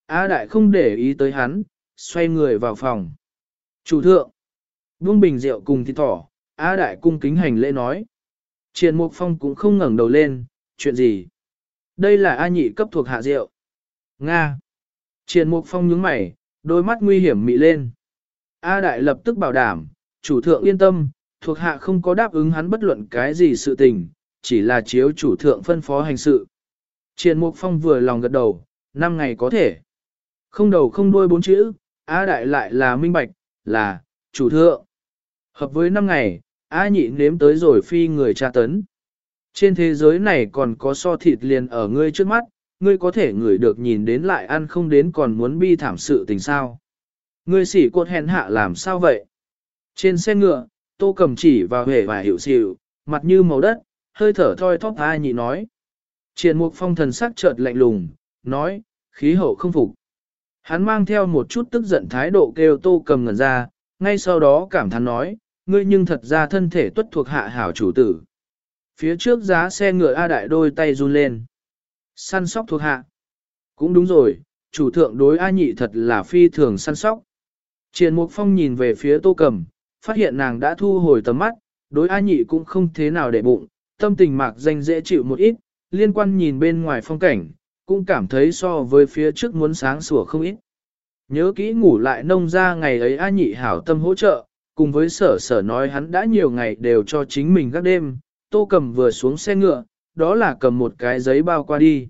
A đại không để ý tới hắn, xoay người vào phòng. Chủ thượng, buông bình rượu cùng thịt thỏ, A đại cung kính hành lễ nói. Triền Mục Phong cũng không ngẩng đầu lên, chuyện gì? Đây là A nhị cấp thuộc hạ rượu. Nga. Triền Mục Phong nhướng mày, đôi mắt nguy hiểm mị lên. A đại lập tức bảo đảm, chủ thượng yên tâm, thuộc hạ không có đáp ứng hắn bất luận cái gì sự tình, chỉ là chiếu chủ thượng phân phó hành sự. Triền Mục Phong vừa lòng gật đầu, năm ngày có thể. Không đầu không đuôi bốn chữ, A đại lại là minh bạch, là, chủ thượng. Hợp với năm ngày, A nhị nếm tới rồi phi người tra tấn. Trên thế giới này còn có so thịt liền ở ngươi trước mắt, ngươi có thể ngửi được nhìn đến lại ăn không đến còn muốn bi thảm sự tình sao. Ngươi sỉ cột hèn hạ làm sao vậy? Trên xe ngựa, tô cầm chỉ vào hề và hiểu xịu, mặt như màu đất, hơi thở thoi thóp ai nhị nói. Triền mục phong thần sắc chợt lạnh lùng, nói, khí hậu không phục. Hắn mang theo một chút tức giận thái độ kêu tô cầm ngẩn ra, ngay sau đó cảm thán nói, ngươi nhưng thật ra thân thể tuất thuộc hạ hảo chủ tử. Phía trước giá xe ngựa A Đại đôi tay run lên. Săn sóc thuộc hạ. Cũng đúng rồi, chủ thượng đối A nhị thật là phi thường săn sóc. Triển Mục Phong nhìn về phía Tô Cầm, phát hiện nàng đã thu hồi tầm mắt, đối A nhị cũng không thế nào để bụng, tâm tình mạc danh dễ chịu một ít, liên quan nhìn bên ngoài phong cảnh, cũng cảm thấy so với phía trước muốn sáng sủa không ít. Nhớ kỹ ngủ lại nông ra ngày ấy A nhị hảo tâm hỗ trợ, cùng với sở sở nói hắn đã nhiều ngày đều cho chính mình các đêm, tô cầm vừa xuống xe ngựa, đó là cầm một cái giấy bao qua đi.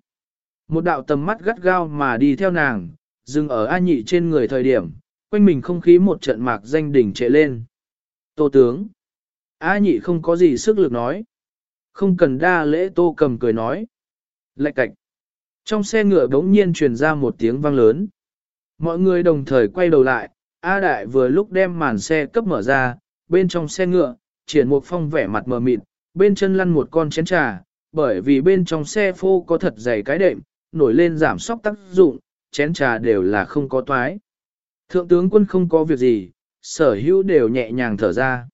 Một đạo tầm mắt gắt gao mà đi theo nàng, dừng ở A nhị trên người thời điểm, quanh mình không khí một trận mạc danh đỉnh trệ lên. Tô tướng. A nhị không có gì sức lực nói. Không cần đa lễ tô cầm cười nói. Lạch cạch. Trong xe ngựa bỗng nhiên truyền ra một tiếng vang lớn. Mọi người đồng thời quay đầu lại, A Đại vừa lúc đem màn xe cấp mở ra, bên trong xe ngựa, triển một phong vẻ mặt mờ mịt, bên chân lăn một con chén trà, bởi vì bên trong xe phô có thật dày cái đệm, nổi lên giảm sóc tác dụng, chén trà đều là không có toái. Thượng tướng quân không có việc gì, sở hữu đều nhẹ nhàng thở ra.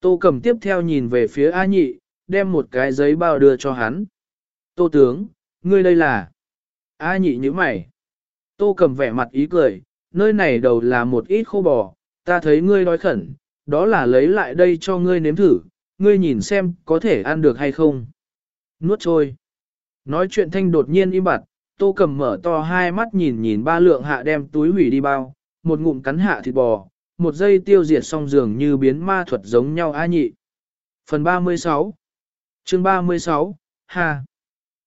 Tô cầm tiếp theo nhìn về phía A nhị, đem một cái giấy bao đưa cho hắn. Tô tướng, ngươi đây là... A nhị như mày. Tô cầm vẻ mặt ý cười, nơi này đầu là một ít khô bò, ta thấy ngươi đói khẩn, đó là lấy lại đây cho ngươi nếm thử, ngươi nhìn xem có thể ăn được hay không. Nuốt trôi. Nói chuyện thanh đột nhiên im bặt, tô cầm mở to hai mắt nhìn nhìn ba lượng hạ đem túi hủy đi bao, một ngụm cắn hạ thịt bò, một giây tiêu diệt xong dường như biến ma thuật giống nhau a nhị. Phần 36 chương 36, ha.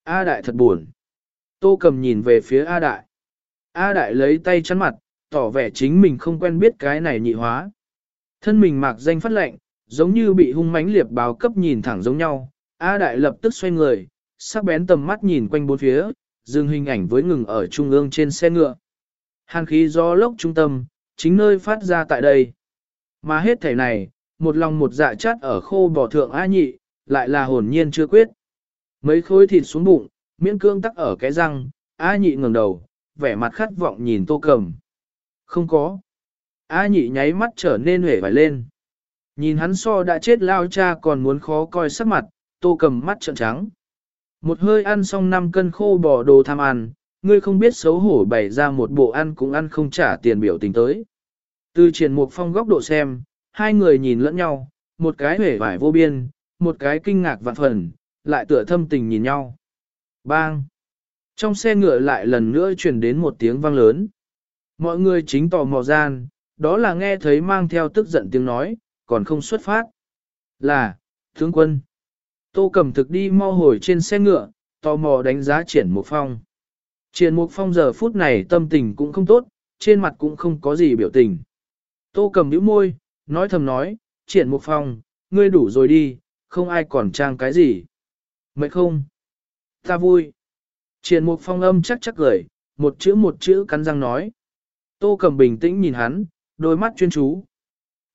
A đại thật buồn. Tô cầm nhìn về phía A đại. A đại lấy tay chắn mặt, tỏ vẻ chính mình không quen biết cái này nhị hóa. Thân mình mạc danh phát lệnh, giống như bị hung mãnh liệp báo cấp nhìn thẳng giống nhau. A đại lập tức xoay người, sắc bén tầm mắt nhìn quanh bốn phía, dừng hình ảnh với ngừng ở trung ương trên xe ngựa. Hàn khí do lốc trung tâm, chính nơi phát ra tại đây. Mà hết thể này, một lòng một dạ chát ở khô bỏ thượng A nhị, lại là hồn nhiên chưa quyết. Mấy khối thịt xuống bụng, miễn cương tắc ở cái răng, A nhị ngẩng đầu, vẻ mặt khát vọng nhìn tô cầm. Không có. A nhị nháy mắt trở nên hể vải lên. Nhìn hắn so đã chết lao cha còn muốn khó coi sắc mặt, tô cầm mắt trợn trắng. Một hơi ăn xong 5 cân khô bò đồ tham ăn, ngươi không biết xấu hổ bày ra một bộ ăn cũng ăn không trả tiền biểu tình tới. Từ triển mục phong góc độ xem, hai người nhìn lẫn nhau, một cái hể vải vô biên, một cái kinh ngạc vạn phần, lại tựa thâm tình nhìn nhau. Bang! Trong xe ngựa lại lần nữa truyền đến một tiếng vang lớn. Mọi người chính tò mò gian, đó là nghe thấy mang theo tức giận tiếng nói, còn không xuất phát. Là, tướng quân. Tô Cẩm thực đi mau hồi trên xe ngựa, tò mò đánh giá triển mục phong. Triển mục phong giờ phút này tâm tình cũng không tốt, trên mặt cũng không có gì biểu tình. Tô Cẩm nhíu môi, nói thầm nói, triển mục phong, ngươi đủ rồi đi, không ai còn trang cái gì. Mệt không? Ta vui. Triển mục phong âm chắc chắc cười, một chữ một chữ cắn răng nói. Tô Cẩm bình tĩnh nhìn hắn, đôi mắt chuyên chú.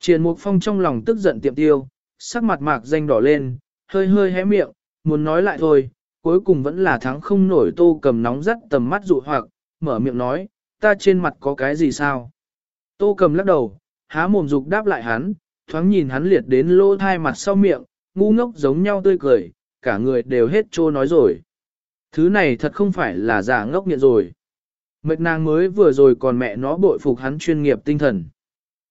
Triển mục phong trong lòng tức giận tiệm tiêu, sắc mặt mạc danh đỏ lên, hơi hơi hé miệng, muốn nói lại thôi, cuối cùng vẫn là thắng không nổi tô cầm nóng rất tầm mắt dụ hoặc, mở miệng nói, ta trên mặt có cái gì sao? Tô cầm lắc đầu, há mồm dục đáp lại hắn, thoáng nhìn hắn liệt đến lô thai mặt sau miệng, ngu ngốc giống nhau tươi cười, cả người đều hết trô nói rồi. Thứ này thật không phải là giả ngốc nghiện rồi. Mệt nàng mới vừa rồi còn mẹ nó bội phục hắn chuyên nghiệp tinh thần.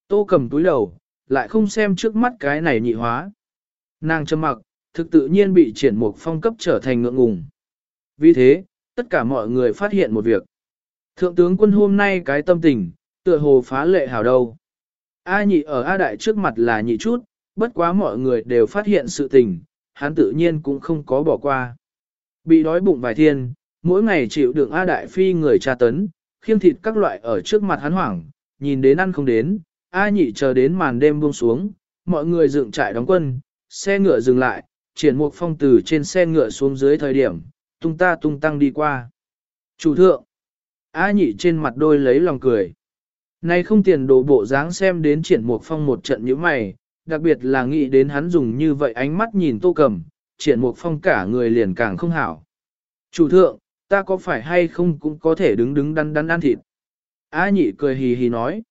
Tô cầm túi đầu, lại không xem trước mắt cái này nhị hóa. Nàng châm mặc, thực tự nhiên bị triển mục phong cấp trở thành ngượng ngùng. Vì thế, tất cả mọi người phát hiện một việc. Thượng tướng quân hôm nay cái tâm tình, tựa hồ phá lệ hào đâu. A nhị ở A đại trước mặt là nhị chút, bất quá mọi người đều phát hiện sự tình, hắn tự nhiên cũng không có bỏ qua. Bị đói bụng vài thiên, mỗi ngày chịu đựng A đại phi người tra tấn, khiêng thịt các loại ở trước mặt hắn hoảng, nhìn đến ăn không đến, A nhị chờ đến màn đêm buông xuống, mọi người dựng trại đóng quân, xe ngựa dừng lại, triển mục phong từ trên xe ngựa xuống dưới thời điểm, tung ta tung tăng đi qua. Chủ thượng, A nhị trên mặt đôi lấy lòng cười. Nay không tiền đồ bộ dáng xem đến triển mục phong một trận như mày, đặc biệt là nghĩ đến hắn dùng như vậy ánh mắt nhìn tô cầm, triển mục phong cả người liền càng không hảo. Chủ thượng, ta có phải hay không cũng có thể đứng đứng đắn đắn ăn thịt. A nhị cười hì hì nói.